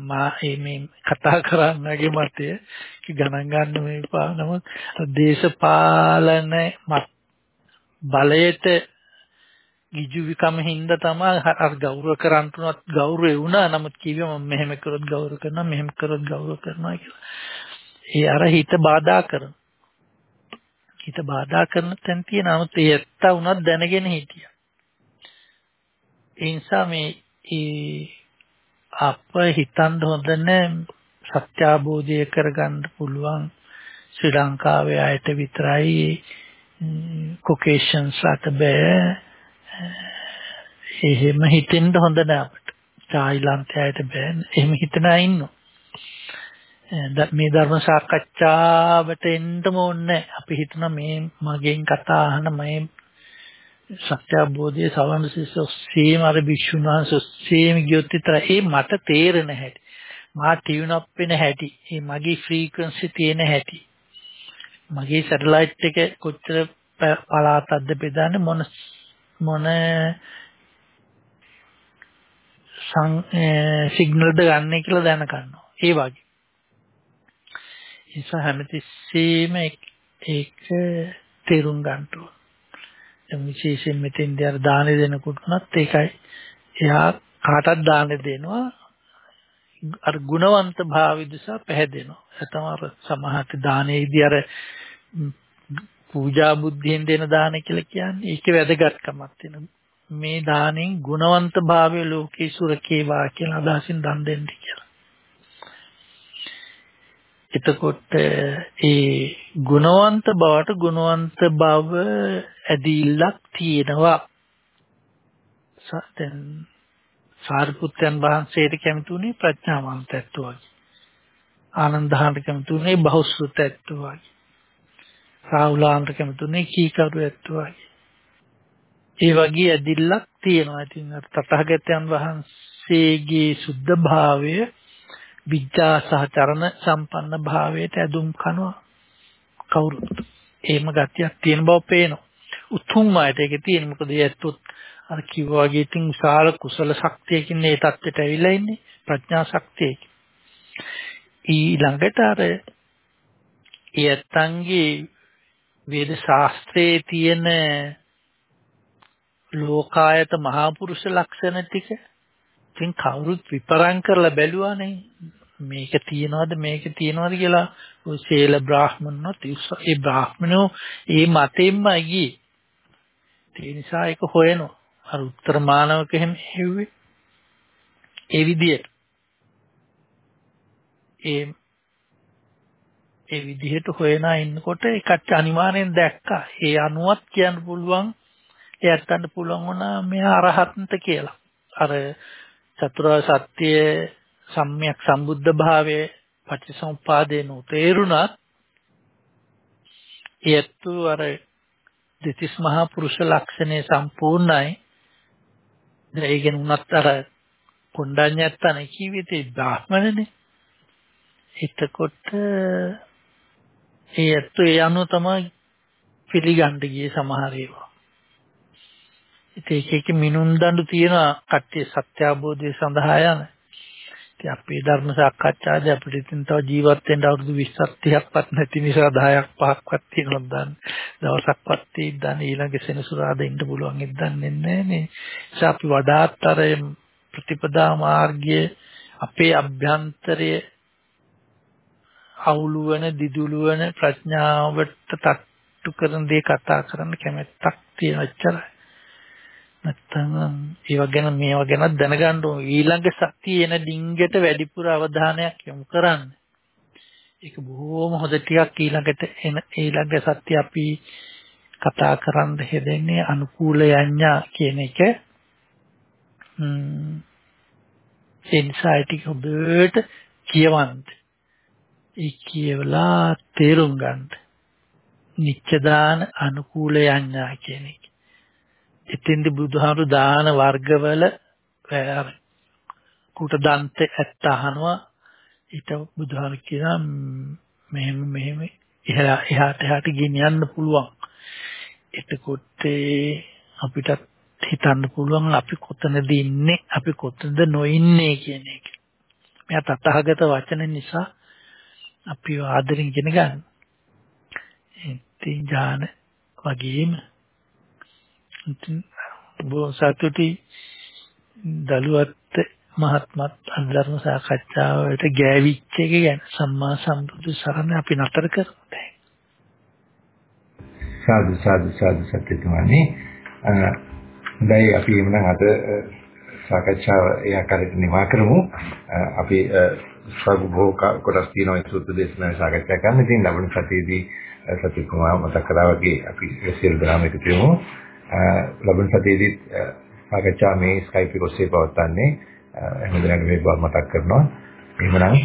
මා මේ කතා කරන්නගේ මතය ගණන් ගන්න මේ පානම දේශපාලන බලයට ගිජුවිකම හින්දා තමයි අර ගෞරව කරන්තුනත් ගෞරවේ වුණා නමුත් කිව්වේ මම මෙහෙම කරොත් ගෞරව කරනවා මෙහෙම කරොත් ගෞරව කරනවා කියලා. ඒ අර හිත බාධා කරන. හිත බාධා කරන තැන් තියෙන නමුත් ඒ ඇත්ත වුණත් දැනගෙන හිටියා. ඒ නිසා මේ ඒ අප හිතන්න හොඳ සත්‍ය අවබෝධය කරගන්න පුළුවන් ශ්‍රී ලංකාවේ අයට විතරයි කොකේෂන්ස් අත බෑ එහෙම හිතෙන්න හොඳ නෑ අපිට. තායිලන්තයට බෑ. එහෙම හිතන අය ඉන්නවා. මේ ධර්ම සාකච්ඡාවට එන්නම ඕනේ අපි හිතන මේ මගෙන් කතා අහන මේ සත්‍ය අවබෝධයේ සවන සිස්සීම අර විශ්ුණ වහන්සේම ගියොත් විතර ඒ මට තේරෙන හැටි මා ටියුන් අප් වෙන හැටි මේ මගේ ෆ්‍රීකවන්සි තියෙන හැටි මගේ සැටලයිට් එක කොච්චර පළාතක්ද බෙදන්නේ මොන මොන සිග්නල්ද ගන්න කියලා දැන ගන්නවා. ඒ වගේ. නිසා හැමතිස්සෙම ඒක තේරුම් ගන්න ඕන. දැන් විශේෂයෙන් මෙතෙන්දී අර දාන දෙනකොට උනත් ඒකයි. එයා කාටත් දාන දෙනවා. අර ගුණවන්ත භාවය දිසා පැහැදෙනවා. ඒ තමයි සමහරට දානයේදී අර පූජා බුද්ධියෙන් දෙන දාන කියලා කියන්නේ ඒකේ වැදගත්කමක් තියෙනවා. මේ දානෙන් ගුණවන්ත භාවය ලෝකේ සුරකේවා කියලා අදහසින් දන් දෙන්න කියලා. එතකොට ඒ ගුණවන්ත බවට ගුණවන්ත බව ඇදීල්ලක් තියෙනවා. දැන් සාරිපුත්යන් වහන්සේට කැමතුනේ ප්‍රඥාවන්තත්ව වගේ. ආනන්දහාන්ට කැමතුනේ බහුශ්‍රතත්ව වගේ. රාහුලාන්ට කැමතුනේ කීකරු ඇත්තු වගේ. ඒ වගේ ඇදිල්ලක් තියෙනවා. ඉතින් තථාගතයන් වහන්සේගේ සුද්ධ භාවය විද්‍යා සහ චරණ සම්පන්න භාවයට ඇදුම් කනවා. කවුරුත්. එහෙම ගතියක් තියෙන බව පේනවා. උතුම් අයට ඒක තියෙන. මොකද ඒත්තොත් අර කිව්වා වගේ ඉතින් විශාල කුසල ශක්තියකින් මේ தත්ත්වයට ඇවිල්ලා ඉන්නේ. ප්‍රඥා ශක්තියකින්. ඊළඟට අර ඒත්තන්ගේ වේද ශාස්ත්‍රයේ තියෙන ලෝකායත මහා පුරුෂ ලක්ෂණ ටික ඉතින් කවුරුත් විපරම් කරලා බැලුවානේ. මේක තියනවද මේක තියනවද කියලා ඔය සීල බ්‍රාහ්මණනොත් ඒ බ්‍රාහ්මණෝ ඒ මතෙන්ම ගියේ. ඒ නිසා ඒක හොයනවා. අර උත්තර මානවක එහෙම හෙව්වේ. ඒ විදියට ඒ ඒ විදිහට හොයනා ඉන්නකොට ඒකට අනිවාර්යෙන් දැක්කා. ඒ අනුවත් කියන්න පුළුවන් එයාටන්න පුළුවන් වුණා මෙයා අරහත්න්ත කියලා. අර චතුරාර්ය සත්‍ය සම්්‍යක් සම්බුද්ධ භාවයේ පටිසමුපාදේ නොතේරුණත් ඒත්තු අර දෙතිස් මහා පුරුෂ ලක්ෂණේ සම්පූර්ණයි. ඒකෙන් උනත් අර කොණ්ඩඤ්ඤත්තන කිව්වේ තේ බ්‍රාහ්මණනේ. එතකොට ඒ ඇත්ත ඒ අනුව තමයි පිළිගන්න ගියේ සමහර ඒවා. ඉතින් එක එක මිනුම් දඬු තියෙන කට්ටිය සත්‍ය අවබෝධය සඳහා යන. ඉතින් අපේ ධර්ම සාකච්ඡාදී අපිට ඉතින් තව ජීවත් වෙන්න අවුරුදු 20ක් 30ක්වත් නැති නිසා 10ක් 5ක්වත් තියෙනවා දන්න. දවසක්වත් තියෙද්දන් ඊළඟ සෙනසුරාදා ඉන්න පුළුවන් ඉද්දන්නේ නැහැ නේ. ඒ අපි වඩාත් අර ප්‍රතිපදා මාර්ගයේ අපේ අභ්‍යන්තරයේ අවුළු වෙන දිදුළු වෙන ප්‍රඥාවට තට්ටු කරන දේ කතා කරන්න කැමැත්තක් තියෙන එච්චරයි. නැත්තම් ඒව ගැන මේවා ගැන දැනගන්න ඕන ඊළඟ සතියේ එන ඩිංගට වැඩිපුර අවධානයක් යොමු කරන්න. ඒක බොහොම හොඳ ටිකක් ඊළඟට එන ඊළඟ සතිය අපි කතා කරන්න හදන්නේ අනුකූල යඤ්ඤා කියන එක. ඒ නිසා ඒක හොඳට කියවන්න. ඒ කියවලා තේරුම් ගන්න. නිච්ච දාන අනුකූල යඤ්ඤා කියන එක. එතෙන්දි බුදුහාමුදුරු දාන වර්ගවල කුට දන්ත ඇත්ත අහනවා ඊට බුදුහාමුදුරු කියනවා මෙහෙම මෙහෙම එහා එහාට එහාට ගෙනියන්න පුළුවන්. එතකොට අපිට හිතන්න පුළුවන් අපි කොතනද ඉන්නේ අපි කොතනද නොඉන්නේ කියන එක. මෙයා තථාගත වචන නිසා අපි ආදරෙන් ඉගෙන ගන්න. ඉතින් ඥාන වගේම බෝසතුටි දලුවත් මහත්මත් අධර්ම සාකච්ඡාවට ගෑවිච්ච එක ගැන සම්මා සම්බුදු සරණ අපි නතර කරමු. සාදු සාදු සාදු සත්‍යතුමානි හොඳයි අපි එමුනම් අද සාකච්ඡාව ඒ ආකාරයට නිමා කරමු. අපි සබ්බෝ කොටස් තියෙනවා ඒ සූත්‍ර දේශනාවේ සාකච්ඡා කරන්න. ඉතින් ලබන සතියේදී සත්‍ය කුමාර මතක් කරා වගේ අපි සියලු දෙනාම එකතු වෙමු. ලබන සතියේදී සාකච්ඡා මේ Skype එක ඔස්සේ පවත්වන්නේ හැමදෙනාටම මේ බව මතක් කරනවා. එහෙමනම්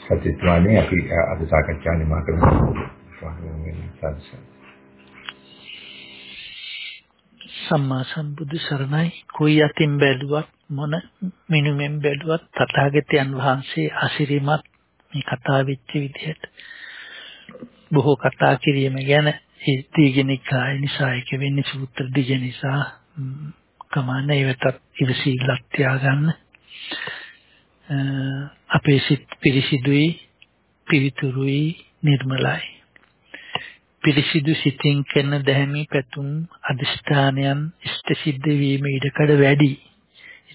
සත්‍යත්වානේ අපි අද සාකච්ඡා නිමා කරමු. සම්මා සම්බුදු සරණයි කොයි අතින් බැලුවත් මොන මිනුමෙන් බැලුවත් තථාගතයන් වහන්සේ අසිරිමත් මේ කතා වෙච්ච විදිහට බොහෝ කතා කිරීම ගැන ඒ දීගනිකාය නිසා ඒක වෙන්නේ සූත්‍ර දිග නිසා කමන්න ඒකට ඉවසීලක් තියාගන්න අපේ සිත් පිරිසිදුයි පිරිතුරුයි නිර්මලයි පිරිසිදු සිතින් කරන දැහැමි පැතුම් අදිෂ්ඨානයන් ඉෂ්ට සිද්ධ වීම ඉඩකඩ වැඩි.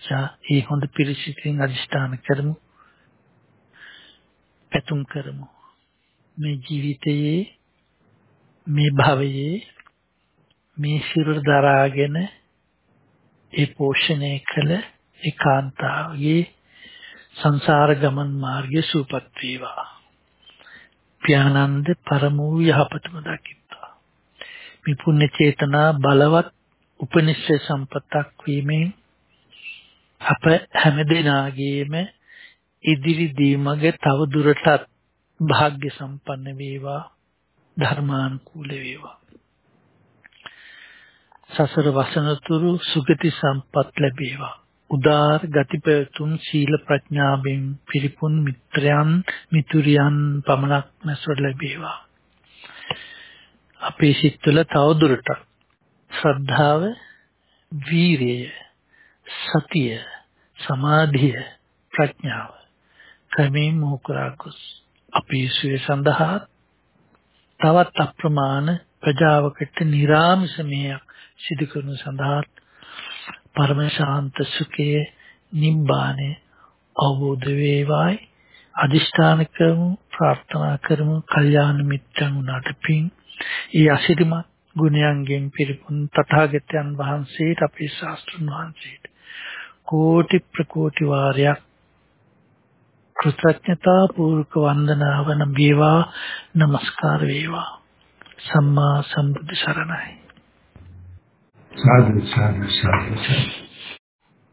එසා ඒ හොඳ පිරිසිදුකින් අදිෂ්ඨාන කරමු. පැතුම් කරමු. මේ ජීවිතයේ මේ භවයේ මේ සිරුර දරාගෙන ඒ පෝෂණය කළ ඒකාන්තාවගේ සංසාර ගමන් මාර්ගය සූපත් වේවා. ප්‍රඥානන්ද පරම වූ යහපතම දකිත්වා. මේ පුණ්‍ය චේතනා බලවත් උපනිශ්‍රේ සම්පතක් වීමෙන් අප හැමදෙනාගේම ඉදිරි දීමග තව දුරටත් වාග්ය සම්පන්න වේවා ධර්මානුකූල වේවා. සසර වසනතුරු සුගති සම්පත් ලැබේවා. උදාර ගතිපයතුම් සීල ප්‍රඥාවෙන් පිරිපුන් මිත්‍රයන් මිතුරියන් පමණක් නැසොර ලැබේවා. අපේ සිත්වල තවදුරටත් ශ්‍රද්ධාව, වීරිය, සතිය සමාධිය ප්‍රඥාව. ක්‍රමයෙන් මොහු කරා ගොස්. අපේසුවේ සඳහා තවත් අප්‍රමාණ ප්‍රජාවකට නිරාමිස මෙයක් සිදු කරනු සඳහා පරම ශාන්ත සුඛයේ නිබ්බාණය අවබෝධ වේවායි. අදිෂ්ඨාන කරමු ප්‍රාර්ථනා කරමු කල්යාණ මිත්‍රන් උනාට පින්. ඒ අසිරිමත් ගුණයන්ගෙන් පිරිපුන් තථාගතයන් වහන්සේට අපේ ශාස්ත්‍රඥ වහන්සේට. කෝටි ප්‍රකෝටි වාරයක් කෘතඥතා පූර්වක වන්දනාව නම් වේවා নমස්කාර වේවා. සම්මා සම්බුද්ධ සරණයි. සාදු සාදු සාදු.